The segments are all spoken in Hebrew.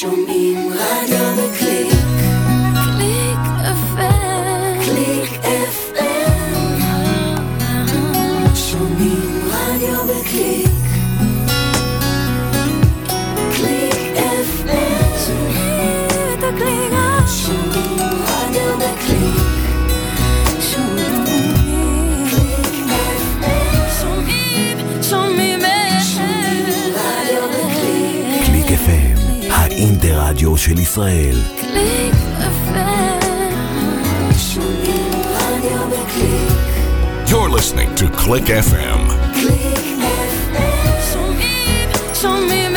שומעים רדיו של ישראל. קליק. You're listening to Click FM. שומעים, שומעים.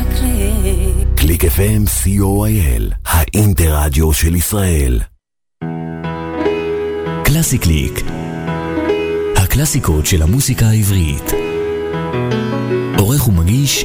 הקליק. קליק FM, co.il, האינטרדיו של ישראל. קלאסי קליק. הקלאסיקות של המוסיקה העברית. עורך ומגיש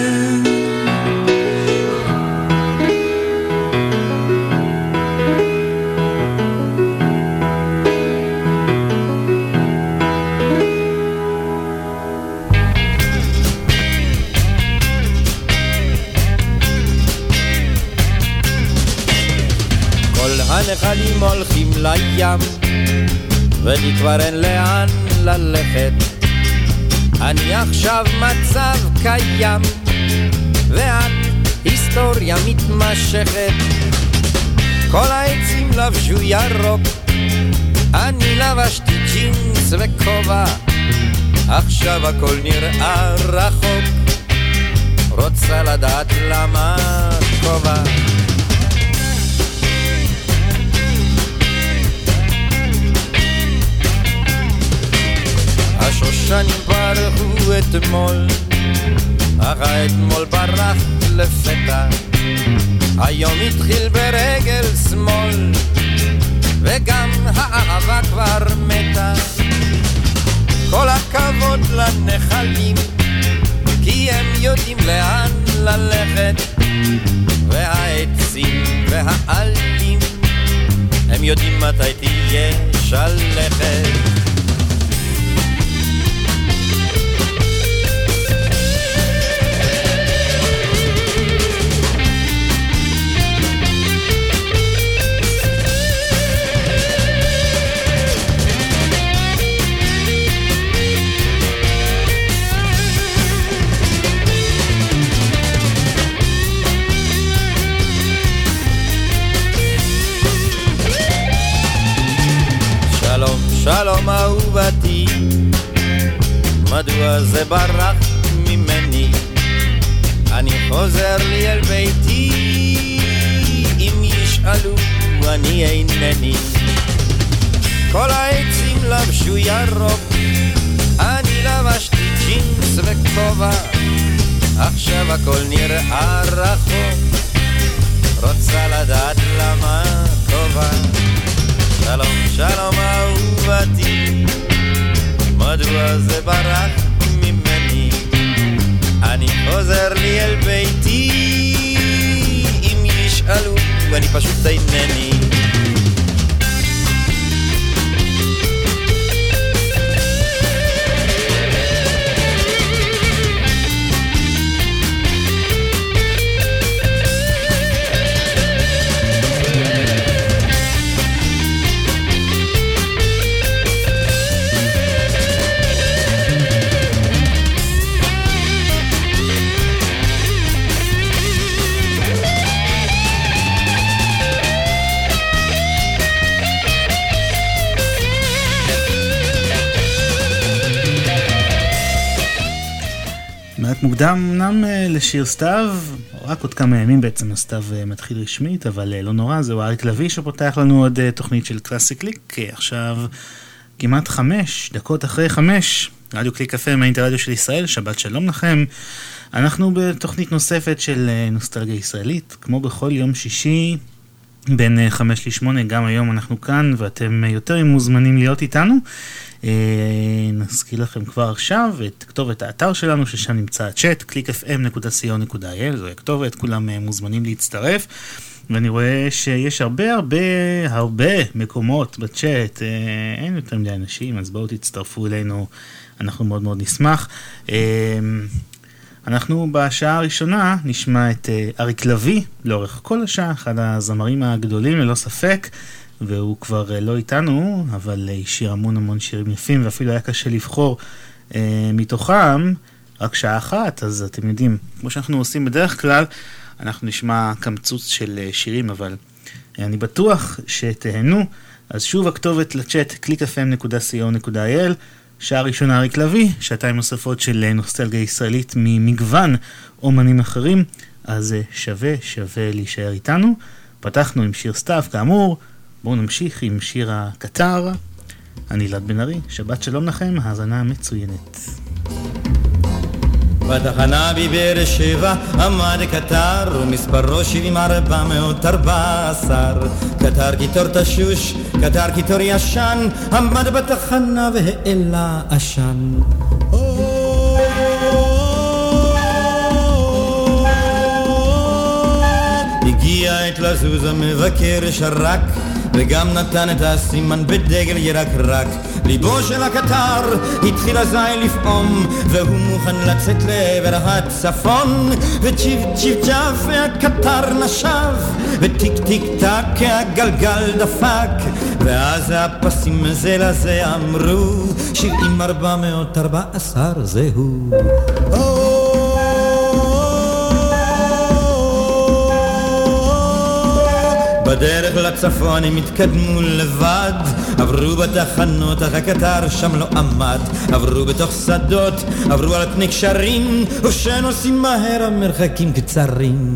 לים, ולי כבר אין לאן ללכת. אני עכשיו מצב קיים, ואת היסטוריה מתמשכת. כל העצים לבשו ירוק, אני לבשתי ג'ינס וכובע, עכשיו הכל נראה רחוק. רוצה לדעת למה כובע. השושנים פרחו אתמול, אך האתמול ברח לפתע. היום התחיל ברגל שמאל, וגם האהבה כבר מתה. כל הכבוד לנחלים, כי הם יודעים לאן ללכת, והעצים והעלים, הם יודעים מתי תהיה שלכת. אהובתי, מדוע זה ברח ממני? אני חוזר לי אל ביתי, אם ישאלו אני אינני. כל העצים לבשו ירוק, אני לבשתי ג'ינס וכובע, עכשיו הכל נראה רחוק, רוצה לדעת למה כובע. שלום, שלום אהובתי, מדוע זה ברח ממני? אני חוזר לי אל ביתי, אם ישאלו, אני פשוט אינני. מעט מוקדם אמנם אה, לשיר סתיו, רק עוד כמה ימים בעצם הסתיו אה, מתחיל רשמית, אבל אה, לא נורא, זהו אריק לביא שפותח לנו עוד תוכנית של קלאסי קליק, עכשיו כמעט חמש, דקות אחרי חמש, רדיו קליק FM, האינטרדיו של ישראל, שבת שלום לכם. אנחנו בתוכנית נוספת של נוסטלגיה ישראלית, כמו בכל יום שישי, בין אה, חמש לשמונה, גם היום אנחנו כאן, ואתם אה, יותר ממוזמנים להיות איתנו. אה, נזכיר לכם כבר עכשיו את כתובת האתר שלנו, ששם נמצא הצ'אט, www.clickfm.co.il, זוהי הכתובת, כולם מוזמנים להצטרף. ואני רואה שיש הרבה הרבה הרבה מקומות בצ'אט, אין יותר מדי אנשים, אז בואו תצטרפו אלינו, אנחנו מאוד מאוד נשמח. אה, אנחנו בשעה הראשונה נשמע את אה, אריק לביא לאורך כל השעה, אחד הזמרים הגדולים ללא ספק, והוא כבר לא איתנו, אבל השאיר המון המון שירים יפים, ואפילו היה קשה לבחור מתוכם רק שעה אחת, אז אתם יודעים, כמו שאנחנו עושים בדרך כלל, אנחנו נשמע קמצוץ של אה, שירים, אבל אה, אני בטוח שתהנו. אז שוב הכתובת לצ'אט, www.clickfm.co.il, שעה ראשונה אריק לביא, שעתיים נוספות של אה, נוסטלגיה ישראלית ממגוון אומנים אחרים, אז שווה שווה להישאר איתנו. פתחנו עם שיר סתיו, כאמור, בואו נמשיך עם שיר הקטר. אני אלעד בן ארי, שבת שלום לכם, האזנה מצוינת. בתחנה בבאר שבע עמד קטר ומספרו שבעים ארבע מאות ארבע עשר. קטר קיטור תשוש, קטר קיטור ישן עמד בתחנה והעלה עשן. הגיע עת לזוז המבקר שרק וגם נתן את הסימן בדגל ירקרק. ליבו של הקטר התחיל אזי לפעום, והוא מוכן לצאת לעבר הצפון. וצ'יב צ'יב צ'אף והקטר נשב, וטיק טיק טק הגלגל דפק. ואז הפסים זה לזה אמרו, שבעים ארבע מאות ארבע עשר זהו. בדרך לצפון הם התקדמו לבד. עברו בתחנות אך הקטר שם לא עמד. עברו בתוך שדות, עברו על פני קשרים ושנוסעים מהר המרחקים קצרים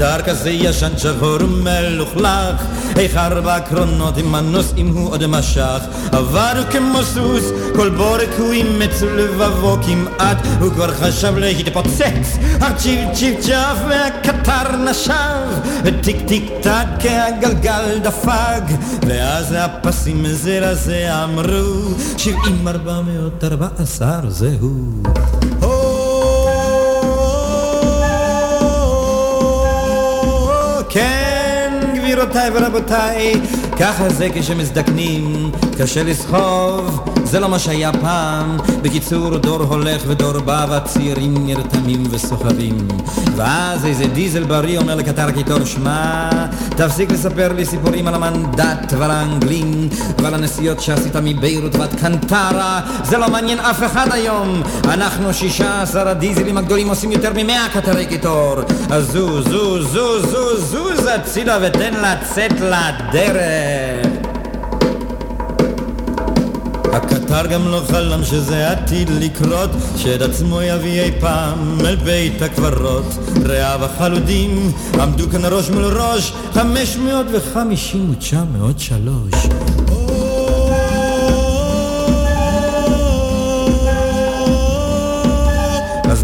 קטר כזה ישן שחור ומלוכלך איך ארבע קרונות עם הנוסעים הוא עוד משך. עבר כמו סוס כל בורק הוא אימץ לבבו כמעט. הוא כבר חשב להתפוצץ אך צ'יב צ'יב צ'אף והקטר נשב. וטיק טיק טק הגלגל דפק. ואז הפסים זה לזה אמרו שבעים ארבע מאות ארבע עשר זהו גבירותיי ורבותיי, ככה זה כשמזדקנים, קשה לסחוב, זה לא מה שהיה פעם. בקיצור, דור הולך ודור בא, והצעירים נרתמים וסוחבים. ואז איזה דיזל בריא אומר לקטר קיטור, שמע, תפסיק לספר לי סיפורים על המנדט ועל האנגלים ועל הנסיעות שעשית מביירות ועד קנטרה, זה לא מעניין אף אחד היום. אנחנו שישה עשר הדיזלים הגדולים עושים יותר ממאה קטרי קיטור. אז זו, זו, זו, זו, זוז הצילה ותן לצאת לדרך. הקטר גם לא חלם שזה עתיד לקרות, שאת עצמו יביא אי פעם אל בית הקברות. רעיו החלודים עמדו כאן ראש מול ראש, חמש מאות וחמישים ותשע מאות שלוש.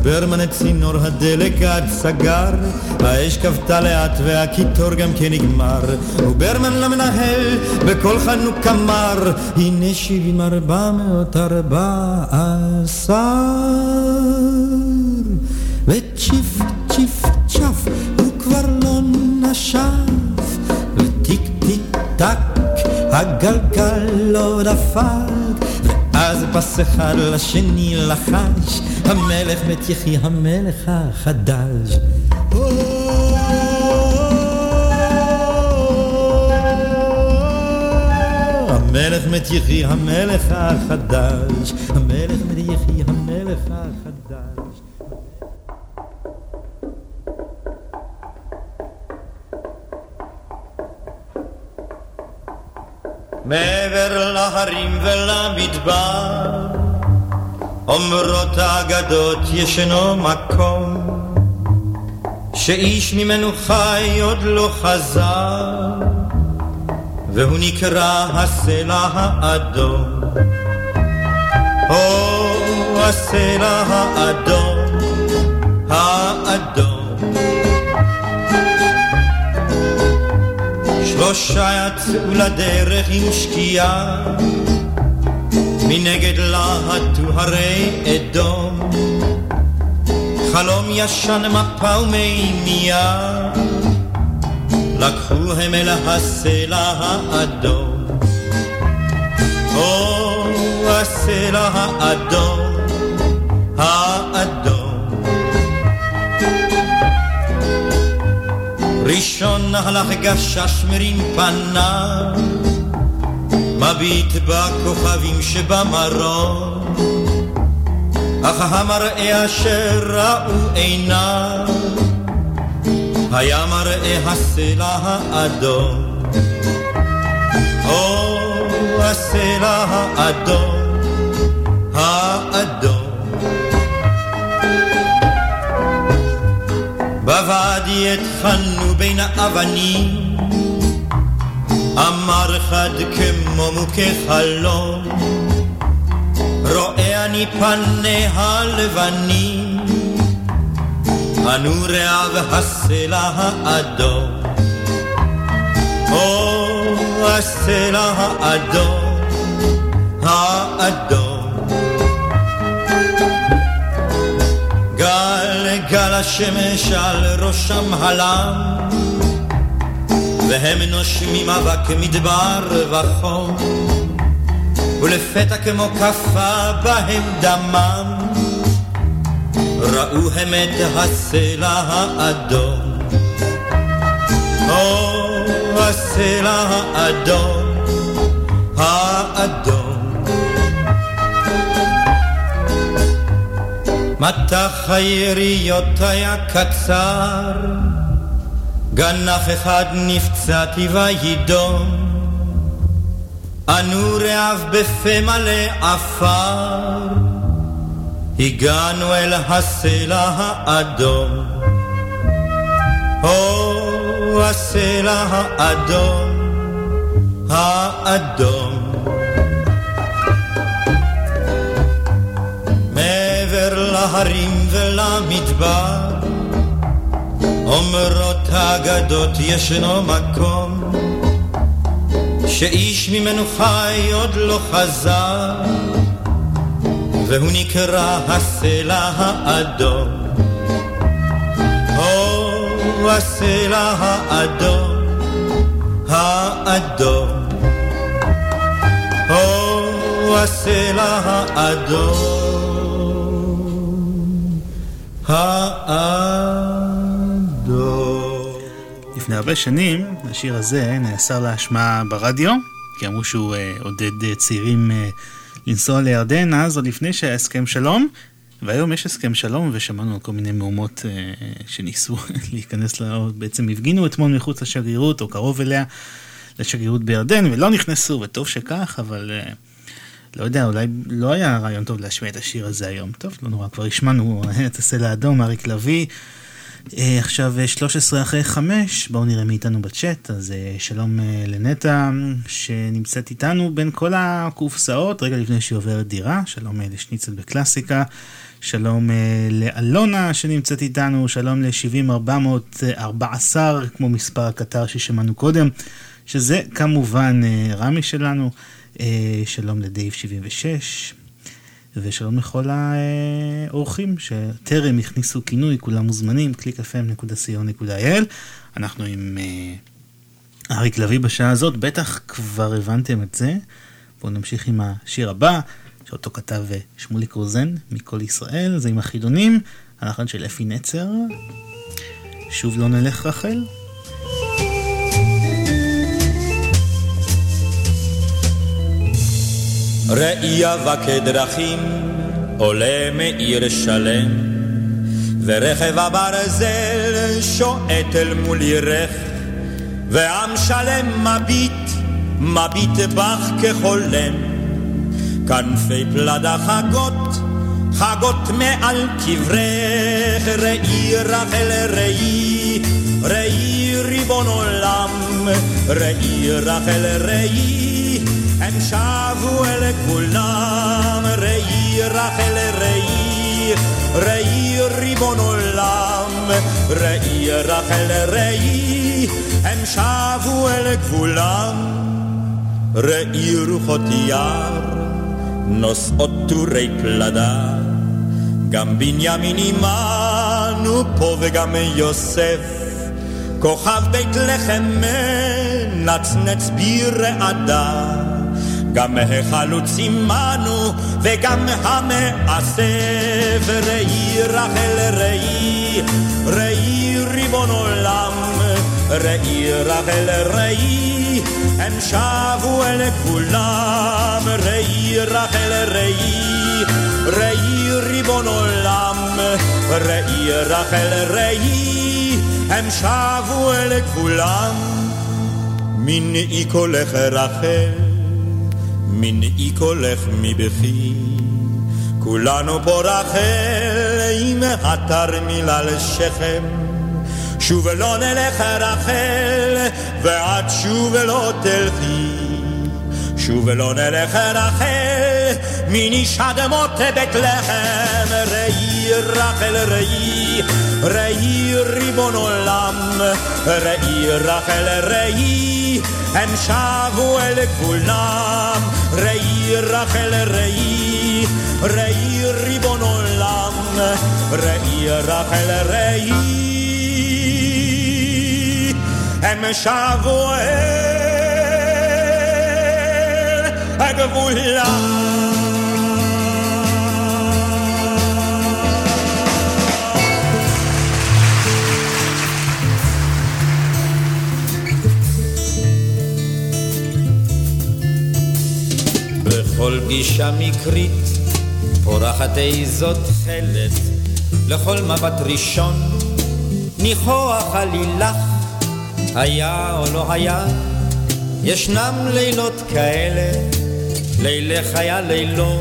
ברמן את צינור הדלק עד סגר, האש כבתה לאט והקיטור גם כן נגמר. וברמן למנהל בקול חנוק אמר, הנה שבעים ארבע מאות ארבע עשר. וצ'יפ צ'יפ צ'ף הוא כבר לא נשף, וטיק טיק טק הגלגל לא דפק. ואז פס אחד לשני לחש המלך מת יחי המלך החדש. המלך מת יחי המלך החדש, המלך מת יחי המלך החדש. מעבר להרים ולמדבר אומרות האגדות ישנו מקום שאיש ממנו חי עוד לא חזר והוא נקרא הסלע האדום. או הסלע האדום האדום. שלושה יצאו לדרך עם שקיעה, מנגד להטו הרי אדום. חלום ישן מפה ומימייה, לקחו הם אל הסלע האדום. או הסלע האדום, האדום. ראשון הלך גשש מרים פניו, מביט בכוכבים שבמרום. אך המראה אשר ראו עיניו היה מראה הסלע האדום. או הסלע האדום, האדום. בוואדי התחלנו בין האבנים, אמר חד כמו מוכה חלום. רואה אני פניה הלבנים, הנוריה והסלע האדום. או הסלע האדום, האדום. גל גל השמש על ראשם הלם, והם נושמים אבק מדבר וחום. ולפתע כמו כפה בהם דמם, ראו הם את הסלע האדום. או הסלע האדום, האדום. מטח היריות היה קצר, גנח אחד נפצעתי וידום. אנו רעב בפה מלא עפר, הגענו אל הסלע האדום. או הסלע האדום, האדום. מעבר להרים ולמדבר, אומרות האגדות ישנו מקום. שאיש ממנו חי עוד לא חזר, והוא נקרא הסלע האדום. או הסלע האדום, האדום. או הסלע האדום, האדום. לפני הרבה שנים השיר הזה נאסר להשמעה ברדיו, כי אמרו שהוא אה, עודד אה, צעירים אה, לנסוע לירדן אז, עוד לפני שהיה הסכם שלום. והיום יש הסכם שלום ושמענו על כל מיני מהומות אה, שניסו להיכנס, לה, בעצם הפגינו אתמול מחוץ לשגרירות או קרוב אליה לשגרירות בירדן ולא נכנסו וטוב שכך אבל אה, לא יודע אולי לא היה רעיון טוב להשמיע את השיר הזה היום טוב לא נורא כבר השמענו את הסלע האדום אריק לביא אה, עכשיו 13 אחרי 5, בואו נראה מי איתנו בצ'אט. אז אה, שלום אה, לנטע שנמצאת איתנו בין כל הקופסאות, רגע לפני שהיא עוברת דירה. שלום לשניצל בקלאסיקה. שלום לאלונה שנמצאת איתנו. שלום ל-70-414, כמו מספר הקטר ששמענו קודם, שזה כמובן רמי שלנו. שלום לדייב 76. ושלום לכל האורחים שטרם הכניסו כינוי, כולם מוזמנים, www.clickfm.co.il. אנחנו עם אה, אריק לביא בשעה הזאת, בטח כבר הבנתם את זה. בואו נמשיך עם השיר הבא, שאותו כתב אה, שמוליק רוזן מכל ישראל, זה עם החידונים, הלחן של אפי נצר. שוב לא נלך רחל. ראייה וכדרכים עולה מעיר שלם ורכב הברזל שועט אל מול ירך ועם שלם מביט, מביט בך כחולם. כנפי פלדה חגות, חגות מעל קברך ראי רחל ראי, ראי ריבון עולם ראי רחל ראי הם שבו אל כולם, ראי רחל ראי, ראי ריבון עולם, ראי רחל ראי, הם שבו אל גבולם. ראי רוחות יער, נושאות טורי פלדה. גם בנימין עמנו פה וגם יוסף, כוכב בית לחם מנצנץ ברעדה. גם החלוץ עמנו וגם המאסף, ראי רחל ראי, ראי ריבון עולם, ראי רחל ראי, הם שבו אל כולם, ראי רחל ראי, ראי ריבון עולם, ראי רחל ראי, הם שבו אל כולם, מנעי קולך רחל, מנעי קולך מבכי, כולנו פה רחל עם התרמיל על שכם. שוב לא נלך רחל, ואת שוב לא תלכי. שוב לא נלך רחל, מניש אדמות בית לחם. ראי רחל ראי, ראי ריבון עולם. ראי רחל ראי, הם שבו אל כולם. ראי רחל ראי, ראי ריבון עולם. ראי רחל ראי. הם שבו אל הגבולה. בכל פגישה מקרית פורחת איזו תכלת לכל מבט ראשון. ניחוח עלילך היה או לא היה, ישנם לילות כאלה, לילך היה לילו,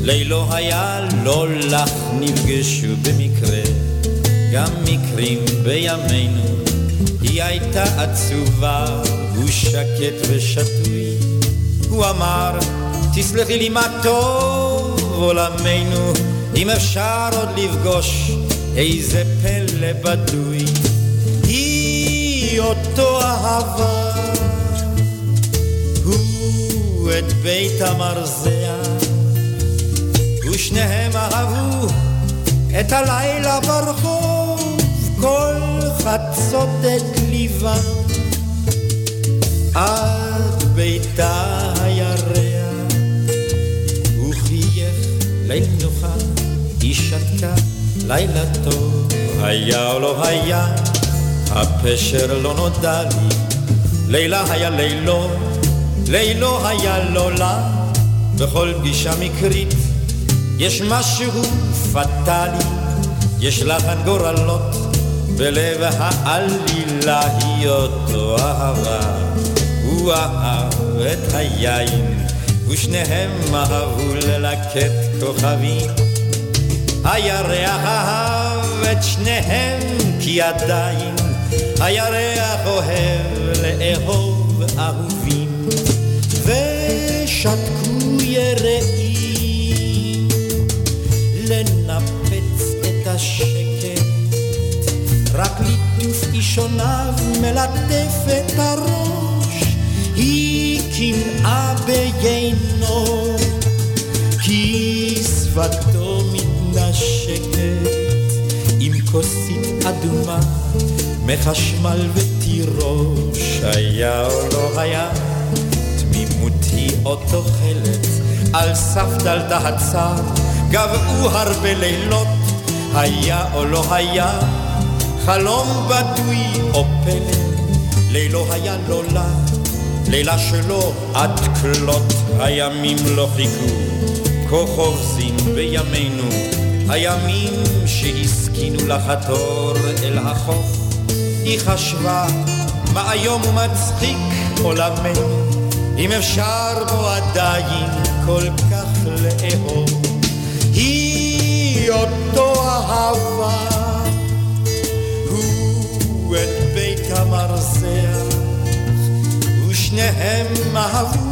לילו היה לא לך, נפגשו במקרה, גם מקרים בימינו, היא הייתה עצובה, הוא שקט ושתוי, הוא אמר, תסלחי לי מה טוב עולמנו, אם אפשר עוד לפגוש איזה פלא בדוי. אותו אהבה, הוא את בית המרזח, ושניהם אהבו את הלילה ברחוב, כל חצות את ליבם, עד ביתה ליל נוחה, היא שתקה לילה טוב, היה או לא היה הפשר לא נודע לי, לילה היה לילו, לילו היה לא לה, בכל פגישה מקרית יש משהו פטאלי, יש לחן גורלות, בלב העלילה היא אותו אהבה, הוא אהב את היין, ושניהם אהבו ללקט כוכבים. הירח אהב את שניהם כי עדיין הירח אוהב לאהוב אהובים, ושתקו יראים לנפץ את השקט, רק ליטוף אישוניו מלטף את היא קנאה ביינו, כי שפתו מתנשקת עם כוסית אדומה. מחשמל ותירוש, היה או לא היה, תמימות היא אותו חלץ, על סף דלתה הצר, גבעו הרבה לילות, היה או לא היה, חלום בדוי או פלא, לילו היה לא לה, לילה שלו עד כלות, הימים לא חיכו, כה חובזים בימינו, הימים שהסכינו לחתור אל החוף. היא חשבה מה איום ומצחיק עולמנו, אם אפשר בו עדיין כל כך לאהוב. היא אותו אהבה, הוא את בית המרזח, ושניהם אהבו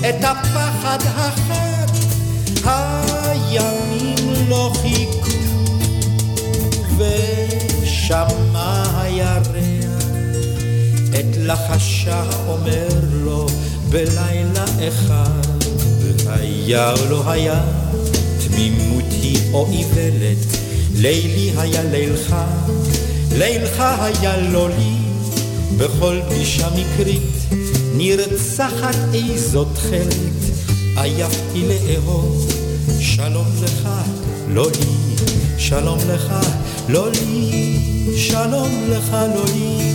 את הפחד החד, הימים לא חיכו ושמע הירח את לחשה אומר לו בלילה אחד, והיה או לא היה, תמימותי או איוולת, לילי היה לילך, לילך היה לא לי, בכל פגישה מקרית, נרצחת איזו תכלת, עייפתי לאהוב, שלום לך, לא לי, שלום לך, לא לי, שלום לך, לא לי,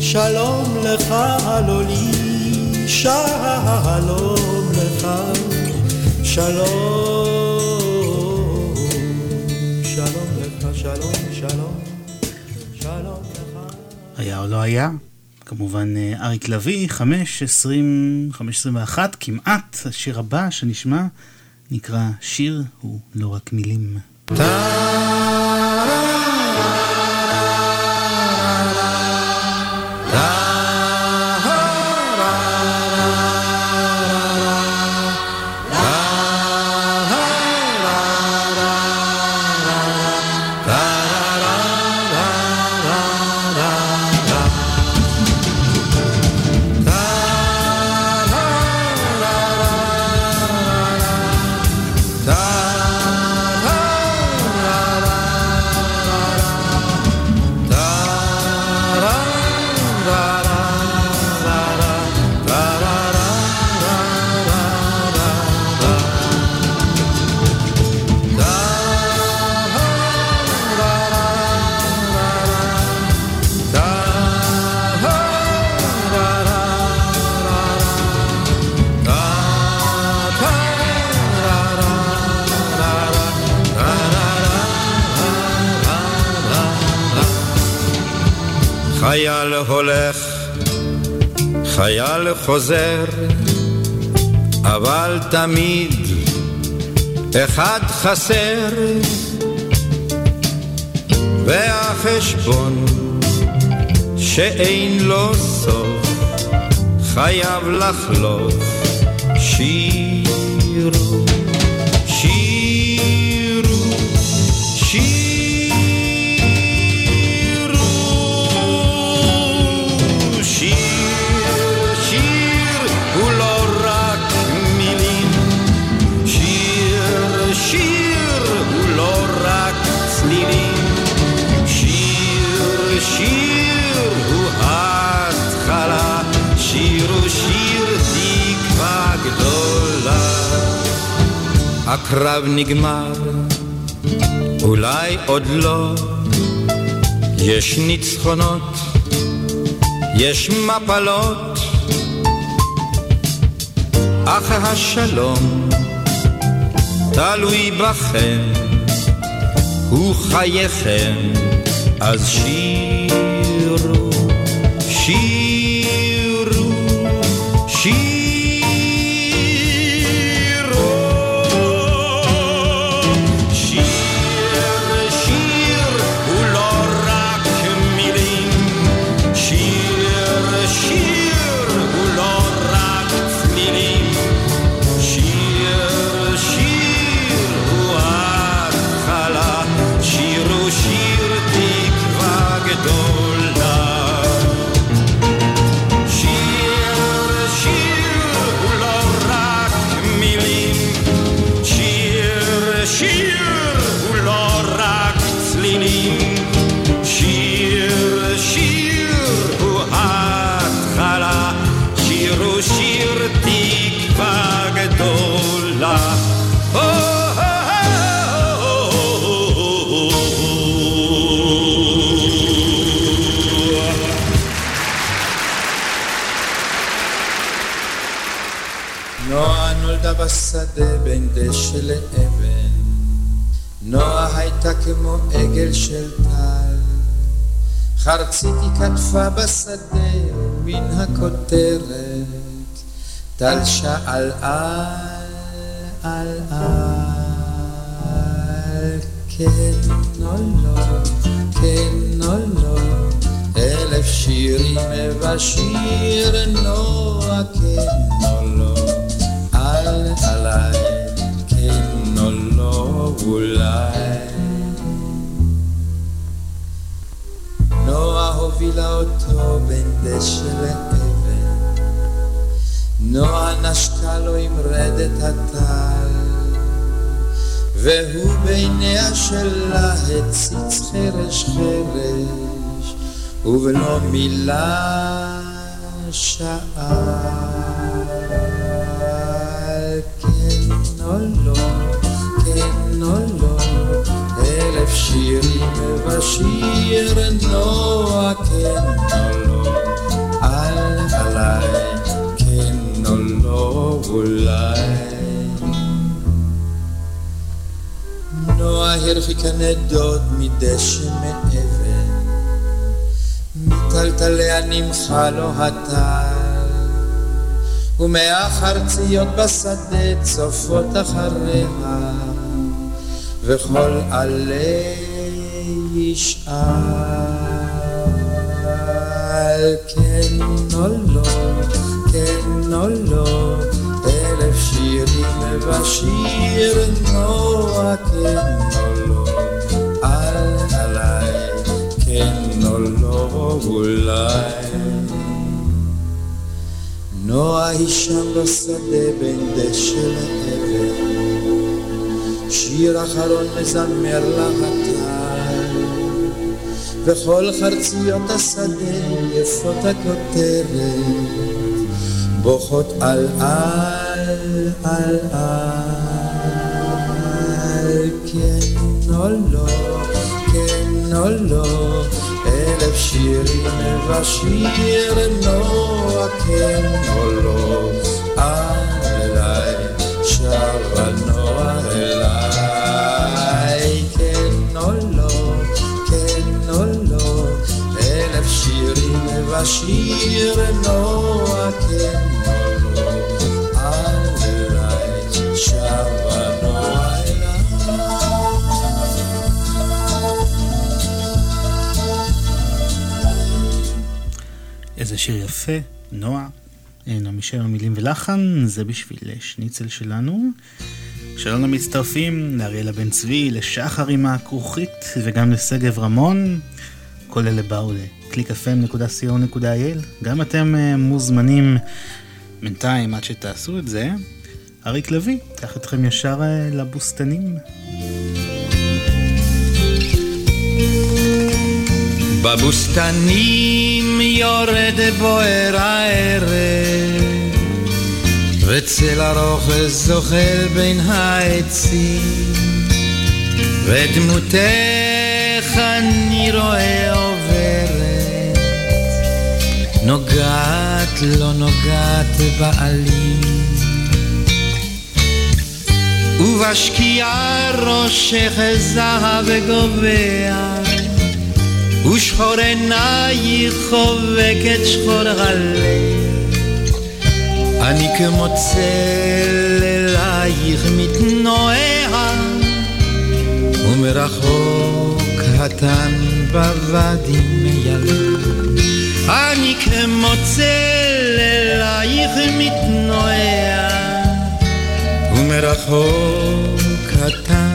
שלום לך, לא לי, שלום לך, שלום, שלום לך, שלום, שלום, שלום לך. היה או לא היה? כמובן אה, אריק לביא, 5, 20, 521, כמעט. השיר הבא שנשמע נקרא שיר הוא לא רק מילים. חייל חוזר, אבל תמיד אחד חסר, והחשבון שאין לו סוף חייב לחלוף שירו, הקרב נגמר, אולי עוד לא, יש ניצחונות. יש מפלות, אך השלום תלוי בכם, הוא חייכם, אז שירו, בין דשא לאבן, נועה הייתה כמו עגל של טל, חרצית היא כתפה בשדה מן הכותרת, טל שאל על, על, על, כן או לא, כן או לא, אלף שירים ובשיר נועה כן או אולי. נועה הובילה אותו בין דשא לאבן, נועה נשקה לו עם רדת הטל, והוא בעיניה שלה הציץ חרש חרש, ובלא מילה שאל. ובשיר נוע, כן או לא, אל עליי, כן או לא, אולי. נועה הרחיקה נדוד מדשא מאבן מטלטליה נמחה לו הטל, ומהחרציות בשדה צופות אחריה, וכל עלה ישאל, כן או לא, כן או לא, אלף שירים בשיר נוע, כן או לא, אל עליי, כן או לא, אולי. נועה היא שם בשדה בין דשא לאבן, שיר אחרון מזמר לה וכל חרציות השדה יפות הכותרת, בוכות על על על על, כן או לא, כן או לא, אלף שירים ובשיר נוע, כן או לא, אליי, שבה או לא, אליי. איזה שיר יפה, נועה. אה, נעמי שמר מילים ולחן, זה בשביל שניצל שלנו. שלום למצטרפים, לאריאלה בן צבי, לשחר עם הכרוכית וגם לשגב רמון. כל אלה באו ל-clickfm.co.il. גם אתם אה, מוזמנים בינתיים עד שתעשו את זה. אריק לביא, קח אתכם ישר אה, לבוסתנים. בבוסתנים יורד בוער הערב, וצל ארוך זוחל בין העצים, ודמותך אני רואה נוגעת לא נוגעת בעלים. ובשקיעה ראשך זהב גובע ושחור עינייך חובקת שחור הלב אני כמו צל אלייך מתנועע ומרחוק התן בוואדים מיילל אני כמו צל אלייך מתנועע ומרחוק התן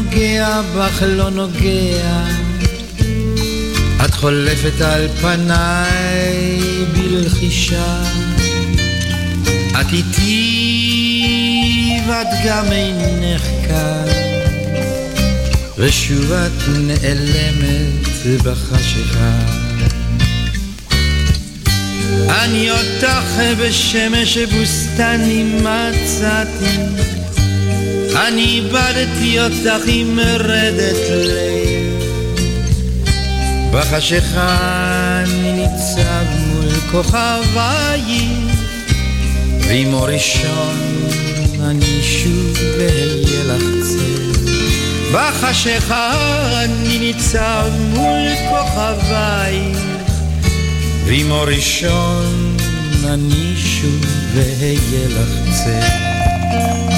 נוגע בך לא נוגע. את חולפת על פניי בלחישה את איתי ואת גם אינך כאן. ושוב את נעלמת בחשיכה. אני אותך בשמש בוסתני מצאתי אני איבדתי אותך עם מרדת לב. בחשיכה אני ניצב מול כוכבייך ועם אור ראשון אני שוב אהיה לך צל. בחשיכה אני ניצב מול כוכבייך ועם אור ראשון אני שוב אהיה לך צל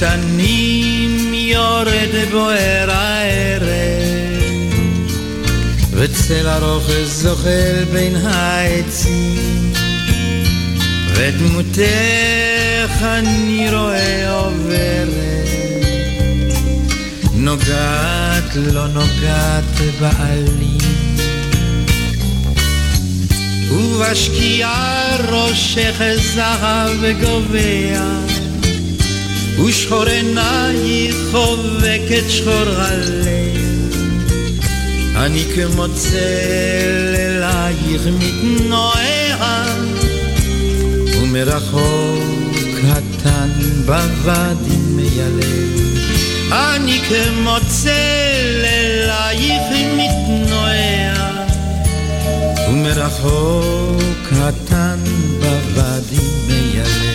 בבוסתנים יורד בוער הערב, וצל ארוך זוחל בין העצים, ודמותך אני רואה עוברת, נוגעת לא נוגעת בעלים. ובשקיעה ראשך זהב וגובע ושחור עינייך חובקת שחור הלב. אני כמו צל אלייך מתנועע ומרחוק קטן בוואדי מיילב אני כמו צל אלייך מתנועע ומרחוק קטן בוואדי מיילב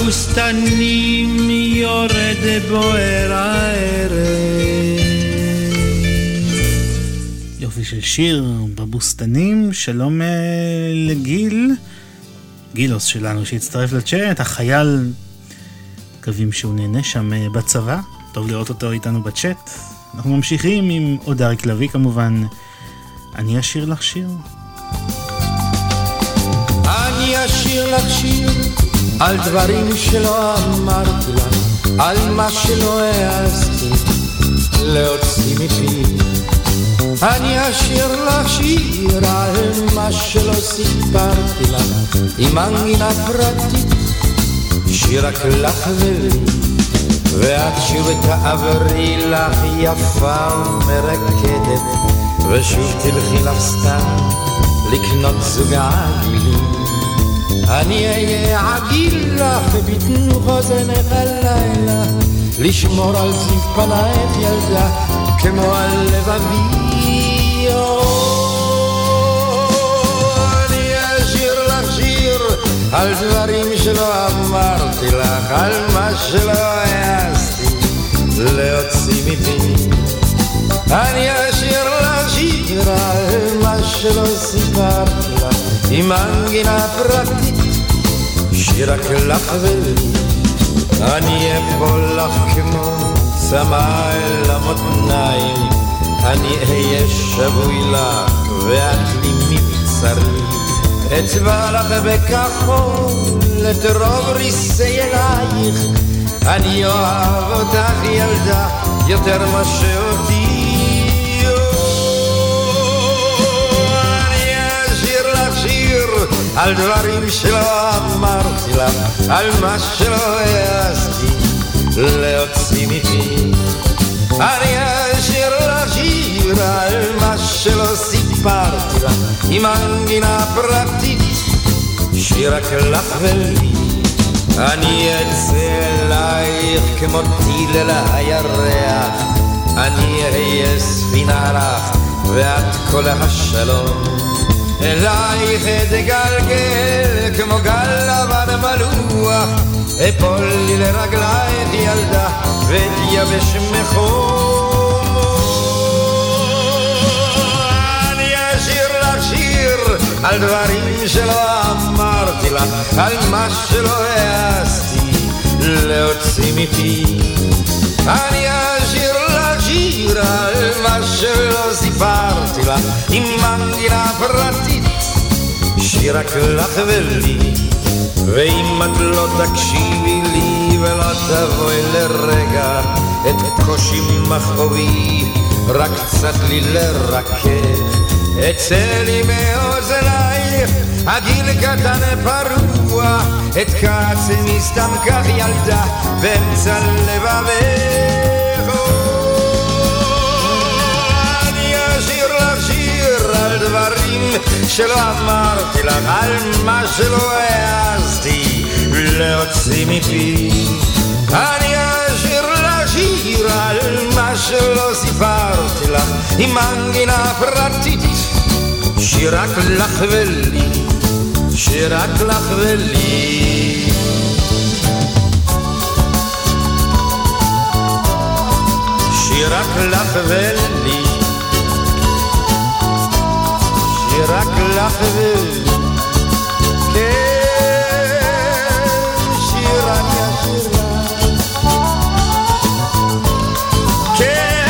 בבוסתנים יורד בוער הערב. יופי של שיר בבוסתנים, שלום אה, לגיל, גילוס שלנו שהצטרף לצ'אט, החייל, מקווים שהוא נהנה שם אה, בצבא, טוב לראות אותו איתנו בצ'אט. אנחנו ממשיכים עם עוד אריק לביא כמובן, אני אשיר לך שיר. אני אשיר לך שיר על דברים שלא אמרתי לך, על מה שלא העזתי להוציא מפי. אני אשיר לך שיר על מה שלא סיפרתי לך, עם מנגינה פרטית, שיר רק לך ולי. ואת שוב תעברי לך יפה ומרקדת, ושוב תלכי לך סתם לקנות זוג עגילים. אני אהיה עגיל לך בתנוך אוזנך הלילה, לשמור על זיו פנייך ילדה, כמו על לבבי. אני אשיר לך שיר על דברים שלא אמרתי לך, על מה שלא העזתי להוציא מפי. אני אשיר לך שיר על מה שלא סיפרתי לך, עם מנגינה פרטית, שיר רק לך ולי. אני אפול לך כמו צמא אל המותניים, אני אהיה שבוי לך ואת לי מבצרי. אצבע לך בכחול את רוב ריסי אלייך, אני אוהב אותך ילדה יותר מאשר אותי. על דברים שלא אמרתי לך, על מה שלא העזתי להוציא מפי. אני אשיר לך שיר על מה שלא סיפרתי לך, עם מנגינה פרטית, שיר רק לך ולי. אני אצא אלייך כמו טיל אל הירח, אני אהיה ספינה לך ואת כל השלום. אלייך אתגלגל כמו גל לבן מלוח, אפול לי לרגלייך ילדה ואתייבש מחום. אני אשיר לך שיר על דברים שלא אמרתי לך, על מה שלא העזתי להוציא מפי. אני אשיר על מה שלא סיפרתי לך, עם מנגינה פרטית, שיר רק לך ולי. ואם את לא תקשיבי לי ולא תבואי לרגע את קושי מכאובי, רק קצת לי לרכך. אצא לי מאוזנייך, הגיל קטן פרוע, את כעצמי סתם כך ילדה, באמצע לבבך. דברים שלא אמרתי לך, על מה שלא העזתי להוציא מפי. אני לך שיר על מה שלא סיפרתי לך, עם מנגינה פרטית, שיר רק לך ולי. שרק לך ולי. שיר רק לך ולי, שיר רק לך ולי, כן, שיר רק ישיר לך. כן,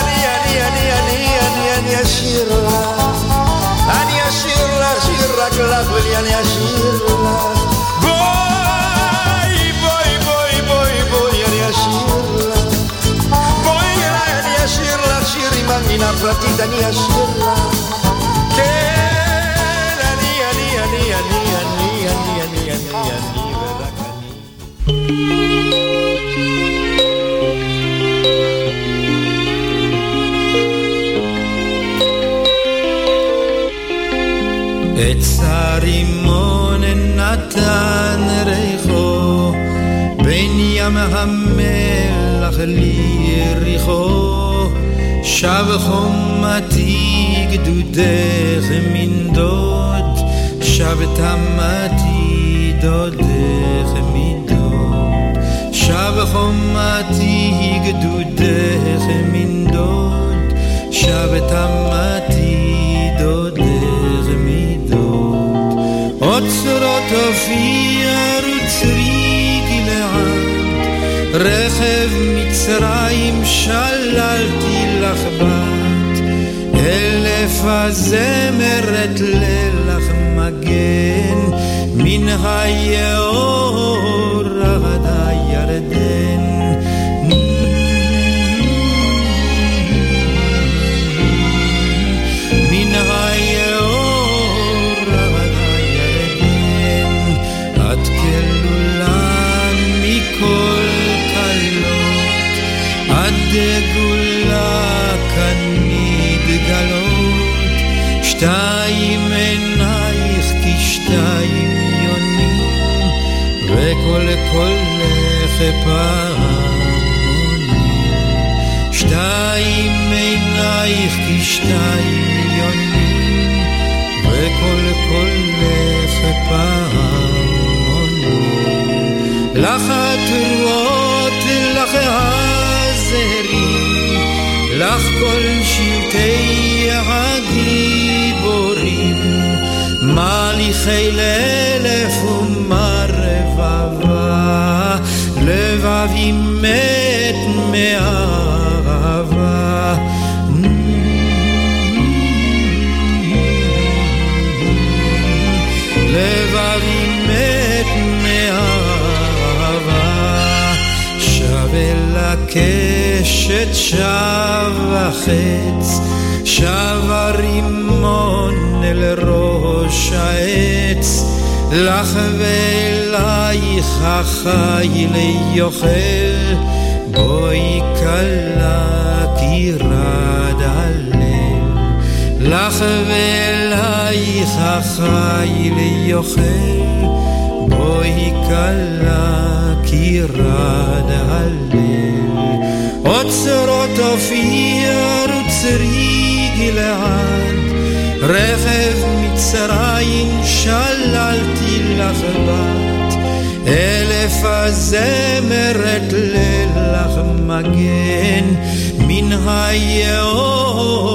אני, אני, אני, אני, אני, אני אשיר לך, אני אשיר לך, שיר רק לך ולי, אני אשיר לך. בואי, בואי, בואי, בואי, בואי, אני אשיר לך. בואי אליי, אני אשיר לך שיר עם המגינה פרטית, אני אשיר לך. כן, המלח ליריחו שב חומתי גדודך מנדוד שב תמתי דודך מדוד שב חומתי גדודך מנדוד שב תמתי רכב מצרים שללתי לך בת. אלף הזמרת לילך מגן. מן היאור וכל קולך פעמונים שתיים עינייך כשתיים יונים וכל קולך פעמונים לך התרועות, לך הזרים, לך כל שבטי הגיבורים, מליכי לאלף ומרבבה, לבבי מת מאהבה. לבבי מת מאהבה, שב אל הקשת, שב החץ, שב הרימון אל ראש העץ, לך ואלייך החיל יוכל, בואי כלה כי רד הליל. לך ואלייך החיל יוכל, בואי כלה כי רד הליל. אוצרות אופיר וצרי גלעד, רכב מצרים שללתי לך בת, אלף הזמרת לילך מגן, מן היאור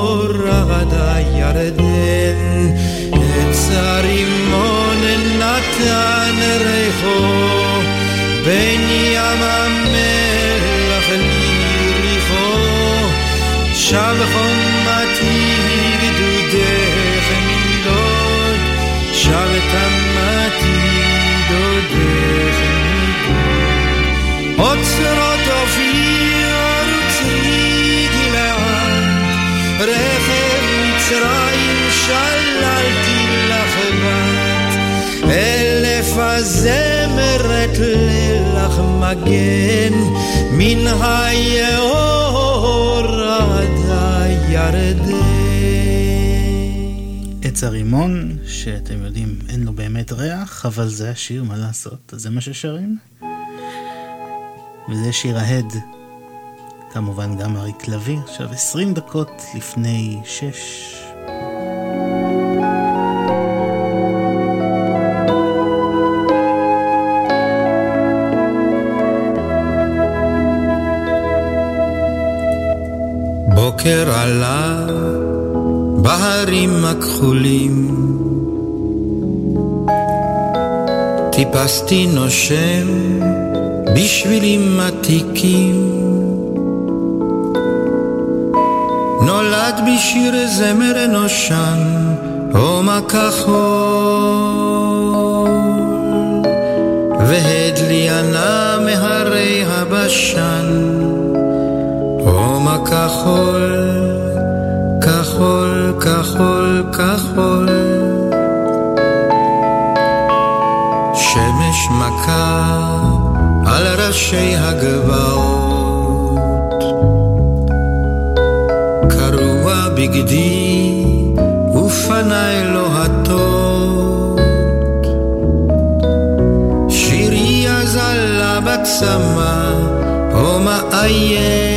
עד מגן, מן היאור עד הירדן. עץ הרימון, שאתם יודעים, אין לו באמת ריח, אבל זה השיר, מה לעשות? זה מה ששרים. וזה שיר ההד, כמובן גם אריק לביא, עכשיו 20 דקות לפני שש. הבוקר עלה בהרים הכחולים. טיפסתי נושם בשבילים עתיקים. נולד בשיר זמר נושן הום הכחול. והדלי ענה מהרי הבשן הום הכחול כחול כחול כחול. שמש מכה על ראשי הגבעות. קרוע בגדי ופניי לוהטות שירי אזלה בצמא הומה עייף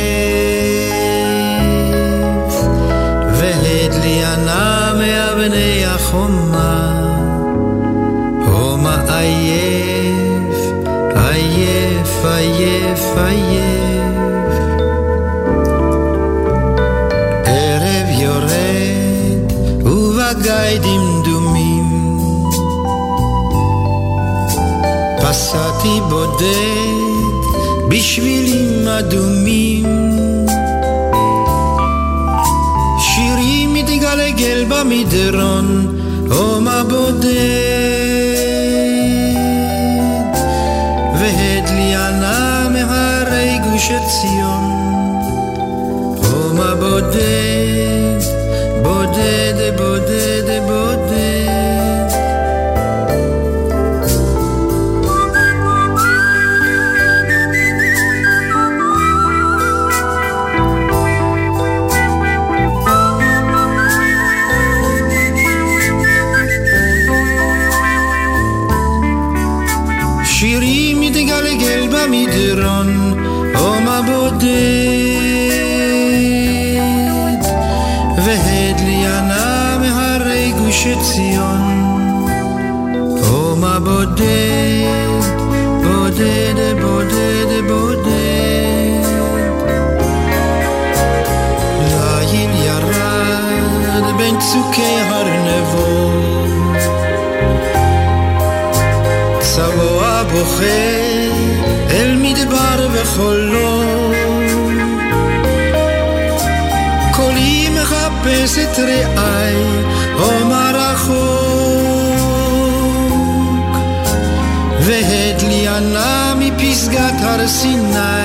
אדומים. שירי מתגלגל במדרון את רעי הומה רחוק והדלי ענה מפסגת הר סיני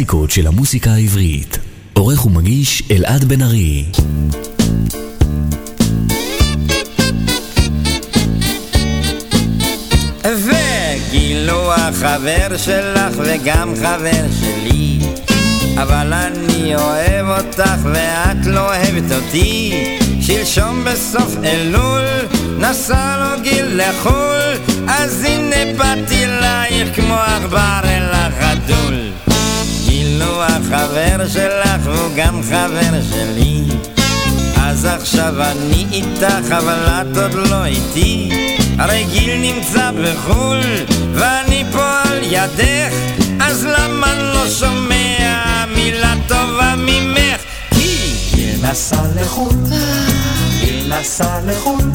הקלאסיקות של המוסיקה העברית. עורך ומגיש אלעד בן ארי. וגילו החבר שלך וגם חבר שלי אבל אני אוהב אותך ואת לא אוהבת אותי שלשום בסוף אלול נסע לו גיל לחו"ל אז הנה באתי אלייך כמו עכבר אל החתול גילו החבר שלך והוא גם חבר שלי אז עכשיו אני איתך אבל את עוד לא איתי הרי גיל נמצא בחו"ל ואני פה על ידך אז למה לא שומע מילה טובה ממך? כי גיל נסע לחו"ל, גיל נסע לחו"ל,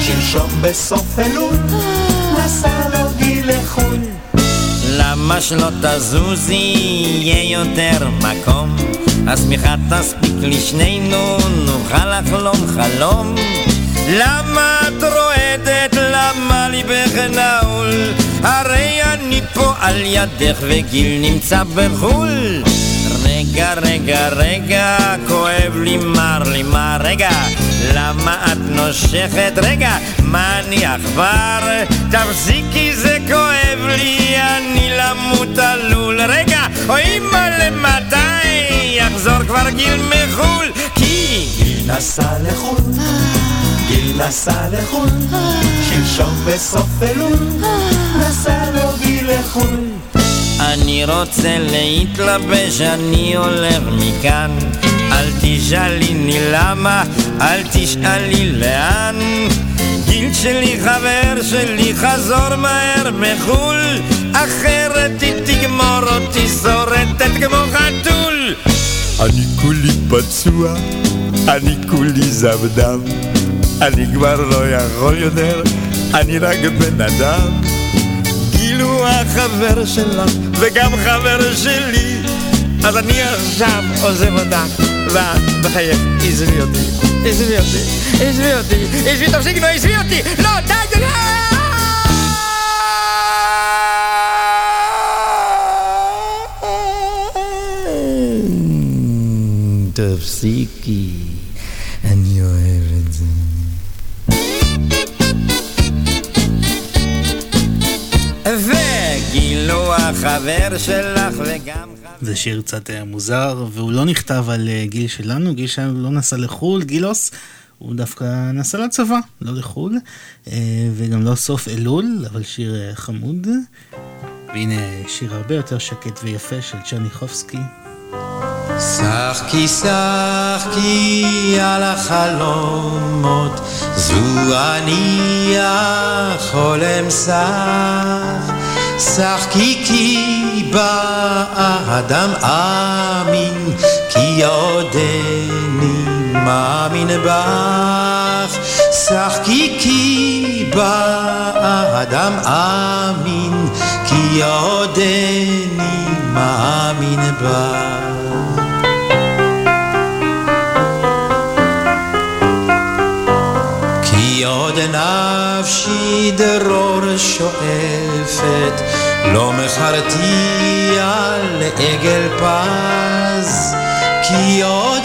שלשום בסוף אלול, נסע לו גיל לחו"ל. למה שלא תזוזי, יהיה יותר מקום. השמיכה תספיק לשנינו, נוכל לחלום חלום. למה את רועדת, למה ליבך נעול? הרי אני פה על ידך וגיל נמצא בחו"ל. רגע, רגע, רגע, כואב לי, מר לי, מה רגע? למה את נושכת? רגע, מה אני עכבר? תפסיקי, זה כואב לי, אני למות עלול. רגע, אוי מה למתי? יחזור כבר גיל מחו"ל, כי גיל נסע לחו"ל, גיל נסע לחו"ל, שלשום בסוף אלול, נסע לו גיל לחו"ל. אני רוצה להתלבש, אני הולך מכאן. אל תשאליני למה, אל תשאלי לאן. גיל שלי, חבר שלי, חזור מהר מחו"ל, אחרת היא תגמור אותי שורטת כמו חתול. אני כולי פצוע, אני כולי זבדם, אני כבר לא יכול יותר, אני רק בן אדם. גילו החבר שלך וגם חבר שלי, אז אני עכשיו עוזב אותך, ואת בחייך, עזבי אותי, עזבי אותי, עזבי אותי, עזבי, תפסיקי, לא עזבי אותי, לא, די, די, די! תפסיקי, אני אוהב את זה. וגילו החבר שלך וגם... זה שיר קצת אה, מוזר, והוא לא נכתב על אה, גיל שלנו, גיל שלנו לא נסע לחו"ל, גילוס, הוא דווקא נסע לצבא, לא לחו"ל, אה, וגם לא סוף אלול, אבל שיר חמוד. והנה שיר הרבה יותר שקט ויפה של צ'רניחובסקי. שחקי שחקי על החלומות, זו אני החולם שח. שחקי כי באדם אמין, כי עודני מאמין בך. שחקי כי באדם אמין, כי עודני מאמין בך. עוד נפשי דרור שואפת, לא מכרתי על עגל פז, כי עוד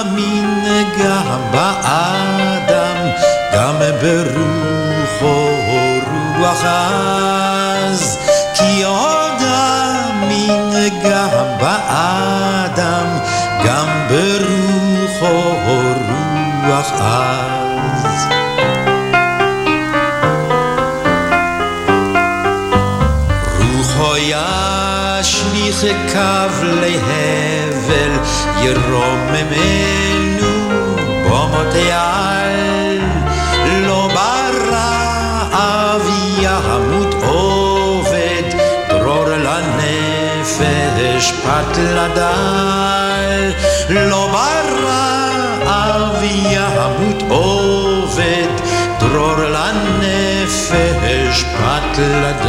אמין גם באדם, גם ברוחו רוח עז, כי עוד אמין גם באדם, גם ברוחו רוח עז. ישליך קו להבל, ירוממנו במותי על. לא ברעב ימות עובד, דרור לנפש פת לדל. לא ברעב ימות עובד, דרור לנפש פת לדל.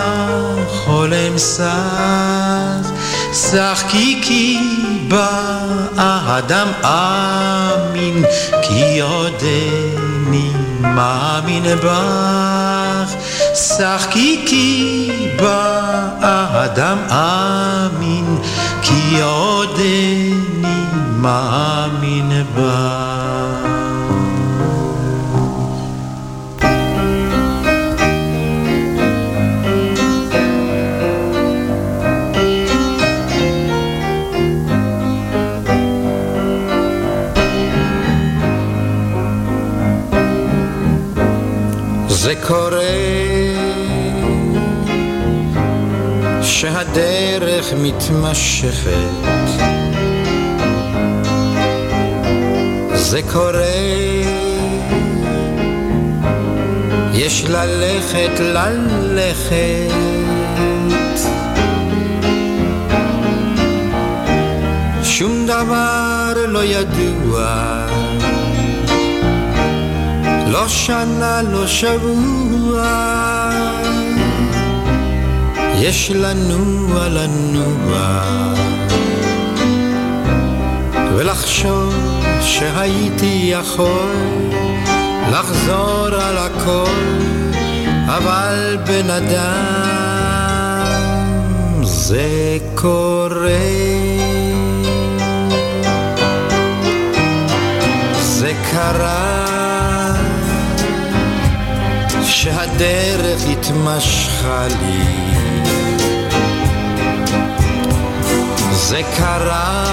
החולם סך, שחקי כי באדם אמין, כי עודני מאמין בך. שחקי כי באדם אמין, כי עודני מאמין בך. שהדרך מתמשכת. זה קורה. יש ללכת ללכת. שום דבר לא ידוע. לא שנה, לא שבוע, יש לנוע לנוע, ולחשוב שהייתי יכול לחזור על הכל, אבל בן אדם זה קורה. זה קרה שהדרך התמשכה לי זה קרה.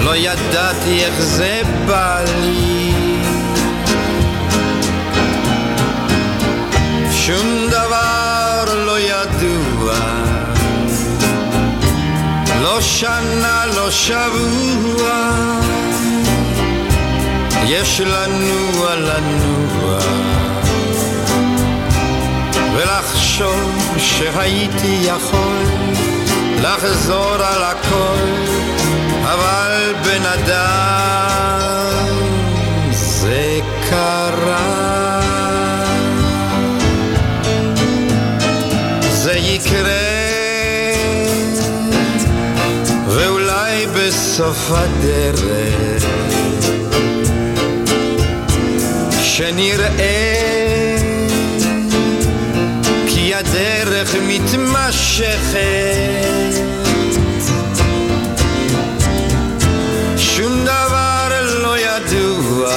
לא ידעתי איך זה בא לי. שום דבר לא ידוע. לא שנה, לא שבוע. יש לנוע לנוע ולחשוב שהייתי יכול לחזור על הכל אבל בן אדם זה קרה. זה יקרה ואולי בסוף הדרך שנראה הדרך מתמשכת. שום דבר לא ידוע.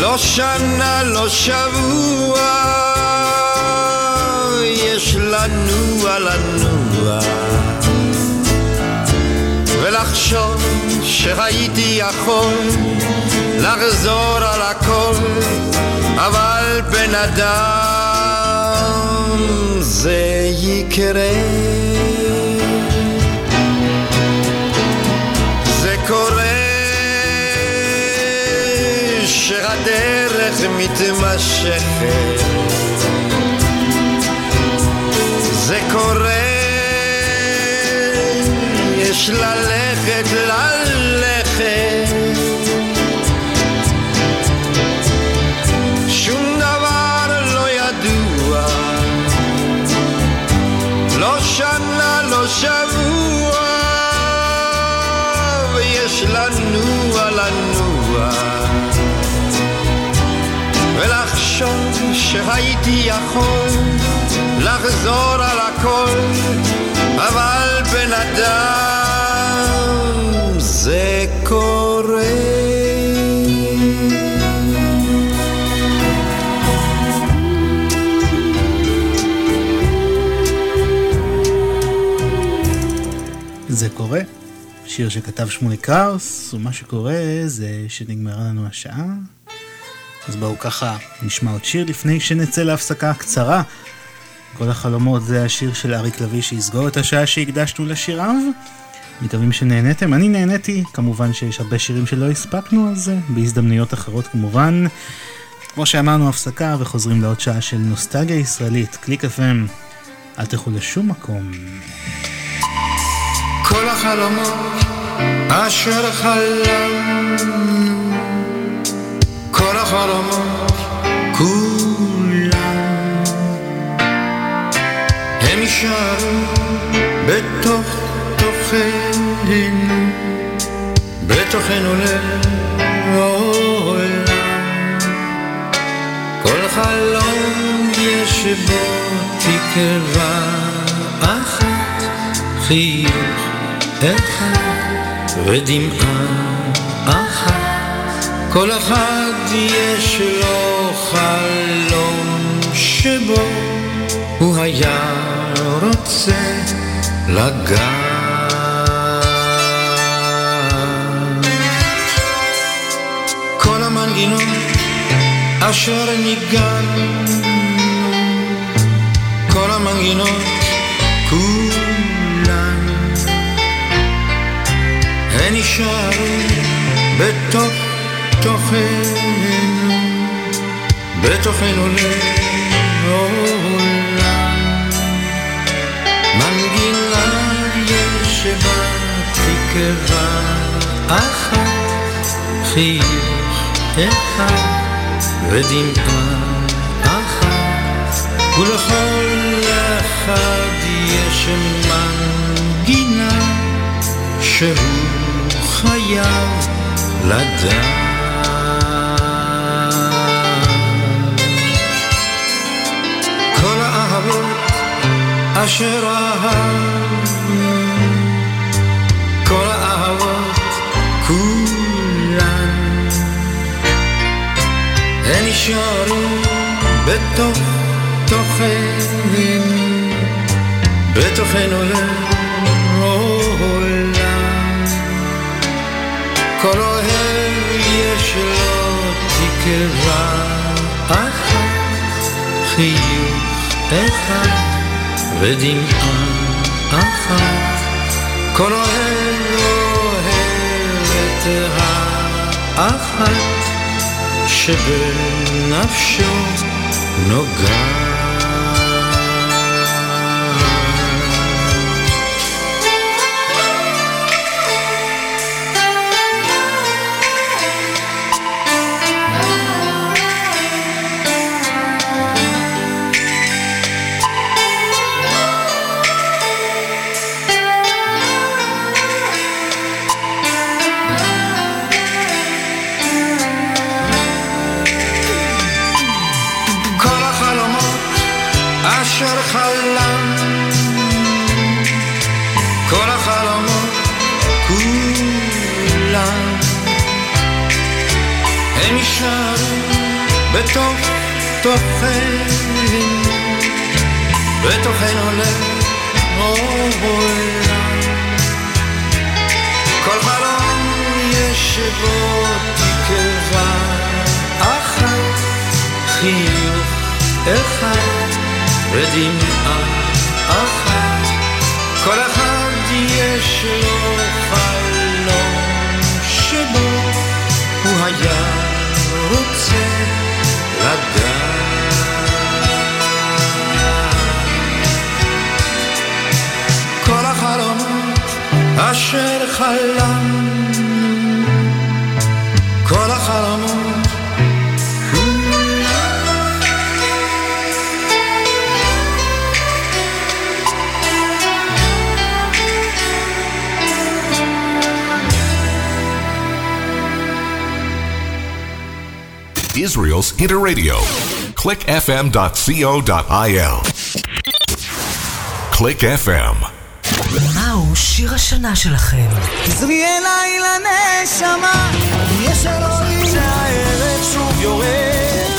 לא שנה, לא שבוע. יש לנוע לנוע ולחשוב שהייתי יכול לחזור על הכל, אבל בן אדם זה יקרה. זה קורה שהדרך מתמשכת. זה קורה, יש ללכת, ללכת. ולחשוב שהייתי יכול לחזור על הכל, אבל בן אדם זה קורה. זה קורה. שיר שכתב שמולי קראוס, ומה שקורה זה שנגמרה לנו השעה. אז בואו ככה נשמע עוד שיר לפני שנצא להפסקה קצרה. כל החלומות זה השיר של אריק לביא שיסגור את השעה שהקדשנו לשיריו. מקווים שנהניתם, אני נהניתי, כמובן שיש הרבה שירים שלא הספקנו, אז אה, בהזדמנויות אחרות כמובן. כמו שאמרנו, הפסקה וחוזרים לעוד שעה של נוסטגיה ישראלית, קליק FM, אל תלכו לשום מקום. כל החלומות אשר חלמנו, כל החלומות כולם. הם יישארו בתוך תוכנו בתוכנו לעולם כל חלום יש בו תקווה אחת חיוך אחד ודמעה כל אחד יש לו חלום שבו הוא היה רוצה לגעת. כל המנגינות אשר ניגענו כל המנגינות כולן הן יישארו בתוך תוכנו בתוכנו לעולם. מנגינה יש בה תקווה אחת חיוך אחד ודמעה אחת. ולכל אחד יש מנגינה שהוא חייב לדעת אשר כל האהבות כולן. הן יישארו בתוך תוכנו בתוכנו לעולם. כל אוהב יש לו תקווה אחת חיוך אחד ודמעה אחת כל אוהב אוהב את האחת שבנפשו נוגעת תוכנו בתוכנו לעולם כל חלום יש בו תקווה אחת חיוך אחד ודמעה אשר חלמנו כל החלומות Israel's Interradio. clickfm.co.il. Click FM. שיר השנה שלכם? עזרי אליי לנשמה, יש אלוהים שהערב שוב יורד.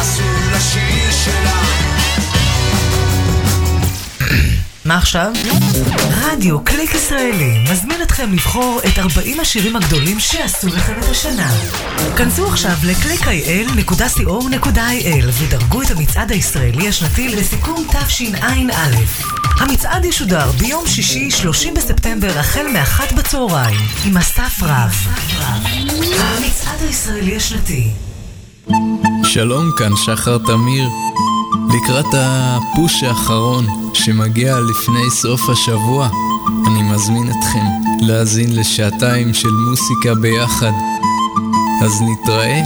עשו לשיר שלה. מה עכשיו? רדיו קליק ישראלי מזמין אתכם לבחור את 40 השירים הגדולים שעשו לכם את השנה. כנסו עכשיו ל-clickil.co.il ודרגו את המצעד הישראלי השנתי לסיכום תשע"א. המצעד ישודר ביום שישי 30 בספטמבר החל מאחת בצהריים עם אסף רב. המצעד הישראלי השנתי שלום, כאן שחר תמיר. לקראת הפוש האחרון שמגיע לפני סוף השבוע, אני מזמין אתכם להאזין לשעתיים של מוסיקה ביחד. אז נתראה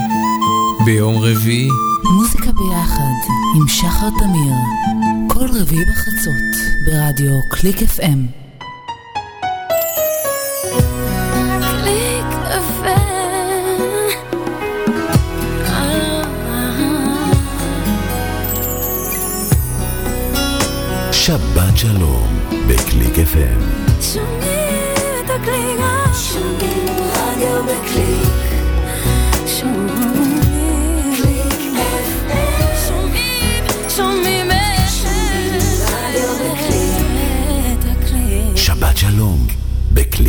ביום רביעי. מוזיקה ביחד עם שחר תמיר, כל רביעי בחצות ברדיו קליק FM שבת שלום בקליק FM.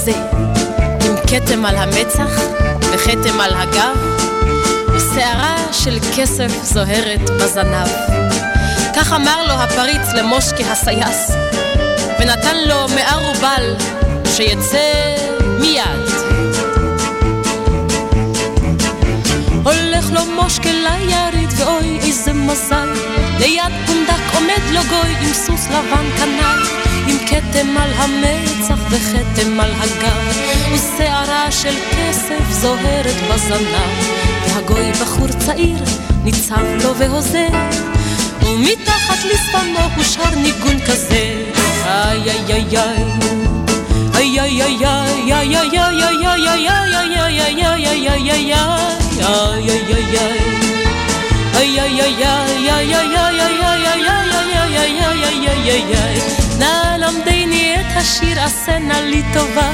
כזה, עם כתם על המצח וכתם על הגב, ושערה של כסף זוהרת בזנב. כך אמר לו הפריץ למושקה הסייס, ונתן לו מאה רובל שיצא מיד. הולך לו מושקה ליריד ואוי איזה מזל ליד פונדק עומד לו גוי עם סוס לבן כנר, עם כתם על המצח וכתם על הגב, ושערה של כסף זוהרת בזנב, והגוי בחור צעיר ניצב לו והוזר, ומתחת לשפמו הוא שר ניגון כזה, איי איי איי איי איי איי איי איי איי איי איי איי איי איי איי איי איי איי איי איי נא למדני את השיר עשה נא לי טובה.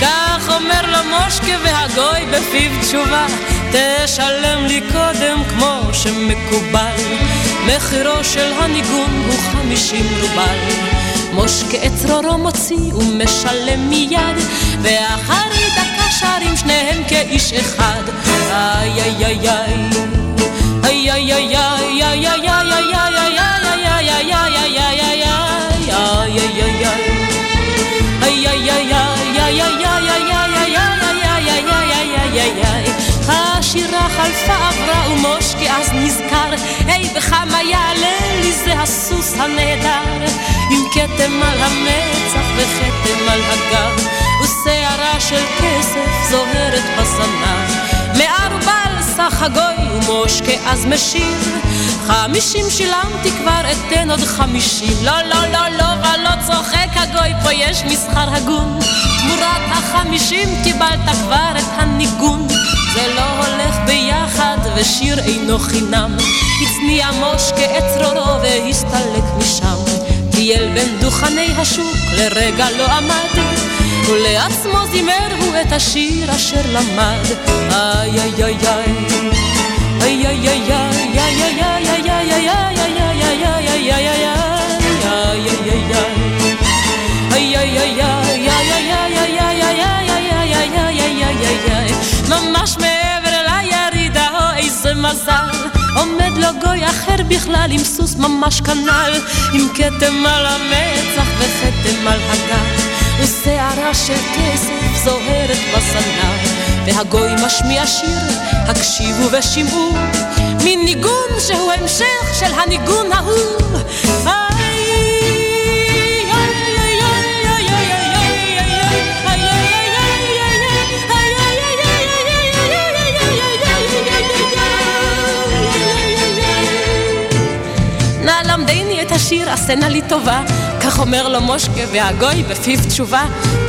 כך אומר לו מושקה והגוי בפיו תשובה. תשלם לי קודם כמו שמקובל. מחירו של הניגון הוא חמישים רובל. מושקה את צרורו מוציא ומשלם מיד. ואחרי דקה שרים שניהם כאיש אחד. איי איי איי איי. השירה חלפה עברה ומושקי אז נזכר, היי בכמה יעלה לי זה הסוס הנהדר, עם כתם על המצח וכתם על הגב, ושערה של כסף זוהרת בזנב. מערבל סך הגוי ומושקה אז משיר חמישים שילמתי כבר אתן עוד חמישים. לא לא לא לא ולא צוחק הגוי פה יש מסחר הגון. תמורת החמישים קיבלת כבר את הניגון זה לא הולך ביחד ושיר אינו חינם הצניע מושקה את צרורו והסתלק משם טייל בין דוכני השוק לרגע לא עמד ולעצמו זימר הוא את השיר אשר למד. איי איי איי איי איי איי איי ממש מעבר לירידה, איזה מזל. עומד לו גוי אחר בכלל עם סוס ממש כנל. עם כתם על המצח וכתם על הגב. ושערה של כסף זוהרת בזנב, והגוי משמיע שיר, הקשיבו ושמעו, מין ניגון שהוא המשך של הניגון ההוא. השיר עשנה לי טובה, כך אומר לו מושקה והגוי בפיו תשובה,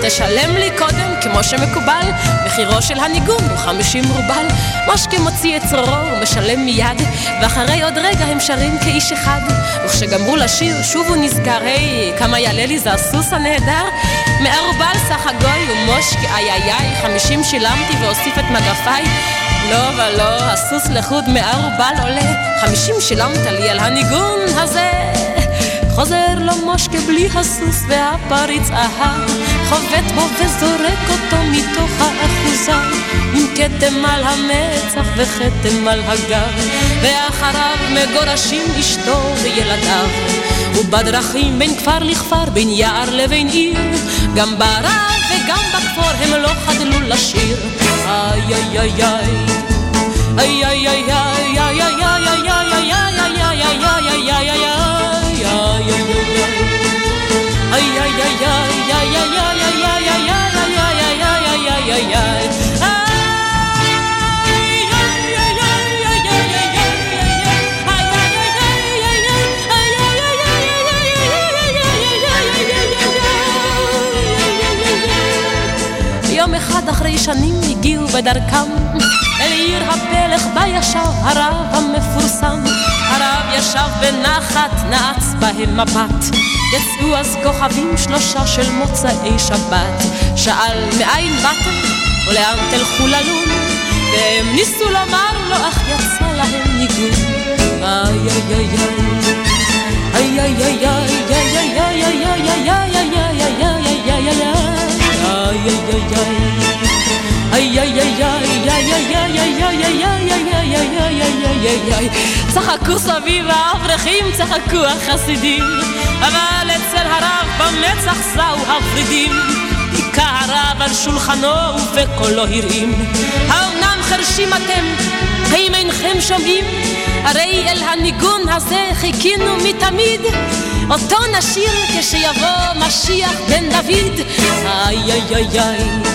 תשלם לי קודם כמו שמקובל, מחירו של הניגון הוא חמישים רובל. מושקה מוציא את צרורו ומשלם מיד, ואחרי עוד רגע הם שרים כאיש אחד. וכשגמרו לשיר שוב הוא נזכר, היי, כמה יעלה לי זה הסוס הנהדר? מאה רובל סך הגוי ומושקה, איי איי איי, חמישים שילמתי ואוסיף את מגפיי. לא ולא, הסוס לחוד מאה רובל עולה, חמישים שילמת לי על הניגון הזה. חוזר לו מושקה בלי הסוס והפריץ אהב, חובט בו וזורק אותו מתוך האחוזה, עם כתם על המצח וכתם על הגב, ואחריו מגורשים אשתו וילדיו. ובדרכים בין כפר לכפר, בין יער לבין עיר, גם ברב וגם בכפור הם לא חדלו לשיר. איי איי איי. איי איי איי איי. אחד אחרי שנים הגיעו בדרכם אל עיר הפלך בה ישב הרב המפורסם הרב ישב בנחת, נעץ בהם מבט יצאו אז כוכבים שלושה של מוצאי שבת שאל מאין באתם ולאן תלכו ללון והם ניסו לומר לו אך יצא להם ניגון איי איי איי איי איי איי איי איי איי איי איי צחקו סביב האברכים, צחקו החסידים, אבל אצל הרב במצח זהו הוורידים. היכה הרב על שולחנו ובקולו הרעים, האומנם חרשים אתם, האם אינכם שומעים? הרי אל הניגון הזה חיכינו מתמיד, אותו נשיר כשיבוא משיח בן דוד. איי איי איי איי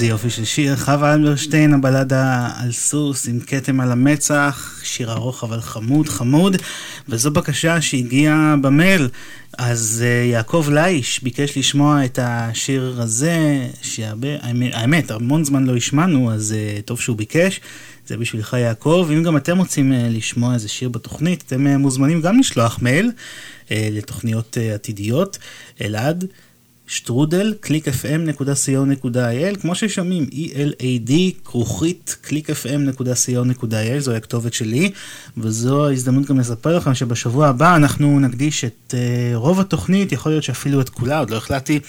איזה יופי של שיר, חווה אלברשטיין, הבלדה על סוס עם כתם על המצח, שיר ארוך אבל חמוד חמוד, וזו בקשה שהגיעה במייל. אז uh, יעקב לייש ביקש לשמוע את השיר הזה, שהרבה, האמת, המון זמן לא השמענו, אז uh, טוב שהוא ביקש. זה בשבילך יעקב, אם גם אתם רוצים uh, לשמוע איזה שיר בתוכנית, אתם uh, מוזמנים גם לשלוח מייל uh, לתוכניות uh, עתידיות, אלעד. שטרודל, clickfm.co.il, כמו ששומעים, E-L-A-D, כרוכית, clickfm.co.il, זו הכתובת שלי, וזו ההזדמנות גם לספר לכם שבשבוע הבא אנחנו נקדיש את uh, רוב התוכנית, יכול להיות שאפילו את כולה, עוד לא החלטתי,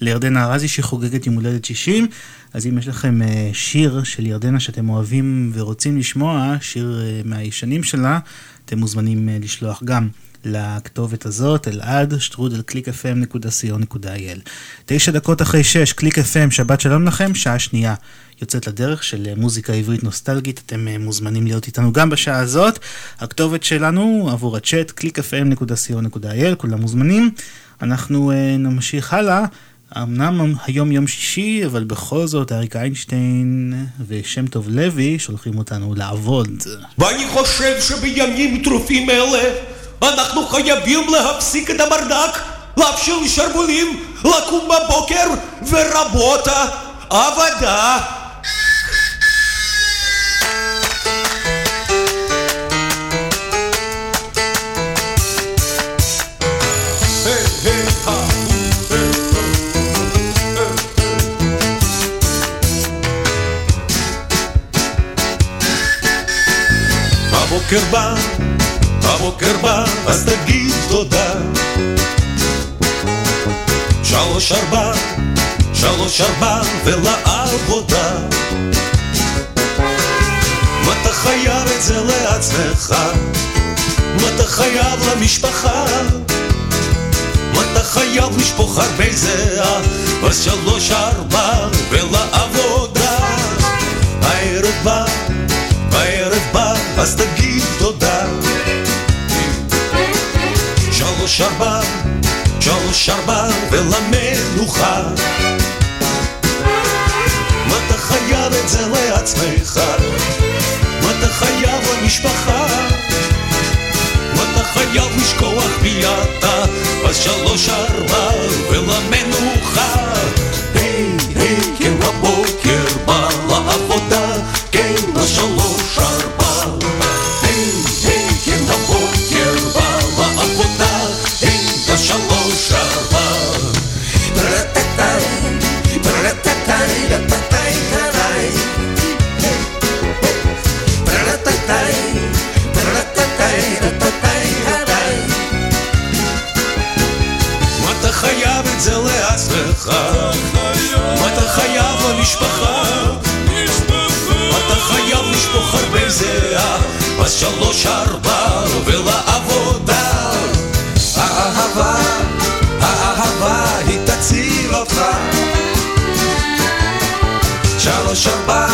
לירדנה ארזי שחוגגת יום הולדת 60, אז אם יש לכם uh, שיר של ירדנה שאתם אוהבים ורוצים לשמוע, שיר uh, מהישנים שלה, אתם מוזמנים uh, לשלוח גם. לכתובת הזאת, אלעד, שטרודל clickfm.co.il. תשע דקות אחרי שש, קליק FM, שבת שלום לכם, שעה שנייה יוצאת לדרך של מוזיקה עברית נוסטלגית, אתם מוזמנים להיות איתנו גם בשעה הזאת. הכתובת שלנו עבור הצ'אט, clickfm.co.il, כולם מוזמנים. אנחנו uh, נמשיך הלאה. אמנם היום יום שישי, אבל בכל זאת אריק איינשטיין ושם טוב לוי שולחים אותנו לעבוד. ואני חושב שבימים טרופים אלה אנחנו חייבים להפסיק את הברדק, להפשיל שרוולים, לקום בבוקר ורבותה, עבודה. הבוקר בא הבוקר בא, אז תגיד תודה. שלוש ארבע, שלוש ארבע ולעבודה. ואתה חייב את זה לעצמך, ואתה חייב למשפחה, אתה חייב לשפוך הרבה זהה, בשלוש ארבע ולעבודה. הערב בא, הערב בא, אז תגיד תודה. שלוש ארבע, שלוש ולמנוחה. מה אתה חייב את זה לעצמך? מה אתה חייב למשפחה? מה אתה חייב לשכוח מי אתה? בשלוש ארבע ולמנוחה. לעצמך? מה אתה חייב למשפחה? אתה חייב לשפוך הרבה זהה? בשלוש ארבע ולעבודה. האהבה, האהבה היא תציל אותך. שלוש ארבע,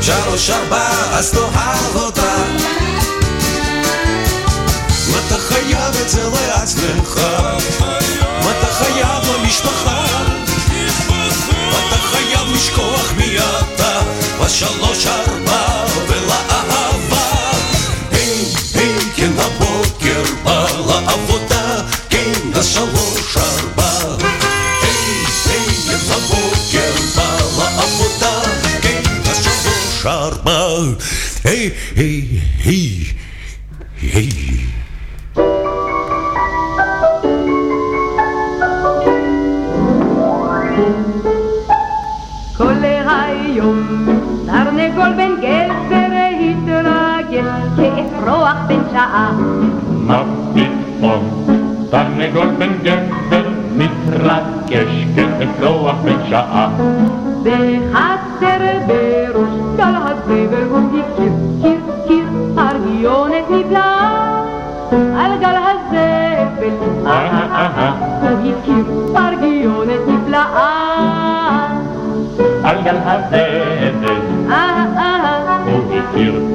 שלוש ארבע, אז תאהב אותה. מה אתה חייב את זה לעצמך? מה אתה חייב אתה? בשלוש ארבע ולאהבה. היי, היי, כן הבוקר בא לעבודה, כן השלוש ארבע. היי, היי, כן הבוקר בא לעבודה, כן השלוש ארבע. היי, היי, היי, היי. כל היום תרנגול בן גזר התרגל כאפרוח בן שעה. מה פתאום? תרנגול בן גבר מתרגש כאפרוח בן שעה. בחצר בראש גל הזבר הוא הכיר קיר קיר ארגיונת נפלאה על גל הזבל אהה אהה הוא הכיר ארגיונת נפלאה על גל הזבל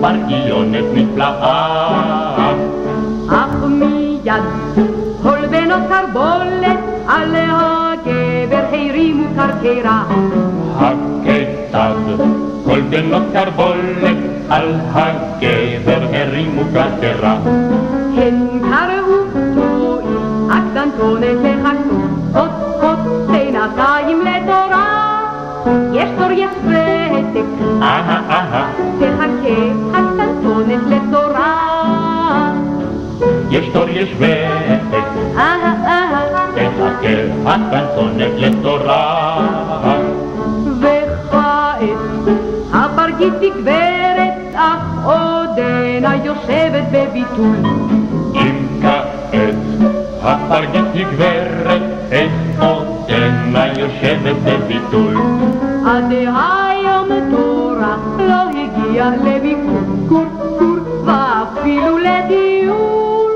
פרגיונת נפלאה אך מיד כל בנות קרבולת על הגבר הרימו קרקרה הכיצד כל בנות קרבולת על הגבר הרימו גדרה הן קראו תואי הקטנטונת לחכתו עוד עוד בינתיים לתורה יש תור יש ותק אהה אהה תחכה הקטנטונת לתורה יש תור יש ותק אהה אהה תחכה הקנצונת לתורה וכעת הפרגית גברת אך עודנה יושבת בביטול אם כעת הפרגית היא גברת איך עודנה יושבת בביטול לא הגיע לביקור קור קור ואפילו לדיון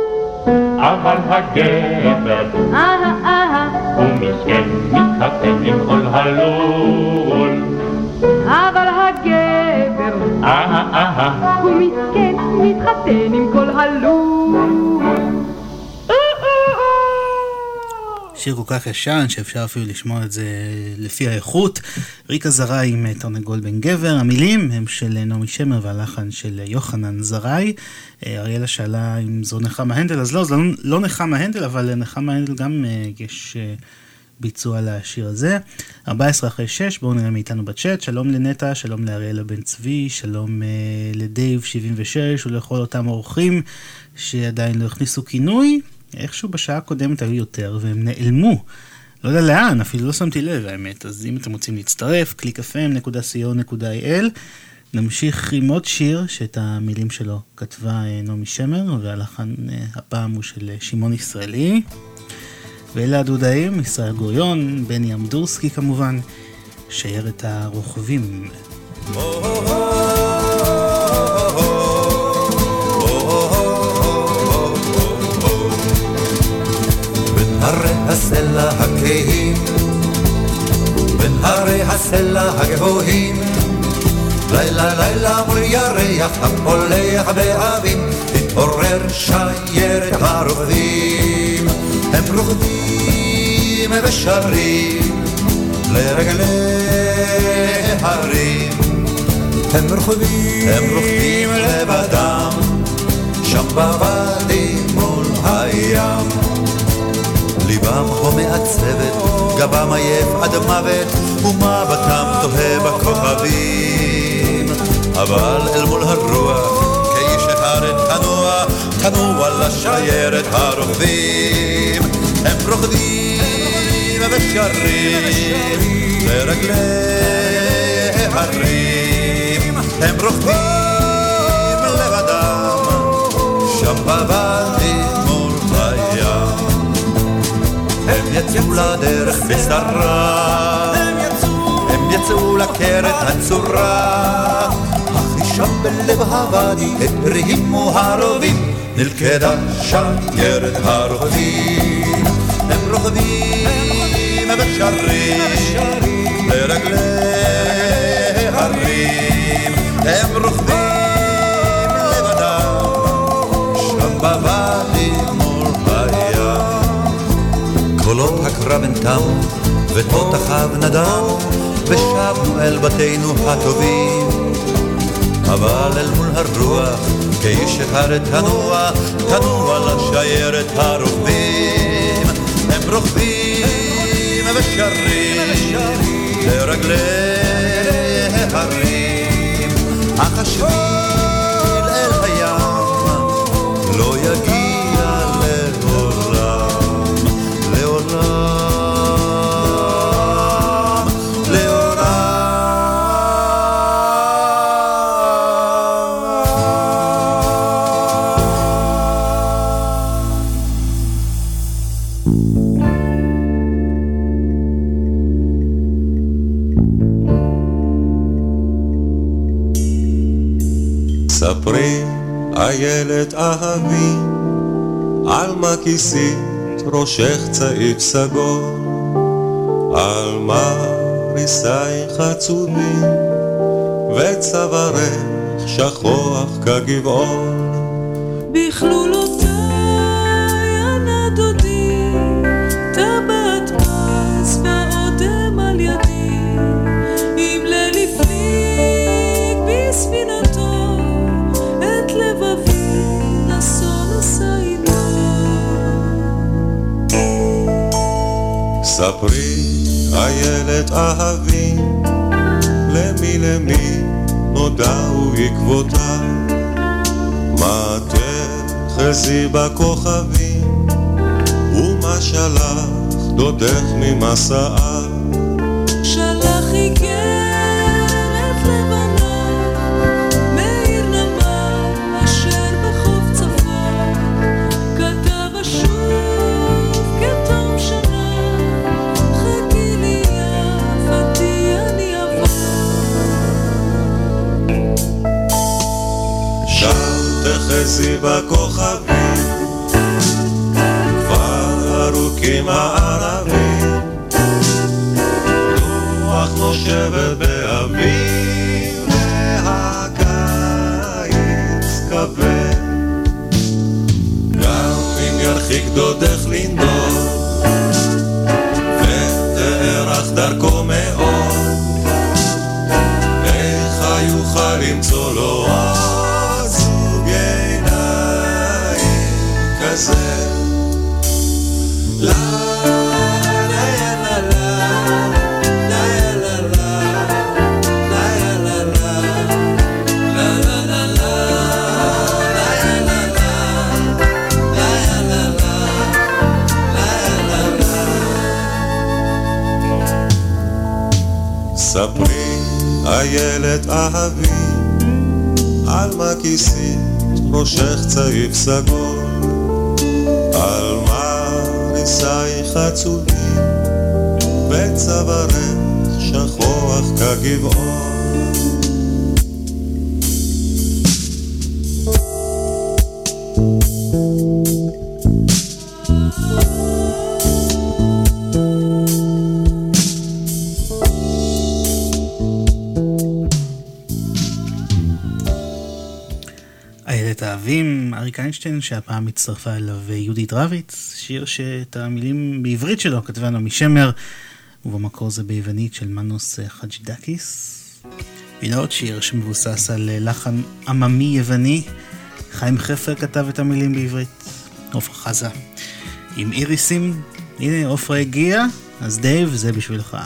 אבל הגבר אהה אהה הוא מסכן מתחתן עם כל הלול אבל הגבר אהה אהה הוא מסכן מתחתן עם כל הלול שיר כל כך ישן שאפשר אפילו לשמוע את זה לפי האיכות. ריקה זרעי עם תרנגול בן גבר, המילים הם של נעמי שמר והלחן של יוחנן זרעי. אה, אריאלה שאלה אם זו נחמה הנדל, אז לא, זו לא- לא נחמה הנדל, אבל לנחמה הנדל גם אה, יש אה, ביצוע לשיר הזה. 14 אחרי 6, בואו נראה מאיתנו בצ'אט. שלום לנטע, שלום לאריאלה בן צבי, שלום אה, לדייב 76 ולכל אותם אורחים שעדיין לא הכניסו כינוי. איכשהו בשעה הקודמת היו יותר והם נעלמו. לא יודע לאן, אפילו לא שמתי לב האמת. אז אם אתם רוצים להצטרף, www.clickfm.co.il נמשיך עם עוד שיר שאת המילים שלו כתבה אה, נעמי שמר, והלחן אה, הפעם הוא של אה, שמעון ישראלי. ואלה הדודאים, ישראל גוריון, בני אמדורסקי כמובן, שיירת הרוכבים. בין הרי הסלע הכהים, בין הרי הסלע הגבוהים. לילה לילה מול ירח הפולח באבים, תתעורר שיירת הרוכבים. הם רוקדים ושרים לרגלי הרים. הם רוכבים, הם רוכבים לבדם, שם בוואדי מול הים. ליבם כה מעצבת, גבם עייף עד מוות, ומבטם תוהה בכוכבים. אבל אל מול הרוח, כאיש אחד תנוע, תנוע לשיירת הרוכבים. הם רוקדים ושרים לרגלי הרים. הם רוכבים לבדם, שם בוואדי יצאו לדרך בשרה, הם יצאו. לקרת הצורה, אך משם בלב הוואדי הרימו הרובים, נלכדה שיירת הרוכבים. הם רוכבים ושרים לרגלי הרים, הם רוכבים קולות הקרב הן תמו, ותותחיו נדמו, ושבנו אל בתינו הטובים. אבל אל מול הרוח, כאיש אחד תנוע, תנוע לשיירת הרוכבים. הם רוכבים ושרים לרגלי הרים, אך מה כיסית ראשך צעיף סגול, על מה ריסייך עצובים, וצווארך שכוח כגבעון. ספרי, איילת אהבי, למי למי נודעו עקבותיו, מה תחזי בכוכבים, ומה שלח דודך ממסעה. שם תחזי בכוכבים, כבר ארוכים הערבים, רוח נושבת באביב, והקיץ כבד. גם אם ירחיק דודך איילת אהבי, על מה כיסית ראשך צעיף סגול, על מה נישייך עצובים, וצווארך שכוח כגבעון. אריק איינשטיין, שהפעם הצטרפה אליו יהודית רביץ, שיר שאת המילים בעברית שלו כתבה נעמי שמר, ובמקור זה ביוונית של מנוס חג'דקיס. הנה עוד שיר שמבוסס על לחן עממי יווני. חיים חפר כתב את המילים בעברית, עופרה חזה. עם איריסים, הנה עופרה הגיע, אז דייב, זה בשבילך.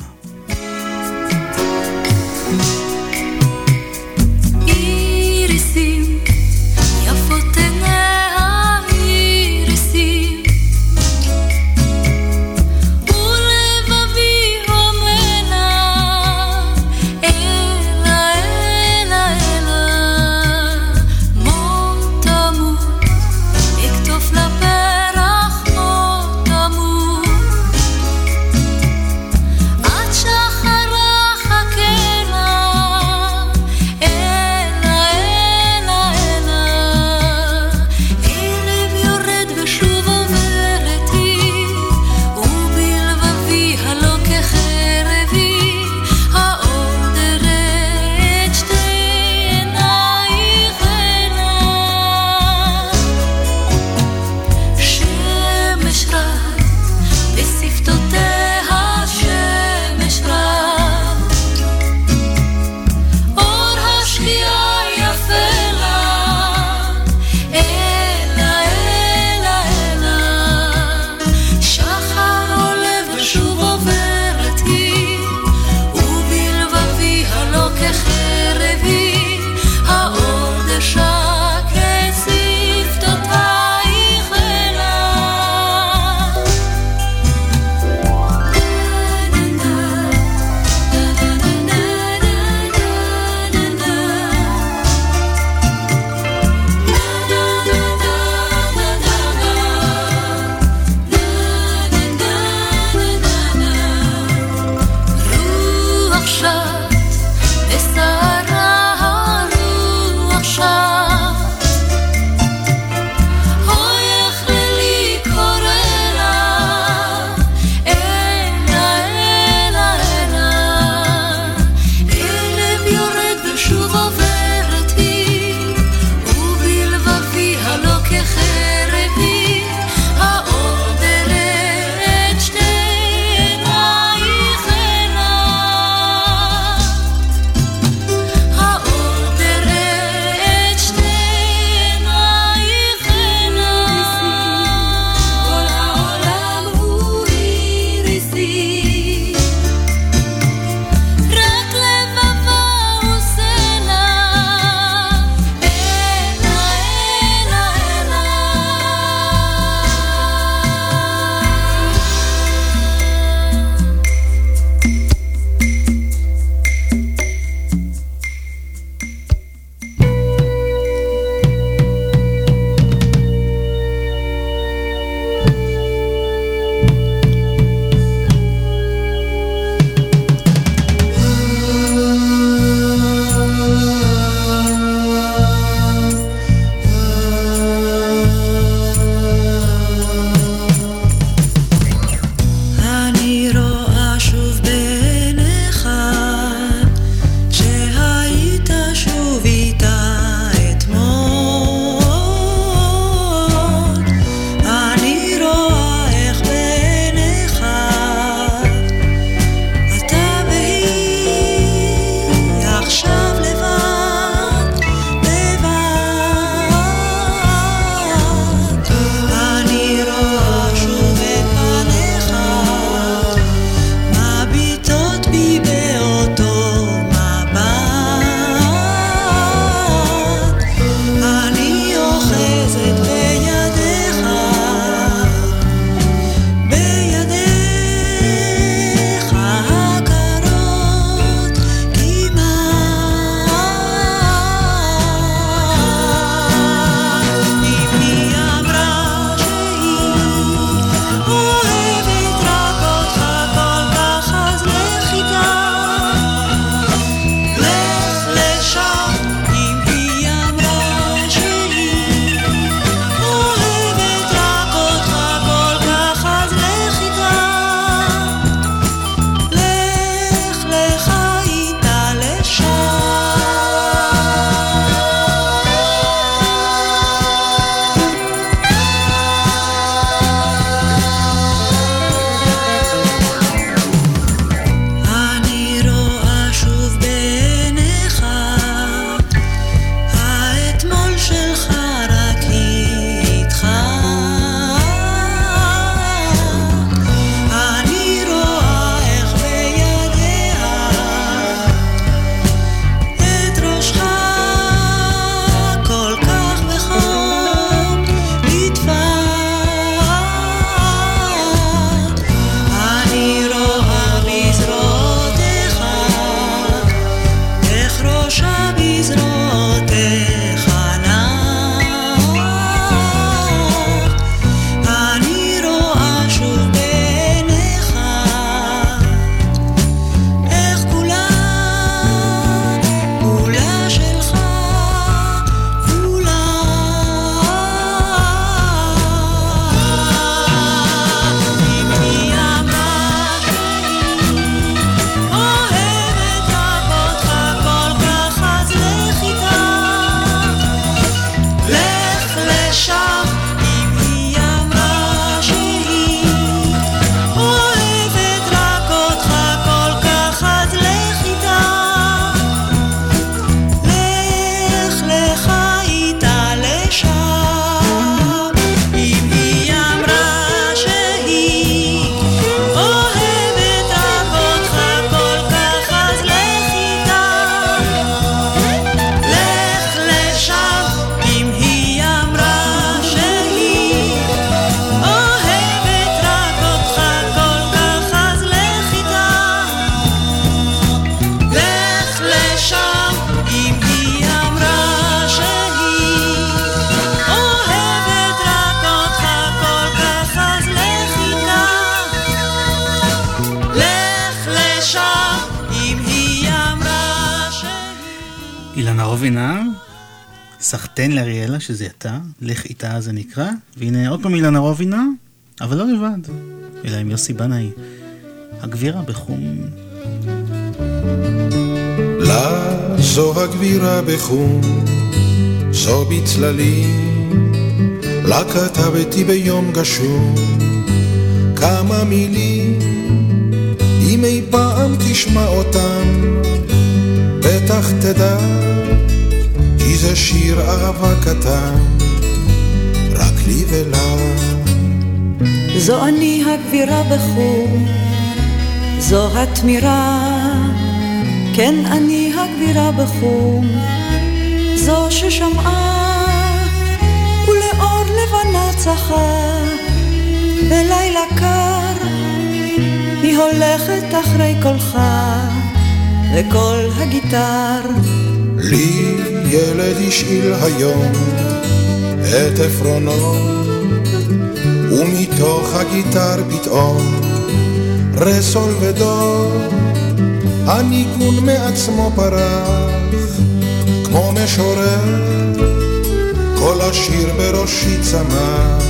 יוסי בנאי, הגבירה בחום. לה זו הגבירה בחום, זו בצללים, לה כתבתי ביום גשום, כמה מילים, אם אי פעם תשמע אותם, בטח תדע, כי זה שיר אהבה קטן, רק לי ולה. זו אני הגבירה בחור, זו התמירה, כן אני הגבירה בחור, זו ששמעה ולאור לבנה צחה, בלילה קר היא הולכת אחרי קולך. וקול הגיטר. לי ילד השאיל היום את עפרונו, ומתוך הגיטר פתאום רסול ודור, הניגון מעצמו פרח, כמו משורר, כל השיר בראשי צמח,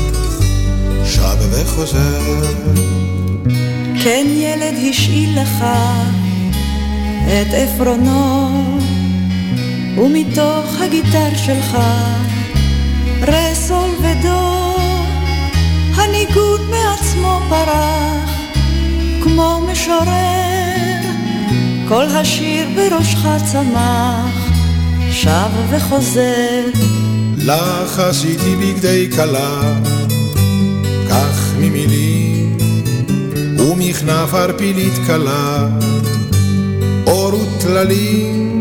שב וחוזר. כן ילד השאיל לך את עפרונו, ומתוך הגיטר שלך רסול ודו, הניגוד מעצמו פרח, כמו משורר, כל השיר בראשך צמח, שב וחוזר. לך עשיתי בגדי כלה, כך ממילים, ומכנף ערפילית קלה. אור וטללים,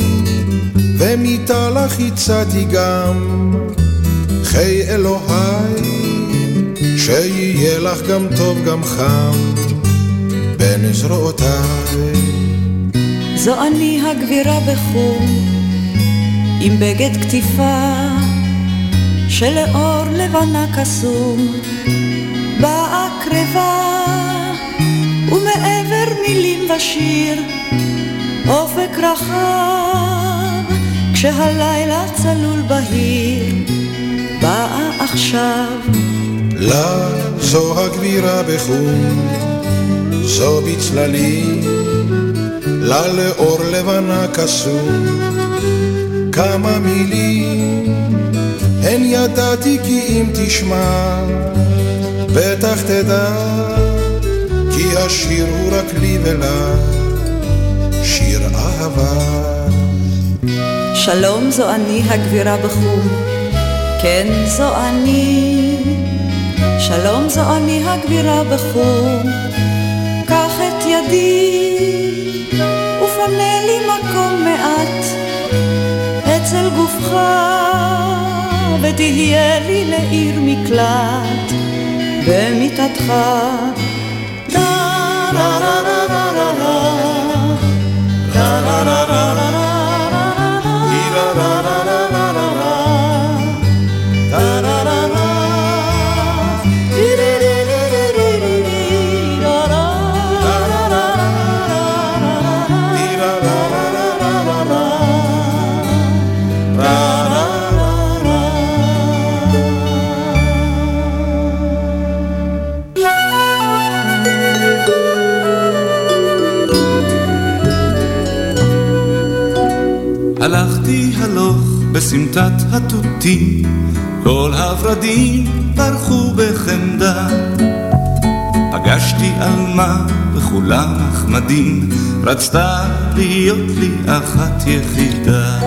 ומיטה לך הצעתי גם, חיי אלוהי, שיהיה לך גם טוב גם חם, בין זרועותיי. זו אני הגבירה בחום, עם בגד כתיפה, שלאור לבנה קסום, באה קרבה, ומעבר מילים ושיר, אופק רחב, כשהלילה צלול בהיר, באה עכשיו. לה זו הגבירה בחום, זו בצללים, לה לאור לבנה קסום, כמה מילים, הן ידעתי כי אם תשמע, בטח תדע, כי השיר הוא רק לי ולה. שיר אהבה. שלום זו אני הגבירה בחום, כן זו אני. שלום זו אני הגבירה בחום, קח את ידי ופנה לי מקום מעט אצל גופך, ותהיה לי לעיר מקלט במיטתך. דה רה רה רה רה רה רה הלכתי בסמטת התותים, כל הורדים פרחו בחמדה. פגשתי עלמה וכולה נחמדים, רצתה להיות לי אחת יחידה.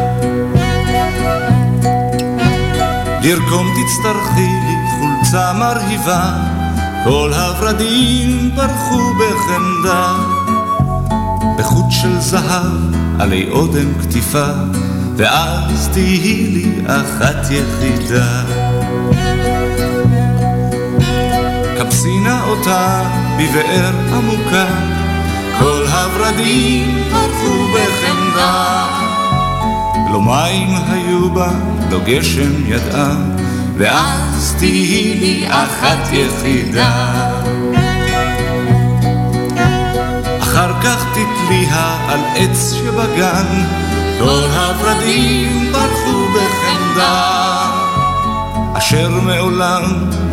לרקום תצטרכי לי חולצה מרהיבה, כל הורדים פרחו בחמדה. בחוט של זהב עלי אודם כתיפה, ואז תהי לי אחת יחידה. כבסי נא אותה בבאר עמוקה, כל הורדים פרחו בחמדה. לא מים היו בה, לא גשם ידעה, ואז תהי לי אחת יחידה. אחר כך תתליה על עץ שבגן, כל הורדים פרחו בחמדה, אשר מעולם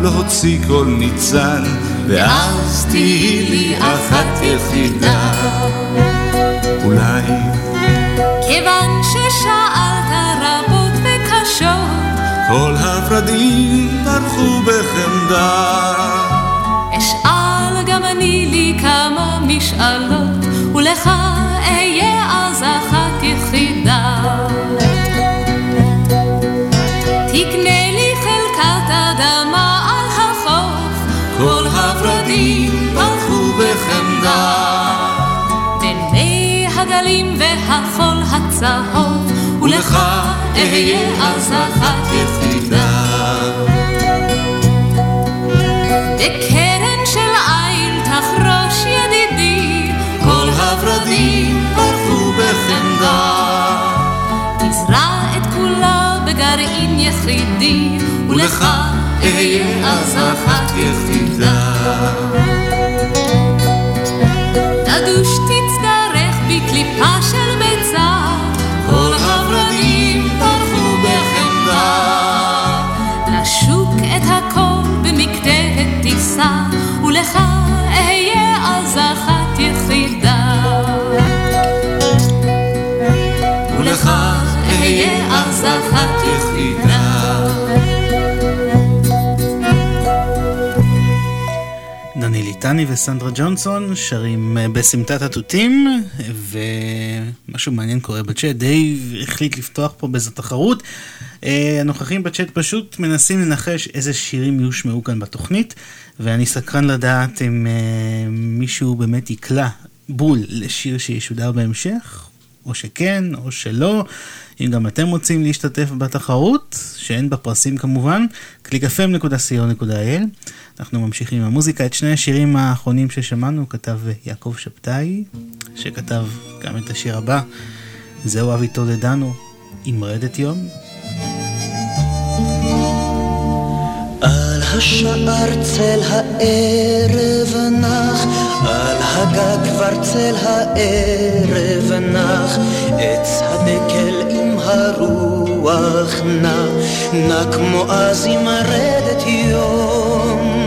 לא הוציא כל ניצן, ואז תהי לי אחת יחידה. אולי כיוון ששאלת רבות וקשות, כל הורדים פרחו בחמדה. אשאל גם אני לי כמה משאלות, ולך אהיה אז אחת יחידה. תקנה לי חלקת אדמה על החוף, כל הורדים פרחו בחמדה. בין מי הגלים והחול הצהוב, ולך אהיה אז אחת יחידה. בקרן של עיל תחרוש כולה בגרעין יחידי, ולך אהיה אז אחת יחידה. תדוש תצטרך בקליפה של ביצה, כל הורדים פרחו בחמדה. לשוק את הכל במקטרת תישא, ולך אהיה אז אחת אהיה אז אחת יחידה. דני ליטני וסנדרה ג'ונסון שרים אה, בסמטת התותים, ומשהו מעניין קורה בצ'אט. דייב החליט לפתוח פה באיזו תחרות. אה, הנוכחים בצ'אט פשוט מנסים לנחש איזה שירים יושמעו כאן בתוכנית, ואני סקרן לדעת אם אה, מישהו באמת יקלע בול לשיר שישודר בהמשך, או שכן, או שלא. אם גם אתם רוצים להשתתף בתחרות, שאין בה פרסים כמובן, www.clickfm.co.il אנחנו ממשיכים עם המוזיקה. את שני השירים האחרונים ששמענו כתב יעקב שבתאי, שכתב גם את השיר הבא, זהו אבי תולדנו, עם רדת יום. על השער צל הערב נח, על הגג כבר צל הערב נח, עץ הדקל הרוח נע, נע כמו אז עם רדת יום.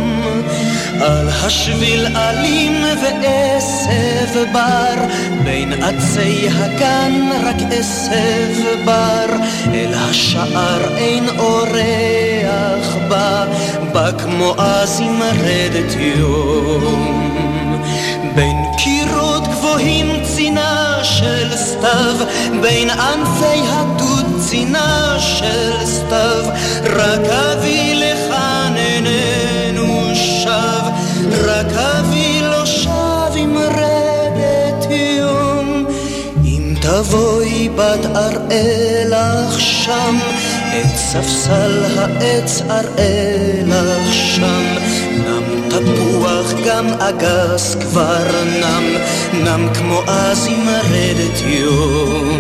על השביל אלים ועשב בר, בין עצי הגן רק עשב בר, אל השער אין אורח בא, בא כמו אז עם רדת יום. בין קירות גבוהים צינה של סתיו, בין ענפי הדוד צינה של סתיו, רק אבי לכאן איננו שב, רק אבי לא שב עם רדת יום. אם תבואי בת אראה לך שם, את ספסל העץ אראה לך שם, תפוח גם אגס כבר נם, נם כמו אז עם רדת יום.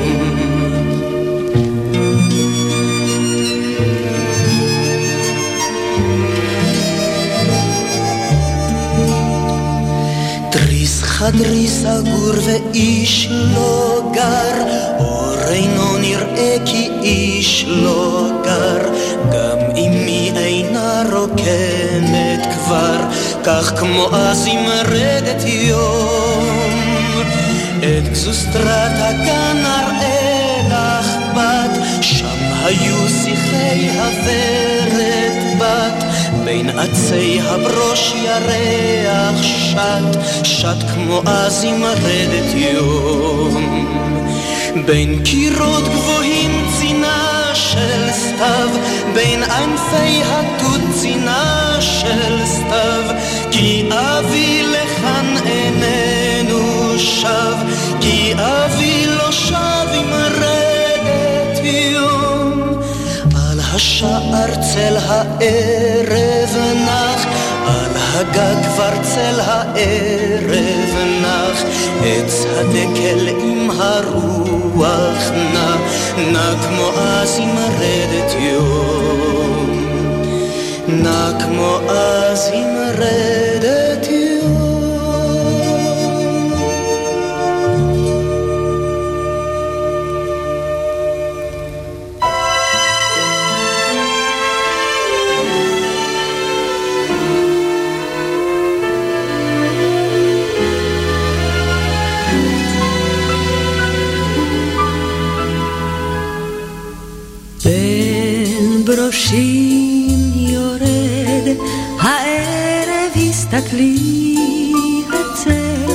תריס חדרי סגור ואיש לא גר, אור אינו נראה כי איש לא גר, גם אמי אינה רוקמת כבר, כך כמו אז עם רדת יום. את גזוסטרת הגן אראה לך בת, שם היו שיחי הוורת בת, בין עצי הברוש ירח שט, שט כמו אז עם רדת יום. בין קירות גבוהים של סתיו, בין ענפי התות צינה של סתיו, כי אבי לכאן איננו שב, כי אבי לא שב עם רדת יום. על השער צל הערב נח, על הגג כבר צל הערב נח, עץ הדקל עם הרוח נע, נע כמו אז עם רדת יום. נע כמו אז עם רדת הסתכלי הצל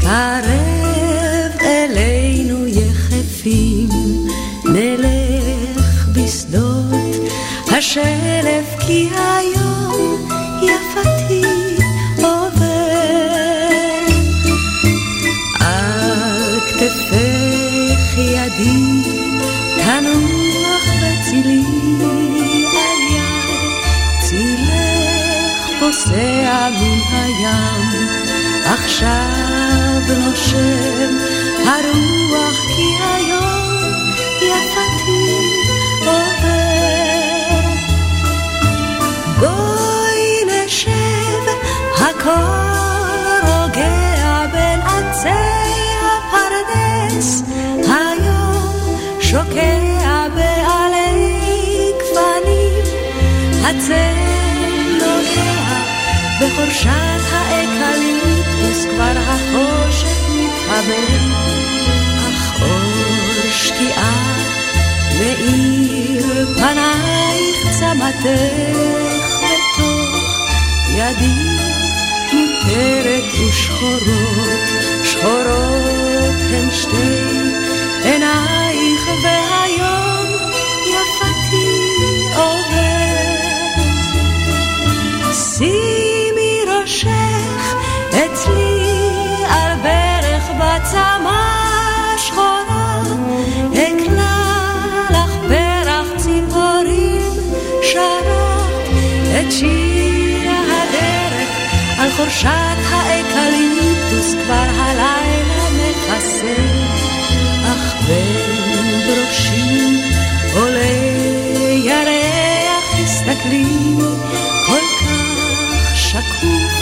קרב אלינו יחפים נלך בשדות השלף כי היום יפתי עובר. על כתפך ידי תנוח בצילי על יד צילך פוסע מן הים עכשיו נושם הרוח כי היום יפתי עובר. בואי נשב הכל רוגע בין עצי הפרדס. היום שוקע בעלי גפנים הצל בחורשת האקליפטוס כבר החושך מתחבר אך אור שקיעה מאיר פנייך צמתך בתוך ידי מותרת ושחורות שחורות הן שתי עינייך והיום חורשת האקליפטוס כבר הלילה מכסה אך בין ברושים עולה ירח הסתכלי כל כך שקוף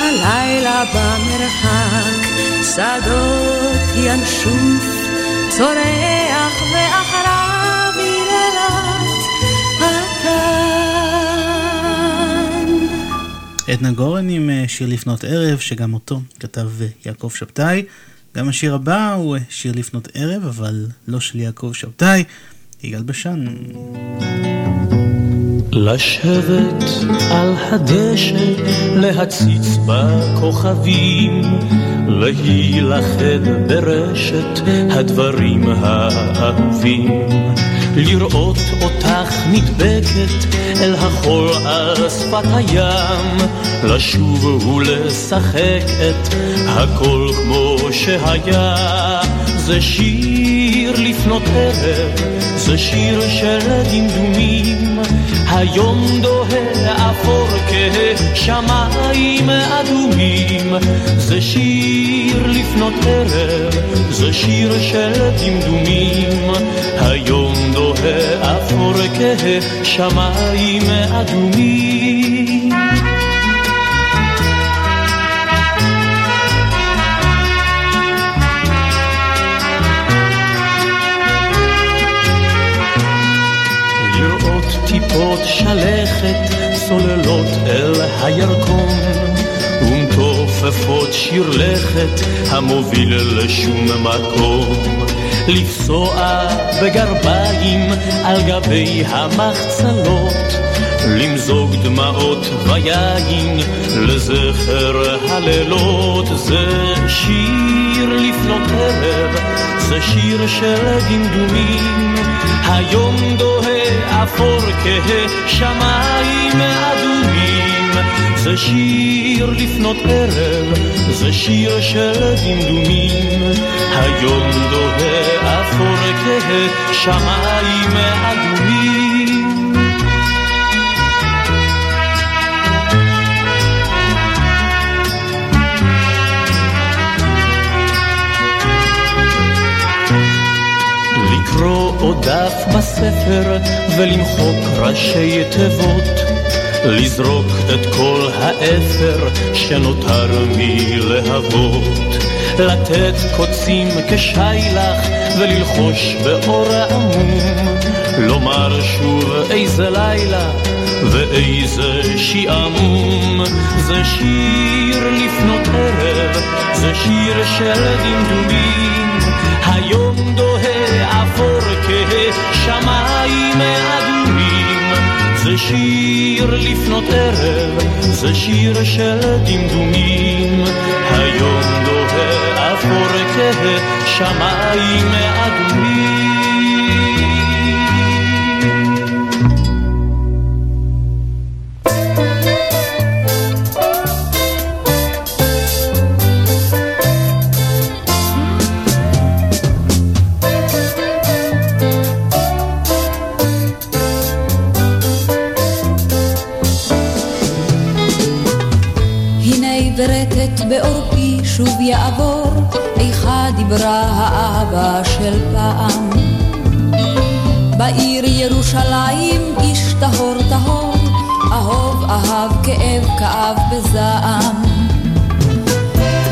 הלילה במרחק שדות ינשוף צורח ואחריו עדנה גורן עם אה, שיר לפנות ערב, שגם אותו כתב אה, יעקב שבתאי. גם השיר הבא הוא אה, שיר לפנות ערב, אבל לא של יעקב שבתאי, יגאל בשן. לשבת על הדשא, להציץ בכוכבים, להילכד ברשת הדברים האהובים. לראות אותך נדבקת אל החול על שפת הים, לשוב ולשחק את הכל כמו שהיה. זה שיר לפנות ערב, זה שיר של דמדומים, היום דוהה אפור כשמיים אדומים. זה שיר לפנות ערב, זה שיר של דמדומים, היום דוהה אפור כשמיים אדומים. שלכת צוללות אל הירקון ומתופפות שיר לכת המוביל לשום מקום. לפסוע בגרביים על גבי המחצלות למזוג דמעות ויין לזכר הלילות. זה שיר לפנות ערב זה שיר של דמדומים היום דוהה אפור כשמיים אדומים. זה שיר לפנות ערב זה שיר של דמדומים. היום דוהה אפור כשמיים אדומים דף בספר ולמחוק ראשי תיבות לזרוק את כל האפר שנותר מלהבות לתת קוצים כשיילך וללחוש באור עמום לומר שוב איזה לילה ואיזה שעמום זה שיר לפנות ערב זה שיר של דמדומים היום דוהה אפור כשמיים אדומים. זה שיר לפנות ערב, זה שיר של דמדומים. היום דוהה אפור כשמיים אדומים. ירושלים איש טהור טהור, אהוב אהב כאב כאב בזעם.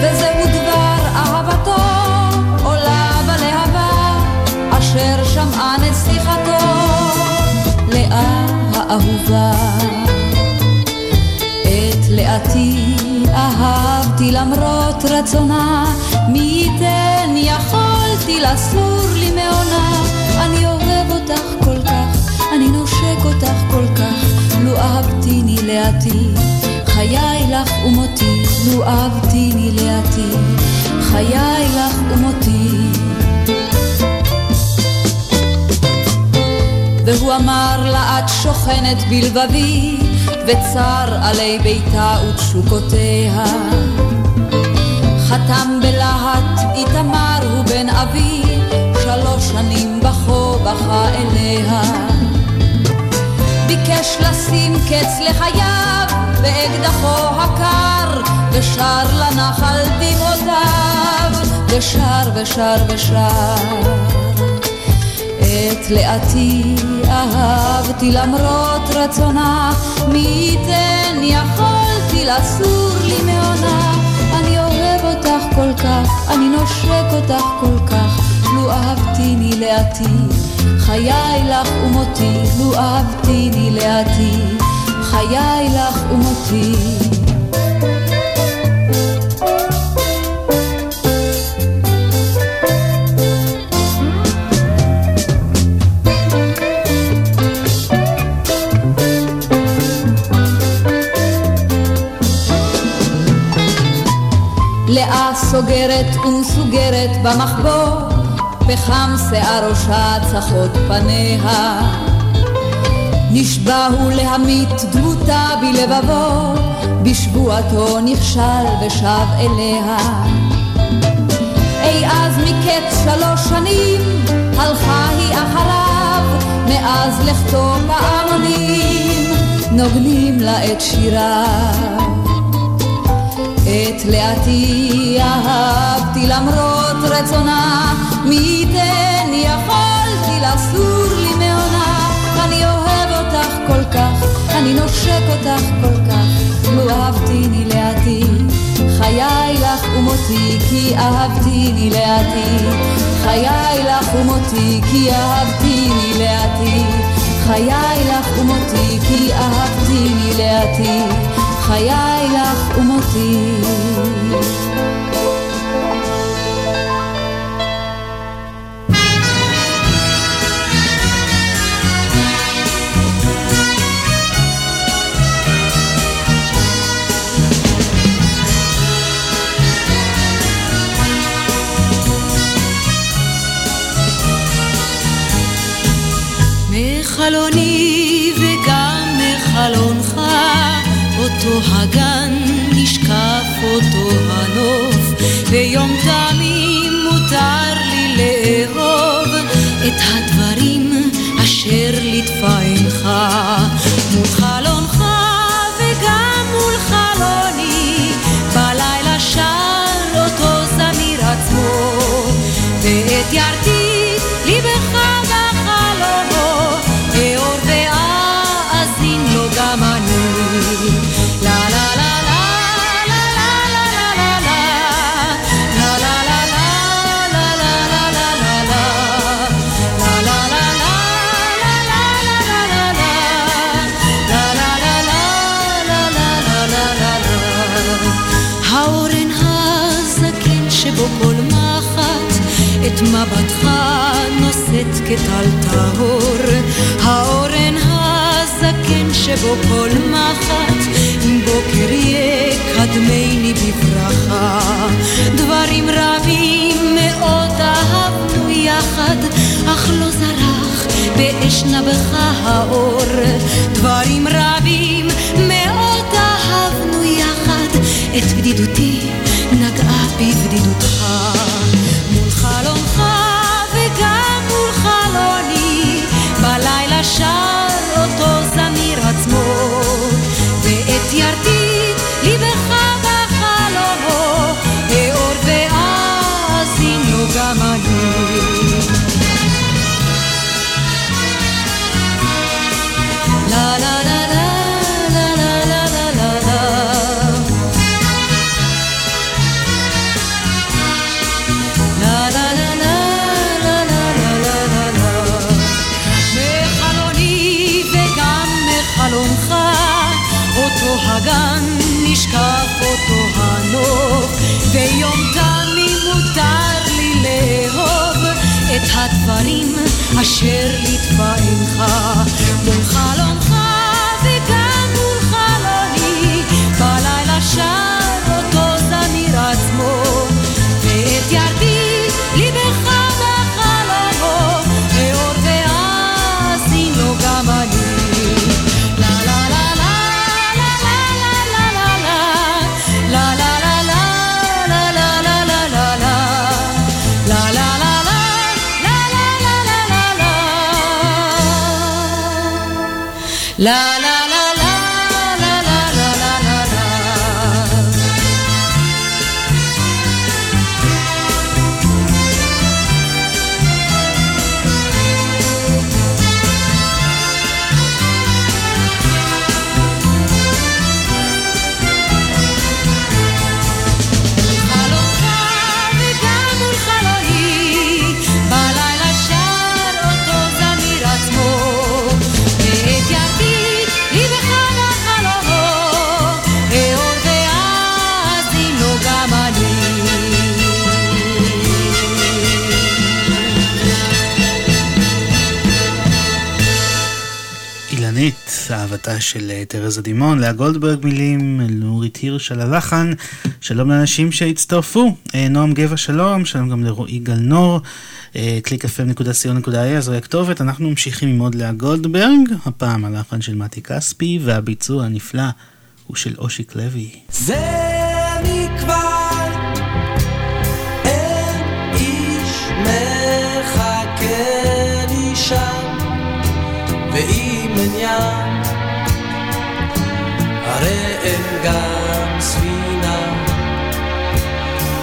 וזהו דבר אהבתו, עולה בלהבה, אשר שמעה נסיכתו, לאה האהובה. את לאתי אהבתי למרות רצונה, מי ייתן יכולתי לסור לי מעונה. אני אוהב אותך כל כך, לו אהבתיני לאתי, חיי לך ומותי, לו אהבתיני לאתי, חיי לך ומותי. והוא אמר לה את שוכנת בלבבי וצר עלי ביתה ותשוקותיה. חתם בלהט איתמר הוא בן אבי, שלוש שנים בכו בכה אליה. ביקש לשים קץ לחייו באקדחו הקר, ושר לנחל דמעותיו, ושר ושר ושר. את לאתי אהבתי למרות רצונה, מי ייתן יכולתי לסור לי מעונה. אני אוהב אותך כל כך, אני נושק אותך כל כך, לו אהבתיני לאתי, חיי לך ומותי, לו אהבתיני לאתי, חיי לך ומותי. לאה סוגרת ומסוגרת במחבור, פחם שיער ראשה צחות פניה. נשבע הוא להמית דמותה בלבבו, בשבועתו נכשל ושב אליה. אי אז מקץ שלוש שנים, הלכה היא אחריו, מאז לכתו פעמונים, נוגנים לה את שיריו. את לאתי אהבתי למרות רצונה, מי ייתן יכולתי לסור לי מעונה. אני אוהב אותך כל כך, אני נושק אותך כל כך, לו אהבתיני לאתי. חיי לך ומותי כי אהבתיני לאתי. חיי לך ומותי כי אהבתיני לאתי. חיי לך ומותי כי אהבתיני לאתי. חיי לך ומותי. מחלוני אותו הגן נשקף אותו הנוף ביום תמים מותר לי לאהוב את הדברים אשר ליטפה עינך. מול חלונך וגם מול חלוני בלילה שר אותו זמיר עצמו ואת ירתי מבטך נושאת כטל טהור, האורן הזקן שבו כל מחט עם בוקר יקדמני בברכה. דברים רבים מאוד אהבנו יחד, אך לא זרח באש נבכה האור. דברים רבים מאוד אהבנו יחד, את בדידותי נגעה בבדידותך. אשר לטבעינך אהבתה של אה, תרזה דימון, לאה גולדברג מילים, נורית הירש על הלחן, שלום לאנשים שהצטרפו, אה, נועם גבע שלום, שלום גם לרועי גלנור, אה, www.clickfm.co.il, זוהי הכתובת, אנחנו ממשיכים עם עוד לאה גולדברג, הפעם הלחן של מתי כספי, והביצוע הנפלא הוא של אושיק לוי. זה מכבר מחכה לי שם ואם אין ים הרי אין גם ספינה.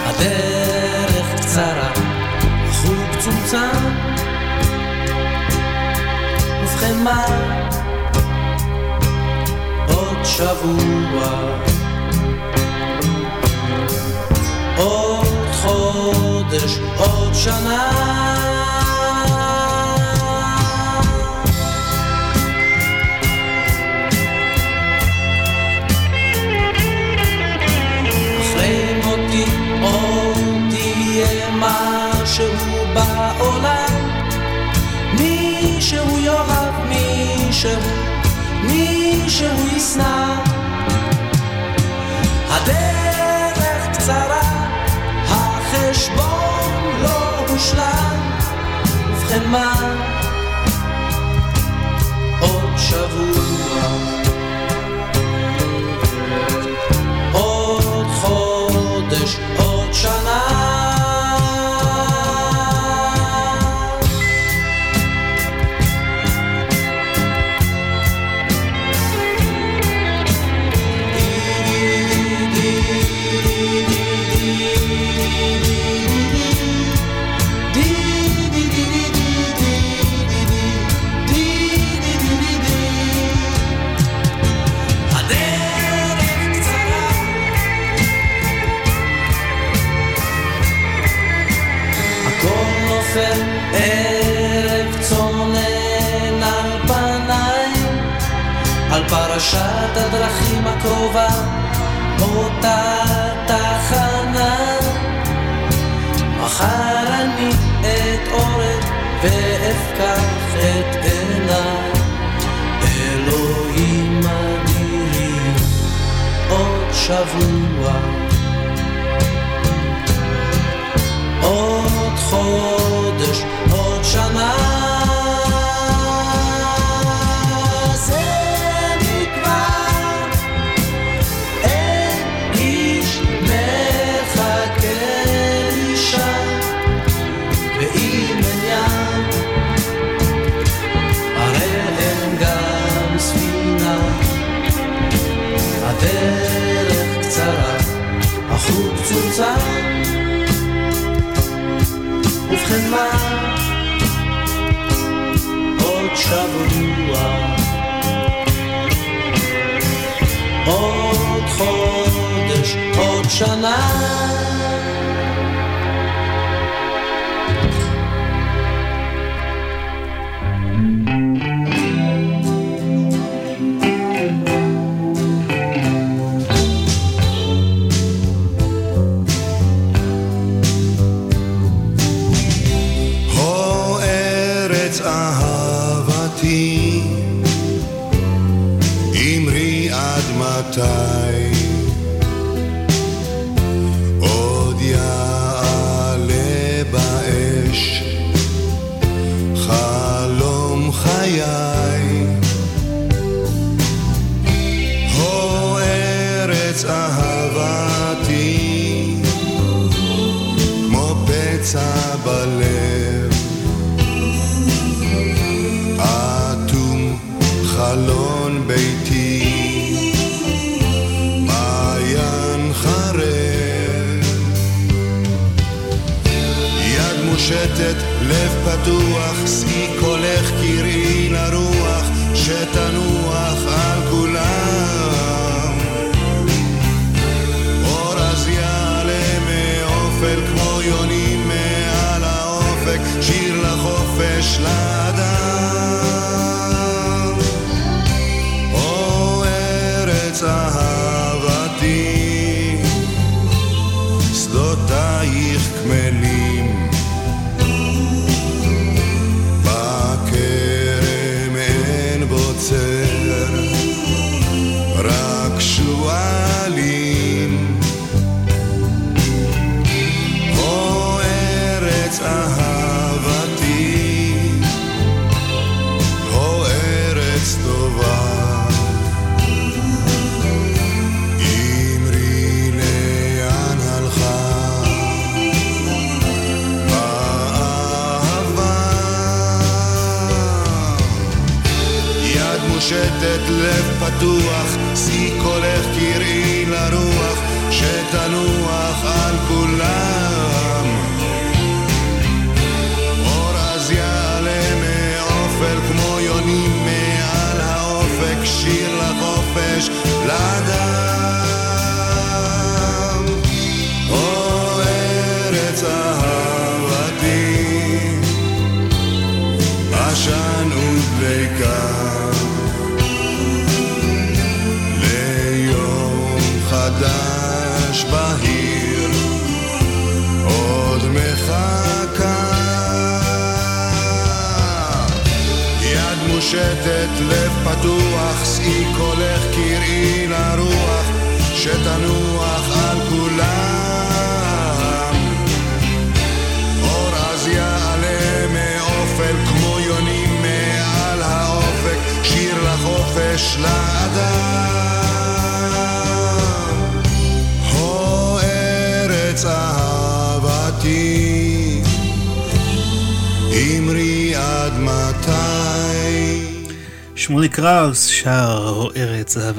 הדרך קצרה החוג צומצם ובכן מה? עוד שבוע. עוד חודש, עוד שנה מישהו יאהב מישהו מישהו ישנא. הדרך קצרה, החשבון לא הושלם ובכן מה? עוד שבוע. עוד חודש, עוד שנה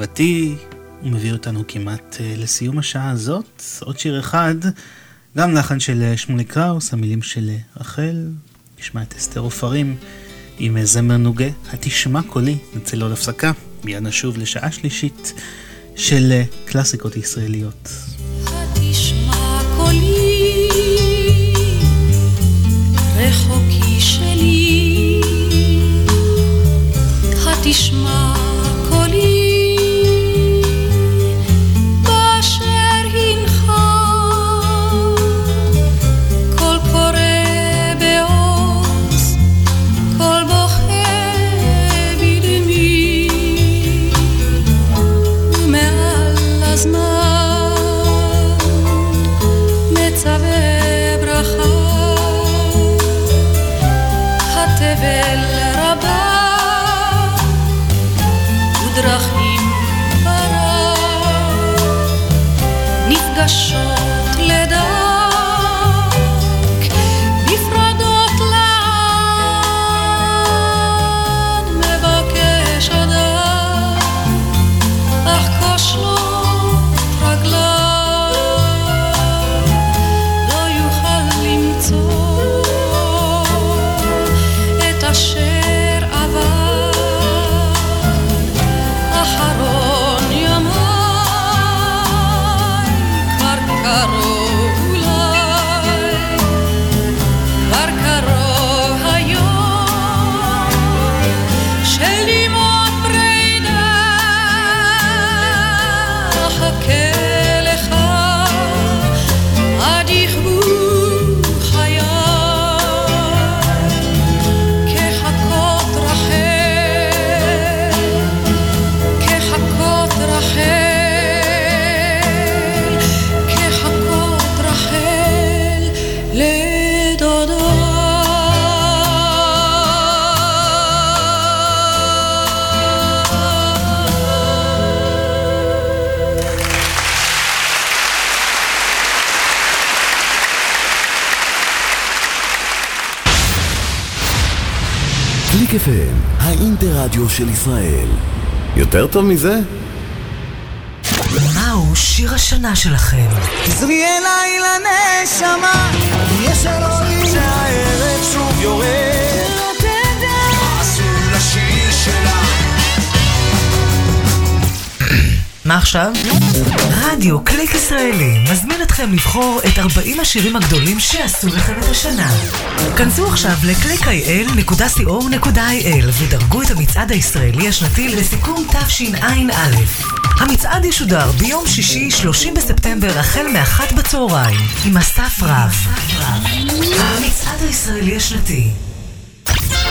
אהבתי", הוא מביא אותנו כמעט אה, לסיום השעה הזאת. עוד שיר אחד, גם לחן של אה, שמולי קראוס, המילים של אה, רחל, נשמע את אסתר עופרים עם זמר נוגה, התשמע קולי, נצא לעוד הפסקה, מיד נשוב לשעה שלישית של קלאסיקות ישראליות. ישראל. יותר טוב מזה? מהו שיר השנה שלכם? עזרי אליי לנשמה, עכשיו? רדיו קליק ישראלי מזמין אתכם לבחור את 40 השירים הגדולים שעשו לכם את השנה. כנסו עכשיו ל-clickil.co.il ודרגו את המצעד הישראלי השנתי לסיכום תשע"א. המצעד ישודר ביום שישי 30 בספטמבר החל מאחת בצהריים עם אסף רב. המצעד הישראלי השנתי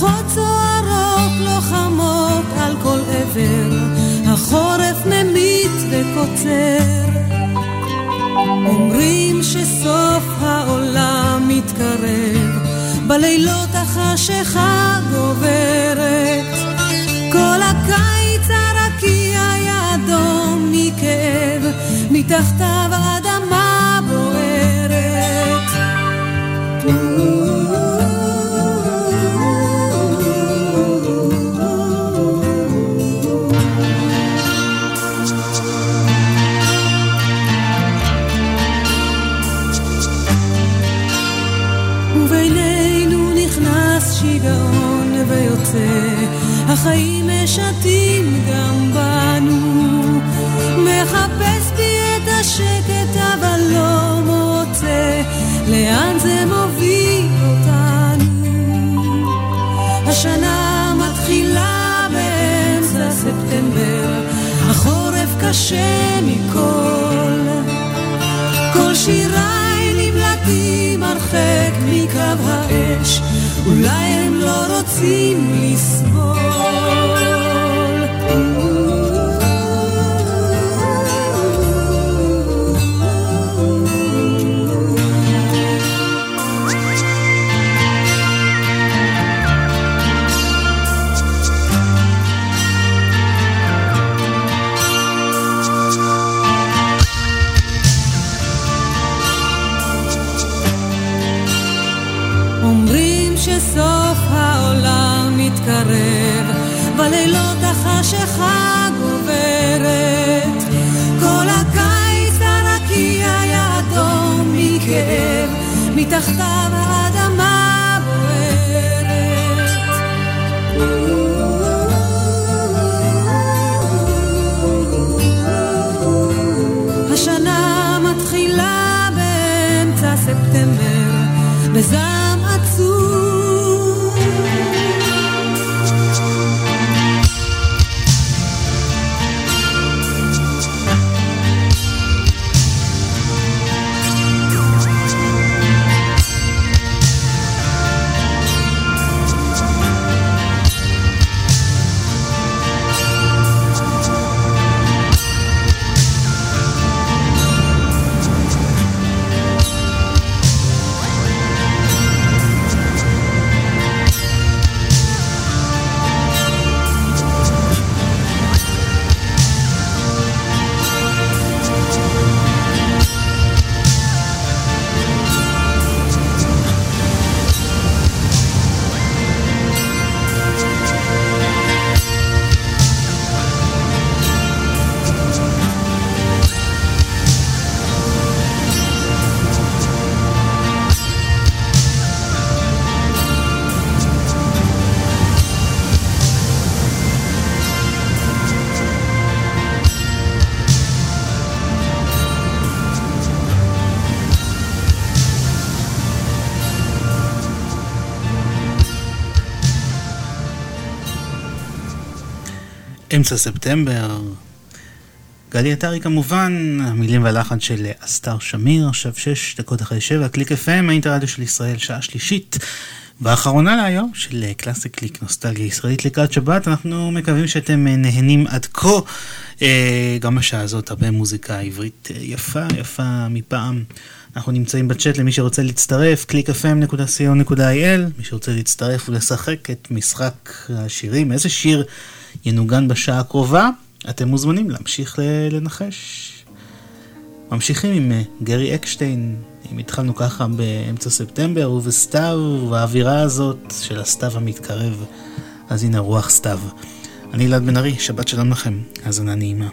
רוחות סוערות לוחמות על כל עבר, החורף ממית וקוצר. אומרים שסוף העולם מתקרב, בלילות החשיכה גוברת. כל הקיץ הרקיע אדום מכאב, מתחתיו האדמה החיים משתים גם בנו. מחפש בי את השקט אבל לא מוצא, לאן זה מוביל אותנו? השנה מתחילה באמצע ספטמבר, החורף קשה מכל. כל שיריי נמלטים הרחק מקו ה... באש, אולי הם לא רוצים לסבול. מתחתיו אמצע ספטמבר. גלי עטרי כמובן, המילים והלחן של אסתר שמיר, עכשיו שש דקות אחרי שבע, קליק FM, האינטרדיו של ישראל, שעה שלישית. והאחרונה להיום של קלאסי קליק נוסטלגיה ישראלית לקראת שבת, אנחנו מקווים שאתם נהנים עד כה. אה, גם בשעה הזאת הרבה מוזיקה עברית יפה יפה מפעם. אנחנו נמצאים בצ'אט למי שרוצה להצטרף, www.clickfm.co.il, מי שרוצה להצטרף ולשחק את משחק השירים, איזה שיר ינוגן בשעה הקרובה, אתם מוזמנים להמשיך לנחש. ממשיכים עם אה, גרי אקשטיין, אם התחלנו ככה באמצע ספטמבר ובסתיו, ובאווירה הזאת של הסתיו המתקרב, אז הנה רוח סתיו. אני אלעד בן ארי, שבת שלום לכם, האזנה נעימה.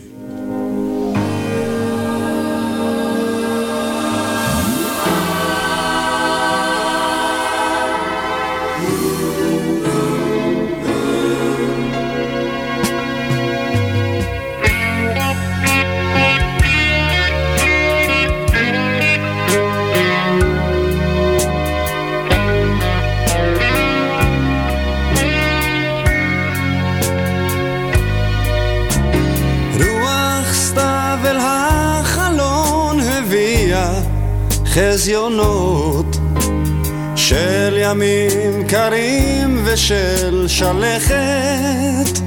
קרים ושל שלכת.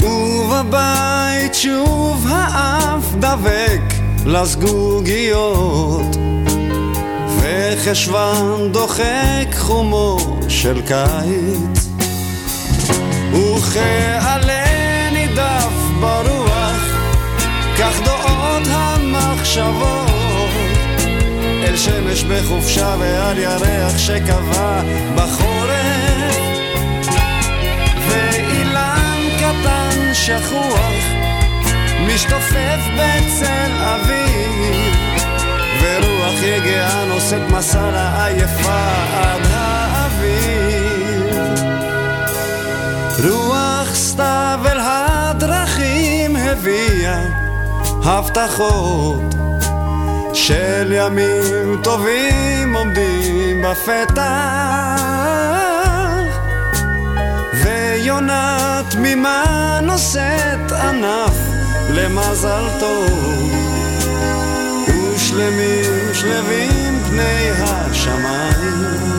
ובבית שוב האף דבק לזגוגיות. וחשוון דוחק חומו של קיץ. וכעלה נידף ברוח כך דעות המחשבות שמש בחופשה ועל ירח שקבע בחורף. ואילן קטן שכוח משתופף בצל אביב ורוח יגעה נושאת מסע לעייפה עד האביב רוח סתיו אל הדרכים הביאה הבטחות של ימים טובים עומדים בפתח ויונה תמימה נושאת ענף למזל טוב. ושלמים שלווים פני השמיים.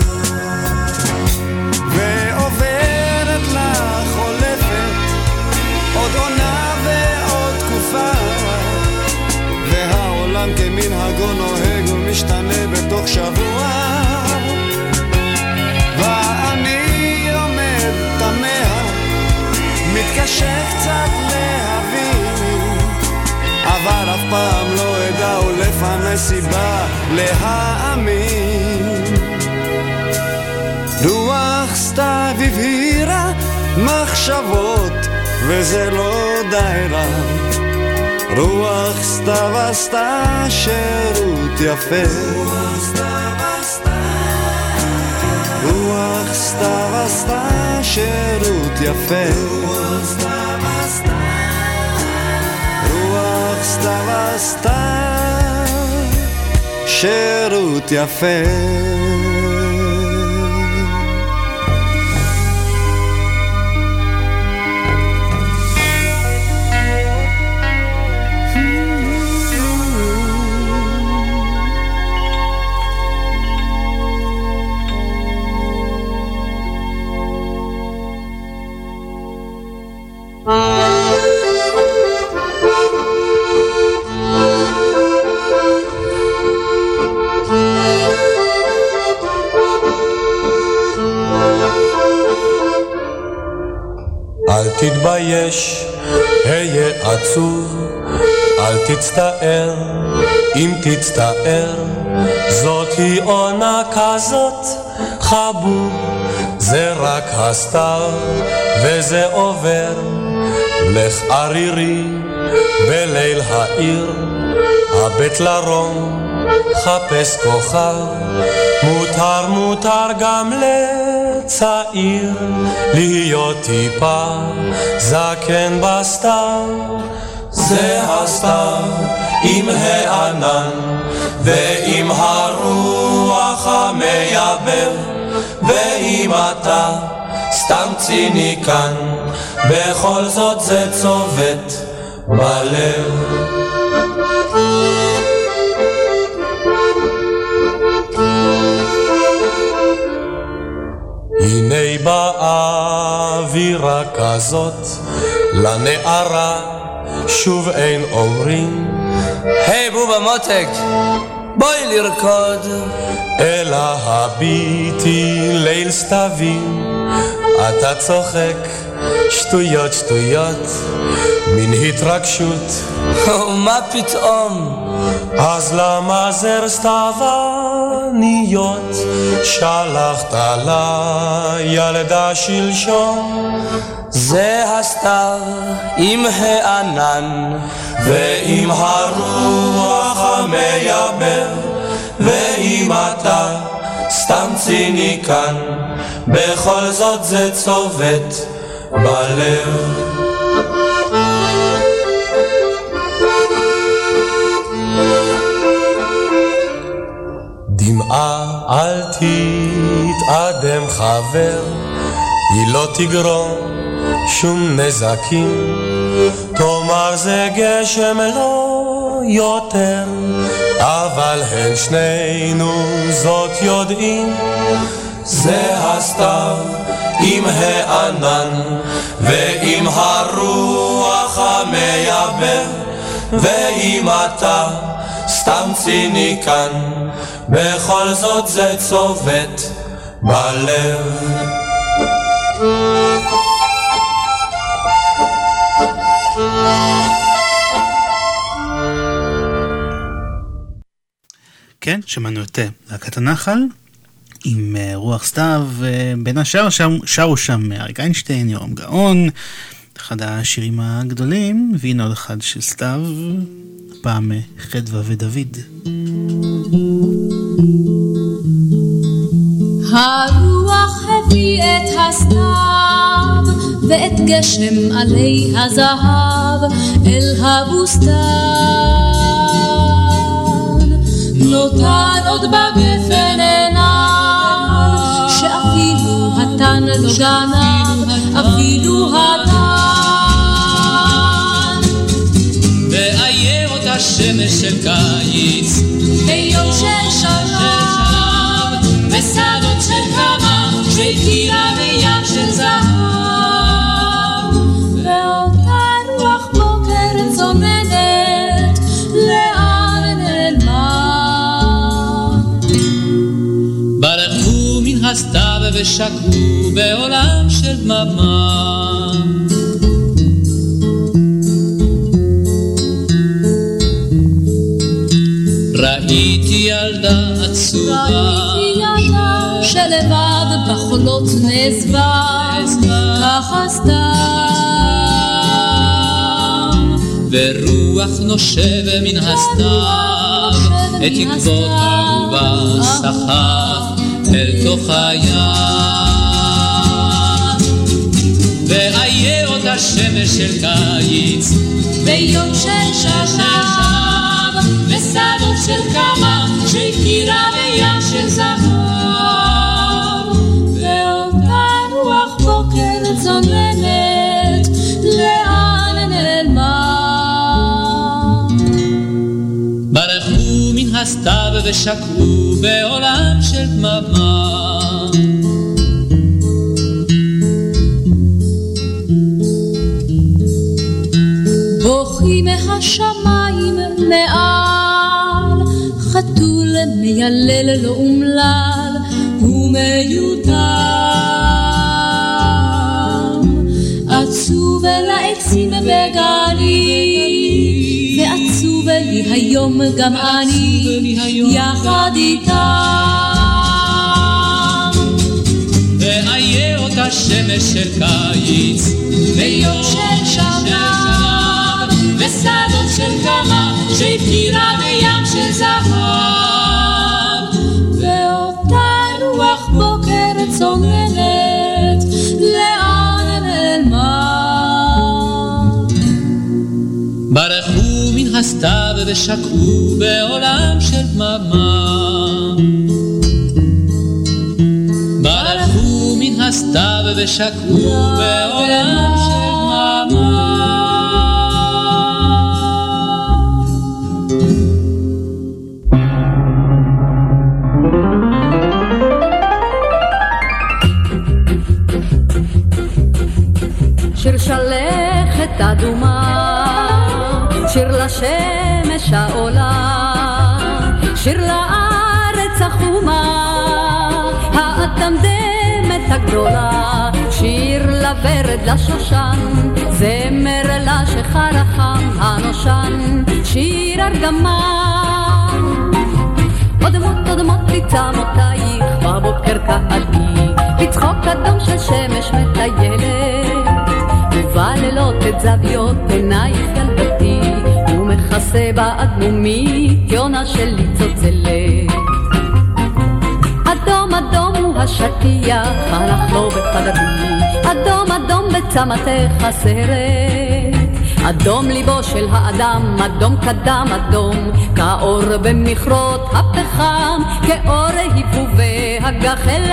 ועוברת לה חולפת עוד עונה ועוד תקופה והעולם כמנהגו נוהג ומשתנה בתוך שבוע. ואני עומד תמה מתקשה קצת להבין אבל אף פעם לא אדע ולפני סיבה להאמין. רוח סתיו הבהירה מחשבות וזה לא די רע רוח סתיו עשתה שירות יפה. רוח סתיו עשתה שירות יפה. רוח סתיו עשתה שירות יפה תתבייש, היה עצוב, אל תצטער, אם תצטער, זאת היא עונה כזאת, חבוב, זה רק הסתיו, וזה עובר, לך ערירי, בליל העיר, הבט לרום, חפש כוכב, מותר מותר גם לצעיר, להיות טיפה זקן בסתיו. זה הסתיו עם הענן ועם הרוח המייבב ואם אתה סתם ציניקן בכל זאת זה צובט בלב הנה באה אווירה כזאת לנערה שוב אין אומרים היי בובה מותק, בואי לרקוד. אלא הביטי ליל סתווים אתה צוחק שטויות שטויות מן התרגשות מה פתאום? אז למה זר סתיווניות שלחת לילדה שלשום זה הסתיו עם הענן ועם הרוח המייבב ואם אתה סתם ציניקן בכל זאת זה צובט בלב דמעה אל תתאדם חבר, היא לא תגרום שום נזקים, תאמר זה גשם לא יותר, אבל הן שנינו זאת יודעים, זה הסתיו עם הענן ועם הרוח המייבב, ואם אתה סתם ציניקן, בכל זאת זה צובט בלב. כן, שמענו את אה, להקת הנחל עם אה, רוח סתיו, בין השאר שרו שם אריק איינשטיין, יורם גאון, אחד השירים הגדולים, והנה עוד אחד של סתיו, פעם אה, חדווה ודוד. הרוח הביא את הסתיו ואת גשם עלי הזהב אל הבוסתן. נותן עוד בגפן עיניו שאפילו התן לא גנב, אפילו התן. שמש של קיץ. ביום של שלום, בשדות של חמה, של טירה וים של זהב. ואותה רוח בוקר צוננת, לאן נעלמה? ברחו מן הסתיו ושקעו בעולם של דממה. ילדה שלבד בחולות נעזבה, ככה סתם. ורוח נושב מן הסתיו, את עקבות אהובה סחף אל תוך הים. ואיה אותה שמש של קיץ, ביום של שנה, ושדות של כמה שהכירה בים של זהב. ואותה רוח בוקר צוננת, לאן נעלמה? ברחו מן הסתיו ושקעו בעולם של דממה. מיילל לא אומלל ומיותם. עצוב אל העצים בגליל, ועצוב לי היום גם אני, יחד איתם. ואיה אותה שמש של קיץ, ביום של שנה, ושדות של כמה שהכירה בים של זהב. צוננת, לאן נעלמה? ברחו מן הסתיו ושקעו בעולם של דממה. ברחו מן הסתיו ושקעו בעולם של שיר לארץ החומה, האדמדמת הגדולה, שיר לוורד לשושן, זמר לשחר החם הנושן, שיר ארגמן. אודמות אודמות תצמותייך בבוקר תעדי, בצחוק אדום של שמש מטיילת. ובלילות את זוויות עינייך ילדתי, ומכסה באדמומית יונה שלי צוצלת. אדום אדום הוא השטיח, הלך לו בחדרי, אדום אדום בצמתך הסרט. אדום ליבו של האדם, אדום קדם אדום, כאור במכרות הפחם, כאור היפובי הגחלת.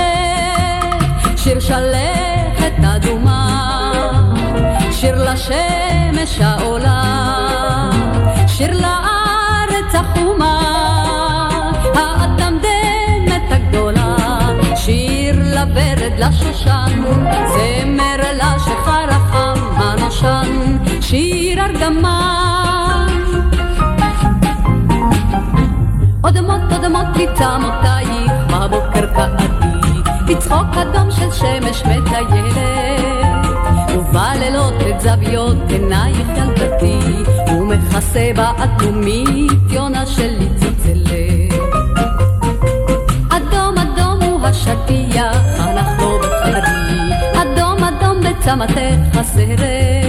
שיר שלכת אדומה, שיר לשמש העולה, שיר לארץ החומה, האדמדמת הגדולה, שיר לוורד לשושן, זמר לשחר החם הנושן, שיר ארגמן. אודמות אודמות תצמותייך בבוקר קעתי, בצחוק אדום של שמש מטיילת. ובלילות את זוויות עינייך ילדתי, ומכסה באדומית יונה שלי צלצלת. אדום אדום הוא השטיח, לו בחדרי, אדום אדום בצמתך הסרט.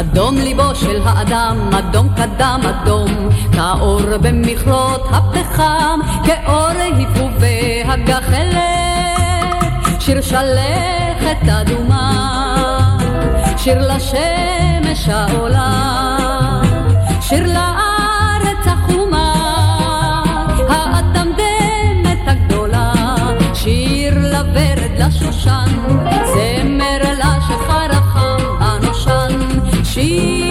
אדום ליבו של האדם, אדום קדם אדום, כאור במכרות הפחם, כאור היפובי הגחלת. שיר שלכת אדומה, שיר לשמש העולה, שיר לארץ החומה, האדמדמת הגדולה, שיר לוורד לשושן, זמר לשחר החם הנושן, שיר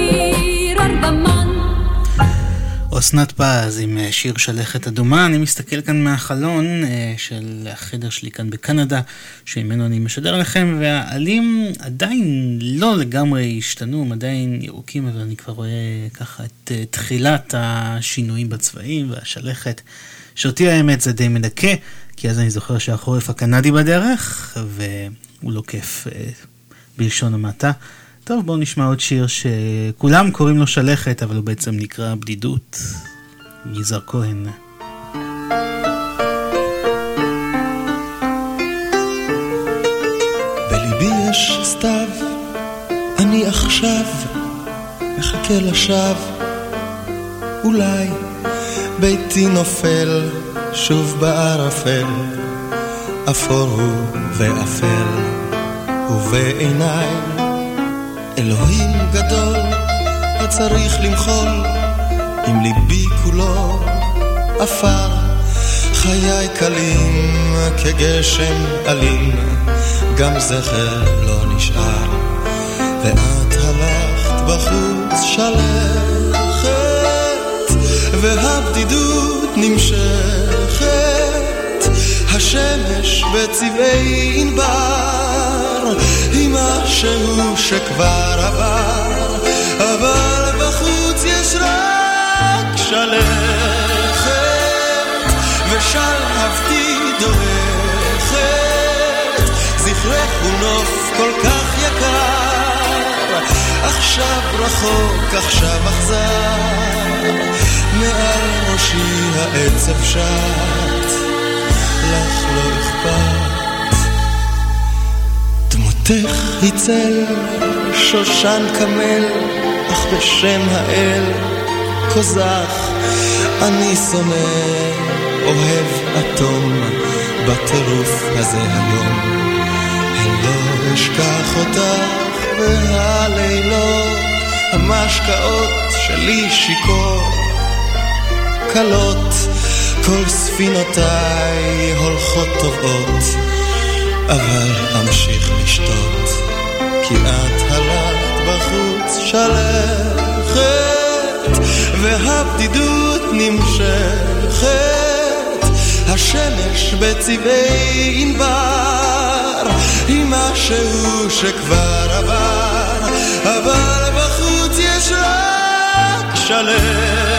אסנת פז עם אה, שיר שלכת אדומה. אני מסתכל כאן מהחלון אה, של החדר שלי כאן בקנדה, שממנו אני משדר לכם, והעלים עדיין לא לגמרי השתנו, הם עדיין ירוקים, אבל אני כבר רואה ככה את אה, תחילת השינויים בצבעים והשלכת, שאותי האמת זה די מדכא, כי אז אני זוכר שהחורף הקנדי בדרך, והוא לא כיף בלשון המעטה. טוב, בואו נשמע עוד שיר שכולם קוראים לו שלכת, אבל הוא בעצם נקרא בדידות. יזהר כהן. בליבי יש סתיו, אני עכשיו מחכה לשווא. אולי ביתי נופל שוב בערפל, אפור הוא ואפל, ובעיניי אלוהים גדול, הצריך למחול, עם ליבי כולו עפר, חיי קלים כגשם אלים, גם זכר לא נשאר, ואת הלכת בחוץ שלכת, והבדידות נמשכת, השמש בצבעי ענבר, היא משהו שכבר עבר, אבל בחוץ יש רק שלכת, ושלהבתי דורכת, זכרך הוא נוף כל כך יקר, עכשיו רחוק, עכשיו אכזר, מעל ראשי העצב שט, לך לא דמותך היא צל, שושן קמל, אך בשם האל, קוזח, אני שונא, אוהב אטום, בטירוף הזה היום. אני לא אשכח אותך, והלילות, המשקאות שלי שיכור, קלות, כל ספינותיי הולכות טובות. אבל אמשיך לשתות, כי את הלכת בחוץ שלכת, והבדידות נמשכת, השמש בצבעי ענבר, היא משהו שכבר עבר, אבל בחוץ יש רק שלכת,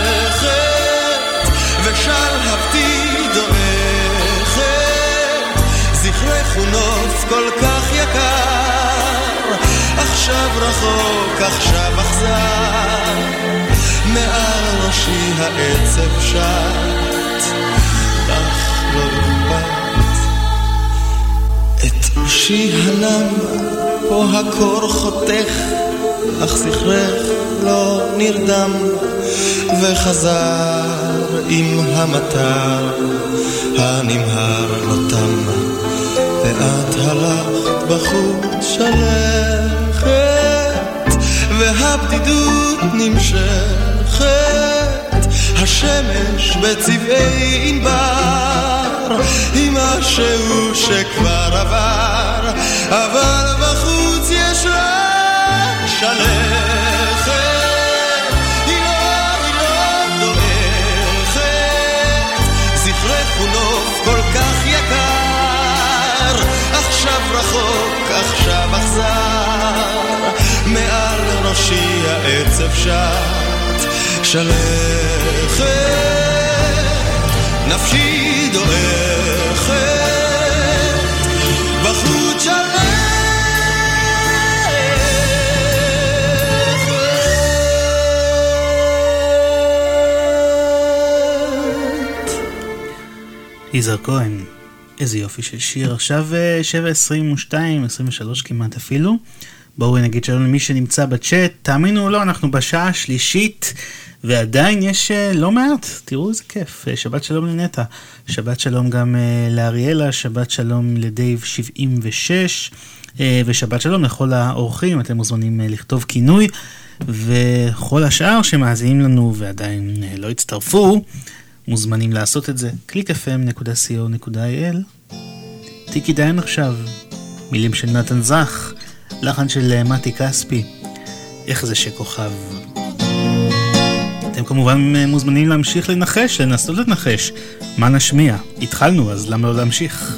זכרך הוא נוף כל כך יקר, עכשיו רחוק, עכשיו אכזר, מעל ראשי העצב שט, לך לא אכפת. את ראשי הנם, פה הקור חותך, אך זכרך לא נרדם, וחזר עם המטר. הנמהר לא תם. ואת הלכת בחוץ שלכת, והבדידות נמשכת, השמש בצבעי ענבר, היא משהו שכבר עבר, אבל בחוץ יש רק שלכת. עכשיו רחוק, עכשיו אכזר, מעל ראשי העצב שט, שלכת, נפשי דועכת, בחוץ שלכת. יזהר כהן, איזה יופי של שיר. עכשיו 7.22, 23 כמעט אפילו. בואו נגיד שלום למי שנמצא בצ'אט. תאמינו או לא, אנחנו בשעה השלישית, ועדיין יש לא מעט. תראו איזה כיף. שבת שלום לנטע. שבת שלום גם לאריאלה, שבת שלום לדייב 76, ושבת שלום לכל האורחים. אתם מוזמנים לכתוב כינוי, וכל השאר שמאזינים לנו ועדיין לא הצטרפו. מוזמנים לעשות את זה, www.clickfm.co.il טיקי דיין עכשיו, מילים של נתן זך, לחן של מתי כספי, איך זה שכוכב. אתם כמובן מוזמנים להמשיך לנחש, לנסות לנחש. מה נשמיע? התחלנו, אז למה לא להמשיך?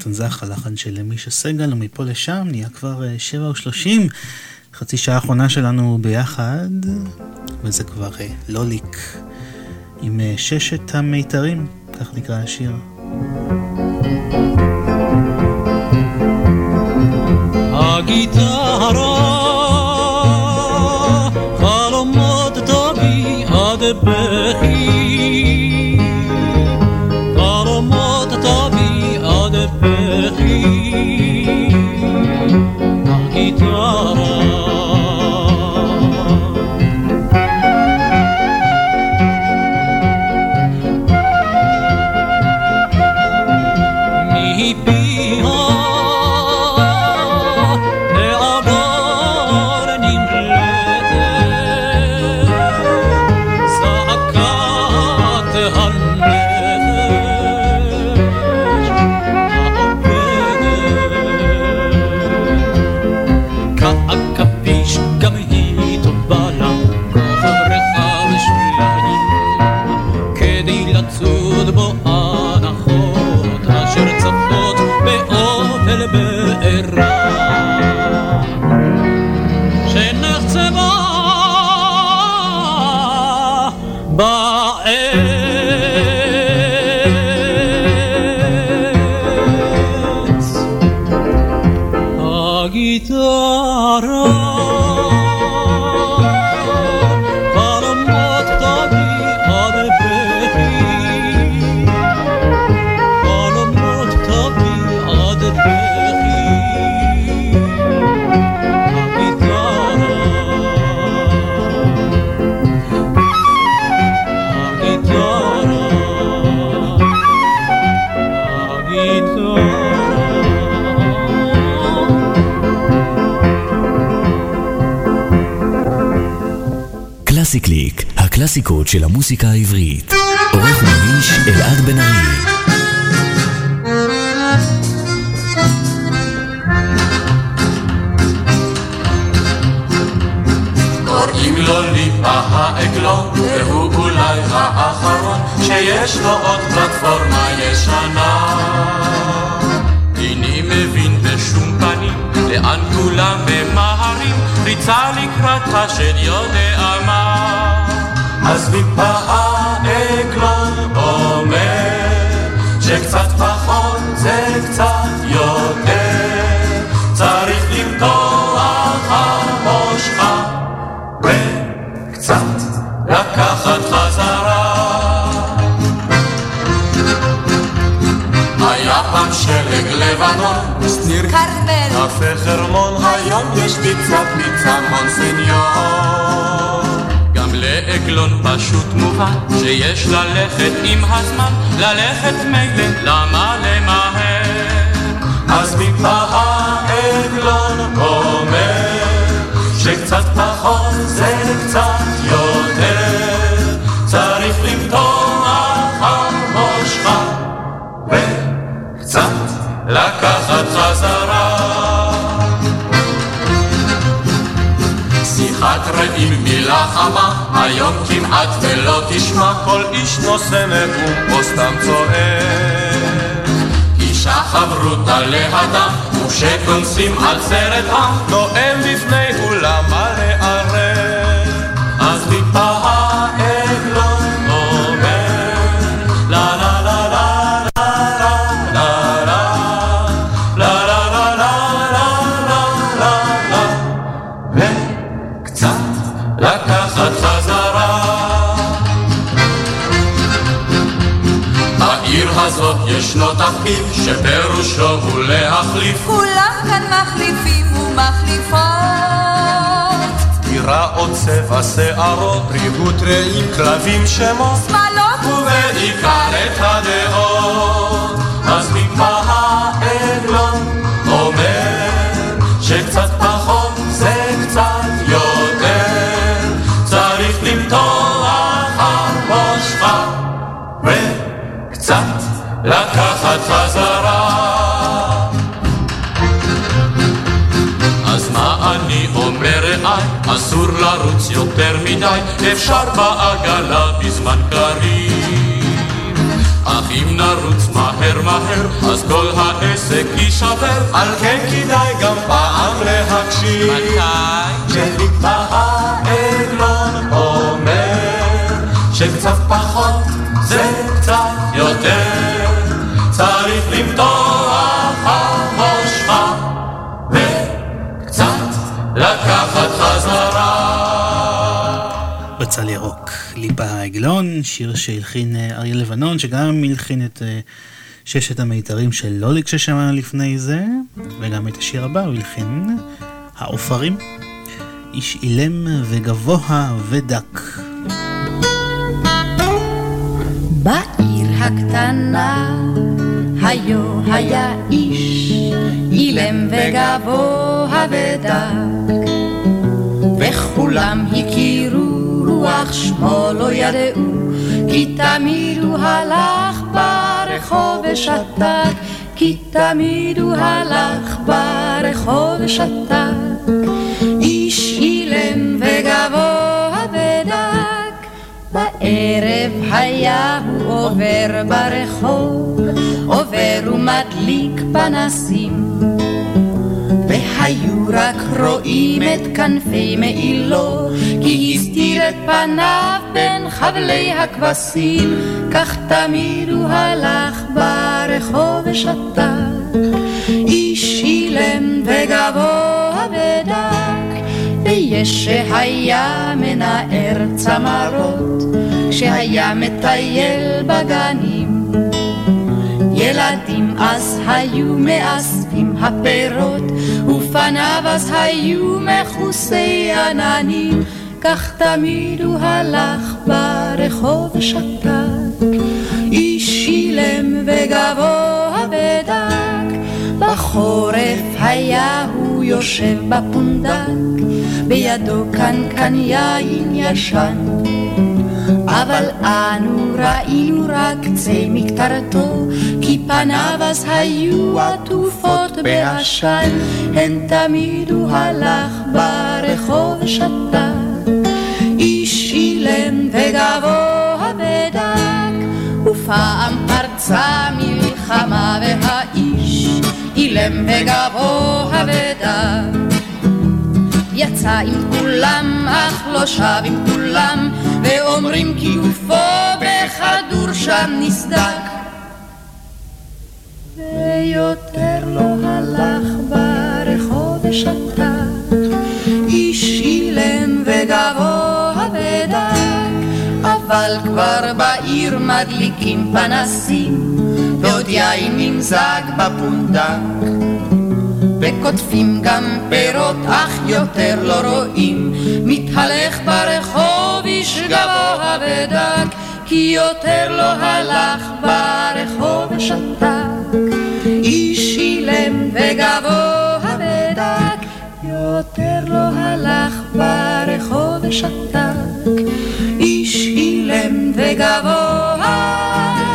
זה של נתן זך, הלחן של מישה סגל, ומפה לשם נהיה כבר אה, שבע ושלושים. חצי שעה האחרונה שלנו ביחד, וזה כבר אה, לוליק עם אה, ששת המיתרים, כך נקרא השיר. של המוסיקה העברית. עורך ומגיש אלעד בן ארי. קוראים לו ליפה העגלון, והוא אולי האחרון שיש לו עוד פלטפורמה ישנה. איני מבין בשום פנים לאן כולם ממהרים, ריצה לקראת השד יודע מה. אז מפה העגלון אומר שקצת פחות זה קצת יותר. צריך למתוח המושכה וקצת לקחת חזרה. היה פעם שלג לבנון, שניר כרמל, קפה חרמון, היום יש פיצה פיצה מונסניור לעגלון פשוט מובן שיש ללכת עם הזמן, ללכת מילא, למה למהר? אז מפה העגלון אומר שקצת פחות זה קצת יותר צריך למתוח על ראשך וקצת לקחת חזרה שיחת רעים מילה חמה, היום כמעט ולא תשמע כל איש נושא נאום או סתם צועק. אישה חברותה לאדם, וכשכונסים על סרט עם, נואם בפני אולם שפירושו הוא להחליף. כולם כאן מחליפים ומחליפות. דירה או צבע שערות, ריהוט רעים, כלבים שמות, שמאלות ובעיקר את הדעות. לרוץ יותר מדי, אפשר בעגלה בזמן קריב. אך אם נרוץ מהר מהר, אז כל העסק יישבר, על כן כדאי גם פעם להקשיב. מתי? כשנקבע העגלון אומר, שקצת פחות זה קצת יותר, צריך למתוח בצל ירוק, ליבה העגלון, שיר שהלחין אה, אריה לבנון, שגם הלחין את אה, ששת המיתרים של לוליק ששמענו לפני זה, וגם את השיר הבא הוא הלחין, העופרים, איש אילם וגבוה ודק. בעיר הקטנה היו היה איש אילם וגבוה ודק וכולם הכירו רוח שמו לא ידעו כי תמיד הוא הלך ברחוב ושתק כי תמיד הוא הלך ברחוב ושתק איש אילם וגבוה ודק בערב היה הוא עובר ברחוב, עובר ומדליק פנסים. והיו רק רואים את כנפי מעילו, כי הסתיר את פניו בין חבלי הכבשים, כך תמיד הוא הלך ברחוב ושתק. איש אילם וגבוה ודק, ויש שהיה מנער צמרות, כשהיה מטייל בגנים. ילדים אז היו מאספים הפירות, ופניו אז היו מכוסי עננים, כך תמיד הוא הלך ברחוב ושתק. איש אילם וגבוה ודק, בחורף היה הוא יושב בפונדק, בידו קנקן יין ישן. אבל אנו ראינו רק קצה מקטרתו, כי פניו אז היו עטופות בעשן, הן תמיד הוא הלך ברחוב ושתק. איש אילם וגבוה ודק, ופעם פרצה מלחמה והאיש אילם וגבוה ודק. יצא עם כולם, אך לא שב עם כולם, ואומרים כי גופו בכדור שם נסדק. ויותר לא הלך ברחוב ושתק, איש אילם וגבוה ודק, אבל כבר בעיר מדליקים פנסים, ועוד יין נמזג בפונדק. וקוטפים גם פירות, אך יותר לא רואים. מתהלך ברחוב איש גבוה ודק, כי יותר לא הלך ברחוב ושתק. איש אילם וגבוה ודק, יותר לא הלך ברחוב ושתק. איש אילם וגבוה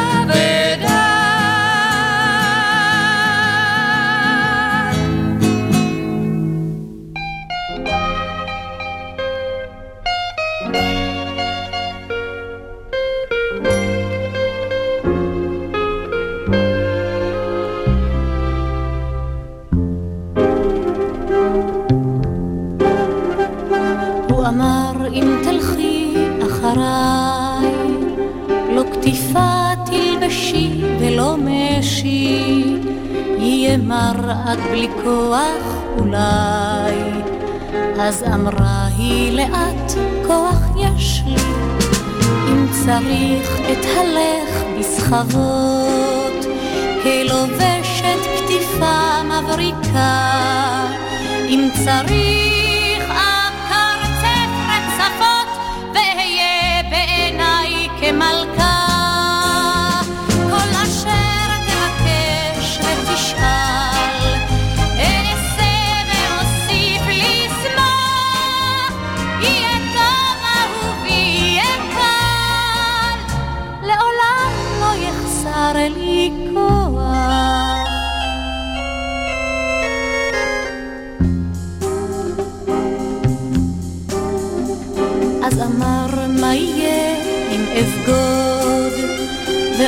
קטיפה תלבשי ולא משי, יהיה מר עד בלי כוח אולי. אז אמרה היא לאט, כוח יש לי, אם צריך אתהלך בסחבות, כלובשת כתיפה מבריקה, אם צריך כמלכה.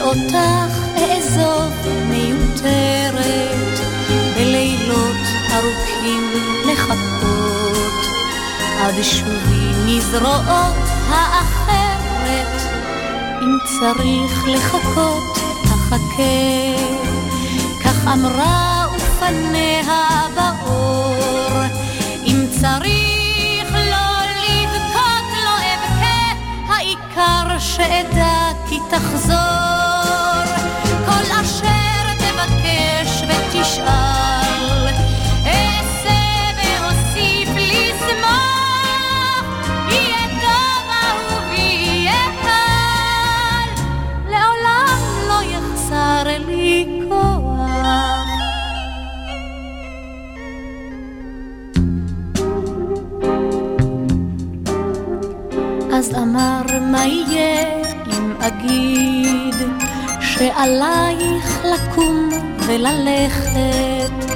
אותך אעזוב מיותרת, בלילות ארוכים לחכות, עד שובי מזרועות האחרת, אם צריך לחכות, אחכה, כך אמרה ופניה באור, אם צריך לא לא שאדע כי תחזור, אמר מה יהיה אם אגיד שעלייך לקום וללכת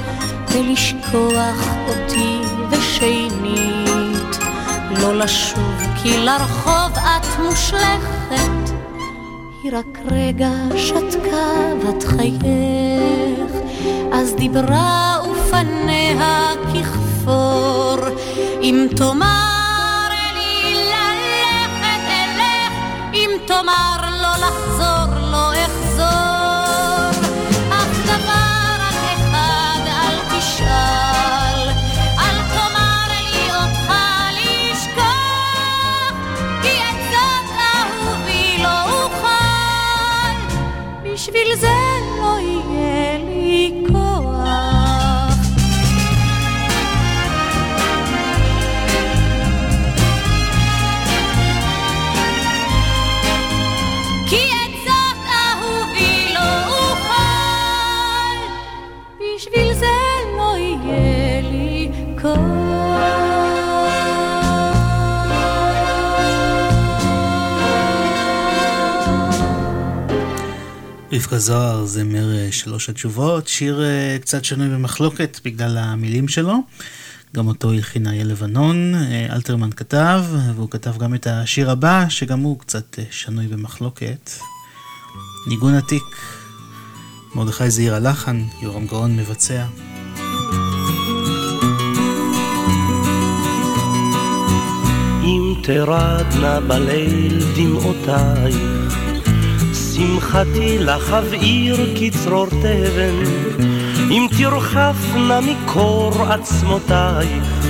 ולשכוח אותי ושנית? לא לשוב כי לרחוב את מושלכת. היא רק רגע שתקה בת חייך. אז דיברה ופניה ככפור אם תאמר לומר רבקה זוהר, זמר אה, שלוש התשובות, שיר אה, קצת שנוי במחלוקת בגלל המילים שלו. גם אותו הלחין אריה לבנון, אה, אלתרמן כתב, והוא כתב גם את השיר הבא, שגם הוא קצת שנוי במחלוקת. ניגון עתיק, מרדכי זעיר הלחן, יורם גאון מבצע. אם תרדנה בליל דמעותייך, שמחתי לך אבעיר כצרור תבן, אם תרחפנה מקור עצמותייך,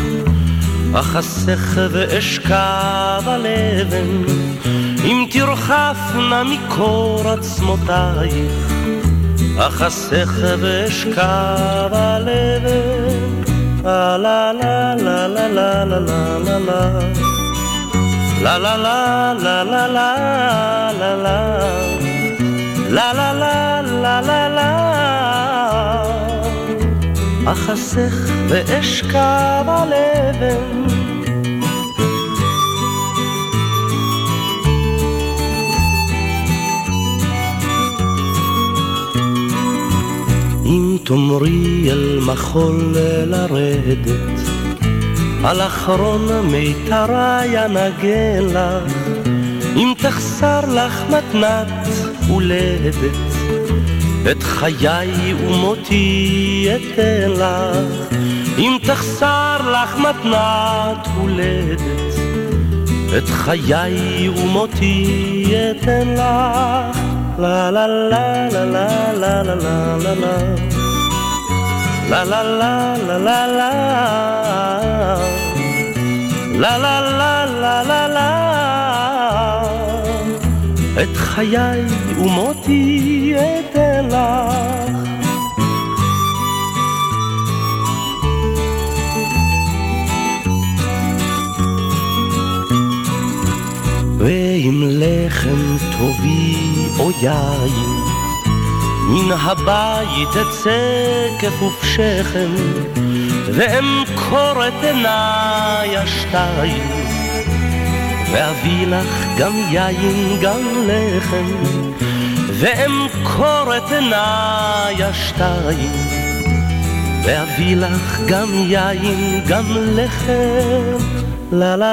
אחסך ואשכב על אבן, אם תרחפנה מקור עצמותייך, אחסך ואשכב על אבן. לה לה לה לה לה לה לה לה לה לה לה לה לה לה לה לה לה לה לה לה לה לה לה. אחסך ואשכב על אבן אם תאמרי אל מחול לרדת, על אחרון מיתרי אנגן לך, אם תחסר לך מתנת הולדת, את חיי ומותי אתן לך, אם תחסר לך מתנת הולדת, את חיי ומותי אתן לך. La la la la la la la la la la La la la la la la La la la la la la את חיי ומותי אתן לך ועם לחם טובי או יין, מן הבית אצא כפוף שכם, ואמכור את עיניי השתיים, ואביא לך גם יין גם לחם, ואמכור את עיניי השתיים, ואביא לך גם יין גם לחם. La la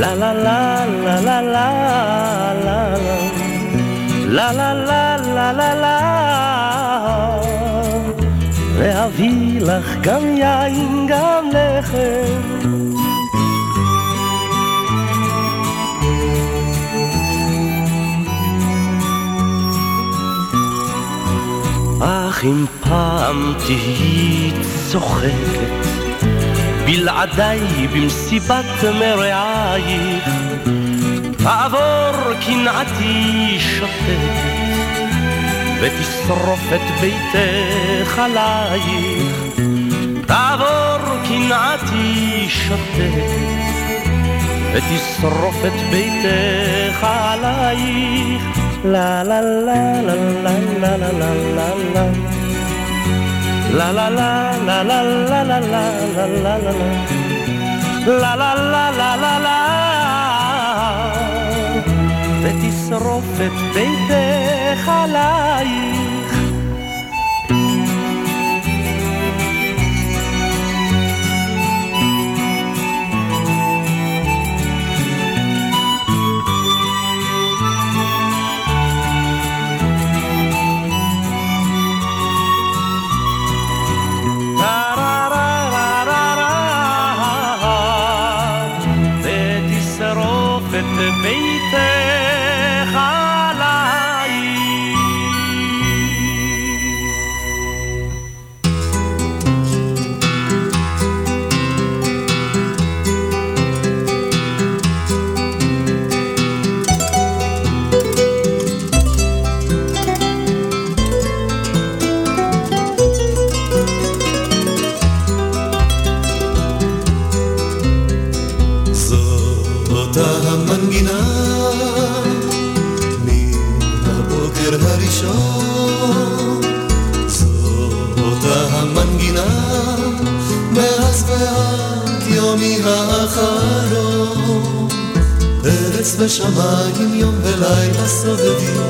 La la la la la la la la la la la la la ואביא לך גם יין גם לחם. אך אם פעם תהיי צוחקת בלעדיי במסיבת מרעייך תעבור קנאתי שוטטת ותשרוף את ביתך עלייך תעבור קנאתי שוטטת ותשרוף את ביתך עלייך לה לה לה לה לה לה לה לה לה La la la la la la la la la la la la la la la la la לשרוף את ביתך עליי. האחרון ארץ ושמיים יום ולילה סובבים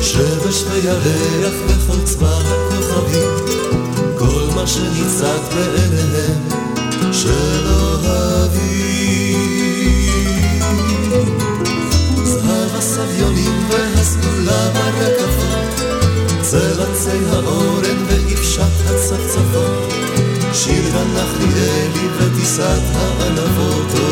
שבש וירח וכל צבא הכוכבים. כל מה שניצת בעיניהם של אוהבים זהב הסביונים והסגולה ברקפות צלצי האורן ואיפשת הצפצפות תירנח לי אלי וטיסת הענבות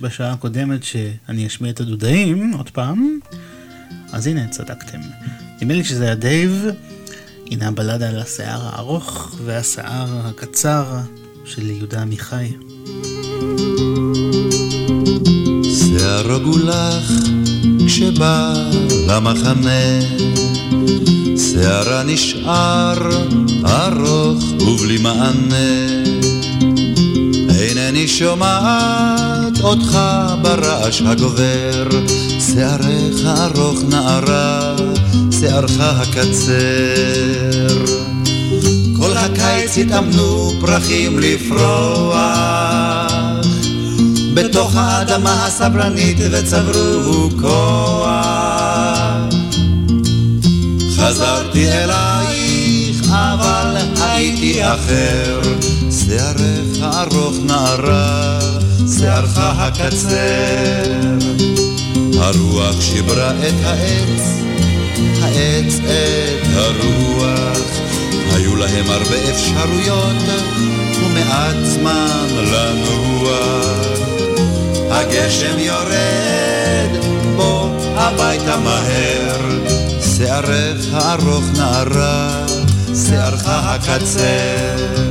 בשעה הקודמת שאני אשמיע את הדודאים, עוד פעם, אז הנה, צדקתם. נדמה לי שזה היה דייב, הנה הבלדה על השיער הארוך והשיער הקצר של יהודה עמיחי. שיער גולח כשבא למחנה שערה נשאר ארוך ובלי מענה אינני שומעת אותך ברעש הגובר שערך ארוך נערה, שערך הקצר כל הקיץ התאמנו פרחים לפרוח בתוך האדמה הסברנית וצברו כוח חזרתי אלייך, אבל הייתי אחר. שערך ארוך נערה, שערך הקצר. הרוח שיברה את העץ, העץ את הרוח. היו להם הרבה אפשרויות ומעט זמן לנוח. הגשם יורד, בוא הביתה מהר. שערך הארוך נערה, שערך הקצר.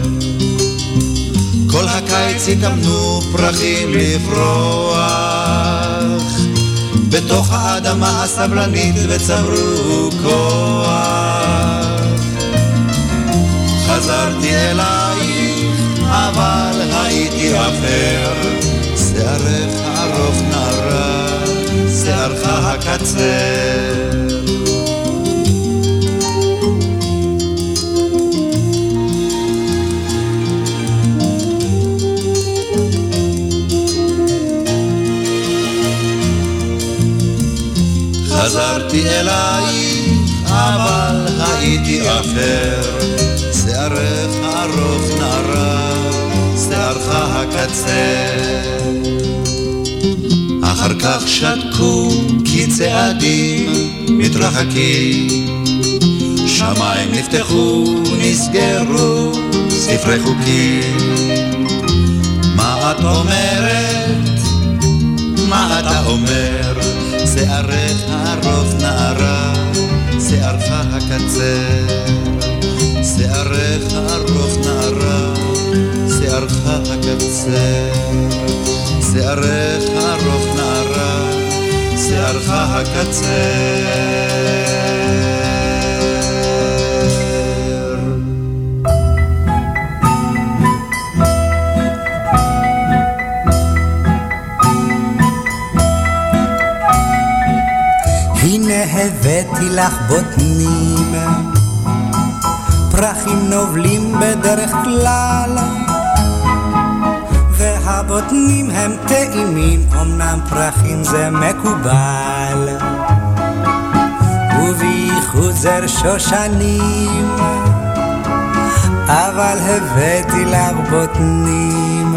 כל הקיץ התאמנו פרחים לפרוח, בתוך האדמה הסבלנית וצברו כוח. חזרתי אלייך, אבל הייתי אחר, שערך הארוך נערה, שערך הקצר. חזרתי אלייך, אבל הייתי אחר. שערך ארוך נערה, שערך הקצר. אחר כך שתקו כי צעדים מתרחקים. שמיים נפתחו, נסגרו, ספרי חוקים. מה את אומרת? מה אתה אומר? שערך ארוך נערה, שערך הקצר. שערך ארוך נערה, שערך הקצר. שערך ארוך נערה, שערך הקצר. הבאתי לך בוטנים, פרחים נובלים בדרך כלל, והבוטנים הם טעימים, אמנם פרחים זה מקובל, ובייחוד זר שושנים, אבל הבאתי לך בוטנים,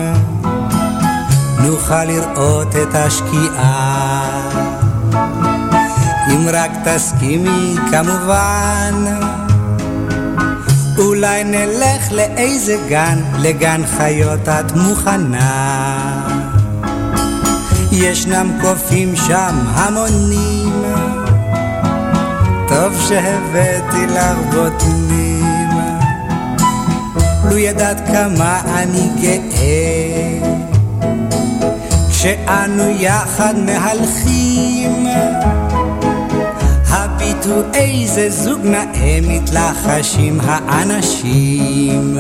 נוכל לראות את השקיעה. רק תסכימי כמובן. אולי נלך לאיזה גן, לגן חיות את מוכנה. ישנם קופים שם המונים. טוב שהבאתי לך בוטנים. לו ידעת כמה אני גאה. כשאנו יחד מהלכים הביטו איזה זוג נאה מתלחשים האנשים.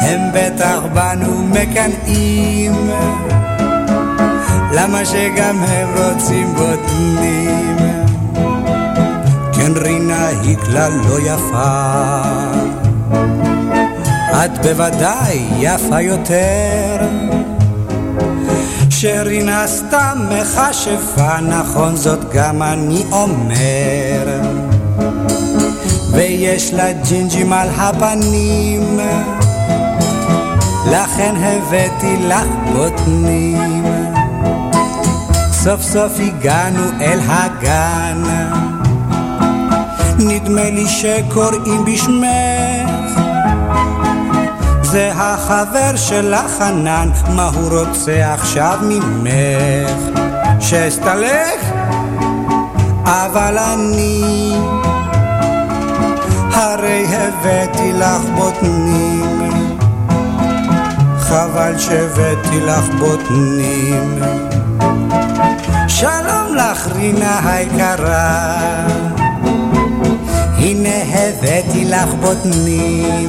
הם בטח בנו מקנאים למה שגם הם רוצים בוטנים? כן רינה היא כלל לא יפה. את בוודאי יפה יותר שרינה סתם מכשפה, נכון זאת גם אני אומר. ויש לה ג'ינג'ים על הפנים, לכן הבאתי לך בוטנים. סוף סוף הגענו אל הגן, נדמה לי שקוראים בשמך. זה החבר של החנן, מה הוא רוצה עכשיו ממך? שאסתלק? אבל אני הרי הבאתי לך בוטנים חבל שהבאתי לך בוטנים שלום לך רינה היקרה הנה הבאתי לך בוטנים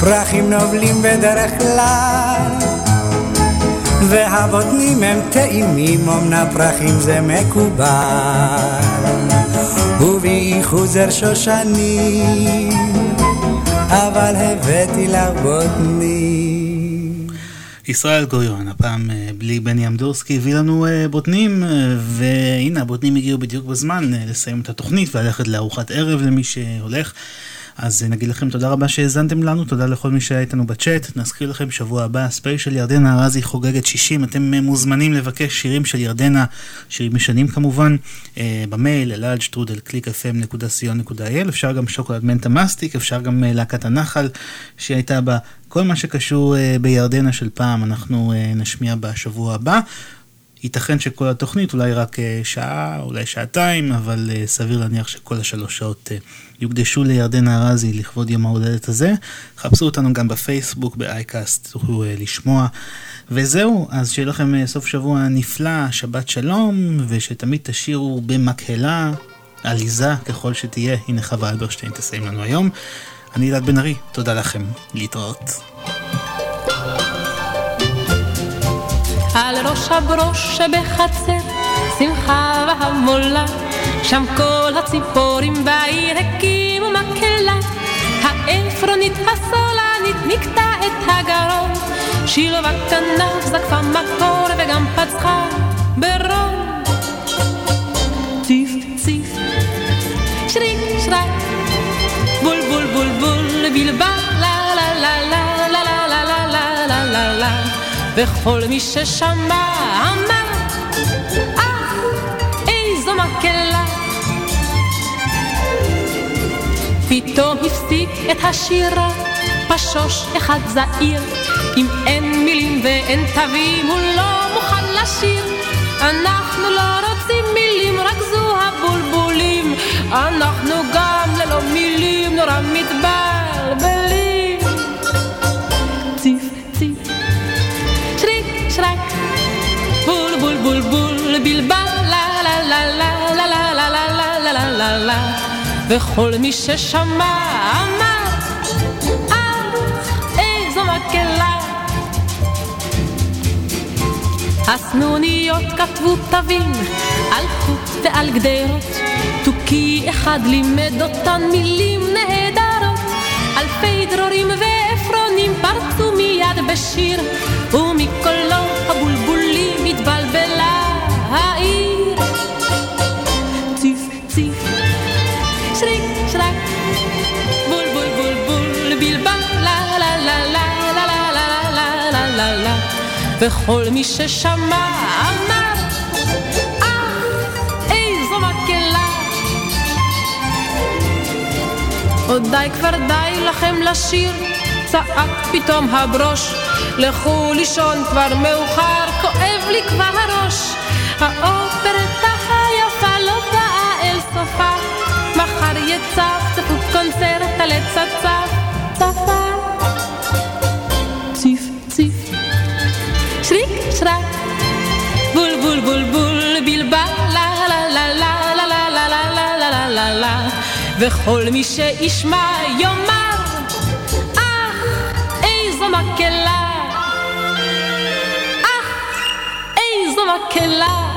פרחים נובלים בדרך כלל. והבוטנים הם טעימים, אמנם פרחים זה מקובל. ובי חוזר שושנים אבל הבאתי לך ישראל גוריון, הפעם אה, בלי בני אמדורסקי, הביא לנו אה, בוטנים, אה, והנה הבוטנים הגיעו בדיוק בזמן לסיים את התוכנית וללכת לארוחת ערב למי שהולך. אז נגיד לכם תודה רבה שהאזנתם לנו, תודה לכל מי שהיה איתנו בצ'אט. נזכיר לכם שבוע הבא, ספיישל ירדנה ארזי חוגגת 60. אתם מוזמנים לבקש שירים של ירדנה, שירים משנים כמובן, אה, במייל אלעד שטרודל www.clickfm.co.il אפשר גם שוקולד מנטה מסטיק, אפשר גם אה, להקת הנחל שהייתה בה. כל מה שקשור אה, בירדנה של פעם אנחנו אה, נשמיע בשבוע הבא. ייתכן שכל התוכנית אולי רק אה, שעה, אולי שעתיים, אבל אה, סביר להניח שכל השלוש שעות אה, יוקדשו לירדנה ארזי לכבוד יום ההולדת הזה. חפשו אותנו גם בפייסבוק, באייקאסט, תוכלו לשמוע. וזהו, אז שיהיה לכם סוף שבוע נפלא, שבת שלום, ושתמיד תשאירו במקהלה, עליזה ככל שתהיה. הנה חווה אלברשטיין תסיים לנו היום. אני אלעד בן ארי, תודה לכם, להתראות. על ראש הברוש שבחצר, שמחה והמולה, שם כל הציפורים בעיר הקימו מקהלה. העפרונית הסולנית נקטע את הגרון, שילובה קטנה זקפה מקור וגם פצחה ברון. ציף ציף, שריק שרק, בול בול בול בול, בלבל וכל מי ששמע אמר, אך איזו מקהלה. פתאום הפסיק את השירה, פשוש אחד זעיר, אם אין מילים ואין תווים הוא לא מוכן לשיר. אנחנו לא רוצים מילים, רק זו הבולבולים, אנחנו גם ללא מילים נורא מתבלבלים. בלבל לה לה לה לה לה לה לה לה לה לה לה לה וכל מי ששמע אמר אך איזו מקהלה הסנוניות כתבו תווים על חוט ועל גדרות תוכי אחד לימד אותן מילים נהדרות אלפי דרורים ועפרונים פרצו מיד בשיר ומקולו הבולבולים וכל מי ששמע אמר, אה, איזו מקהלה. עוד די כבר די לכם לשיר, צעק פתאום הברוש. לכו לישון כבר מאוחר, כואב לי כבר הראש. האופרטה היפה לא באה אל סופה, מחר יצפצפו קונצרט על עץ הצף, וכל מי שישמע יאמר, אך איזו מקהלה. איזו מקהלה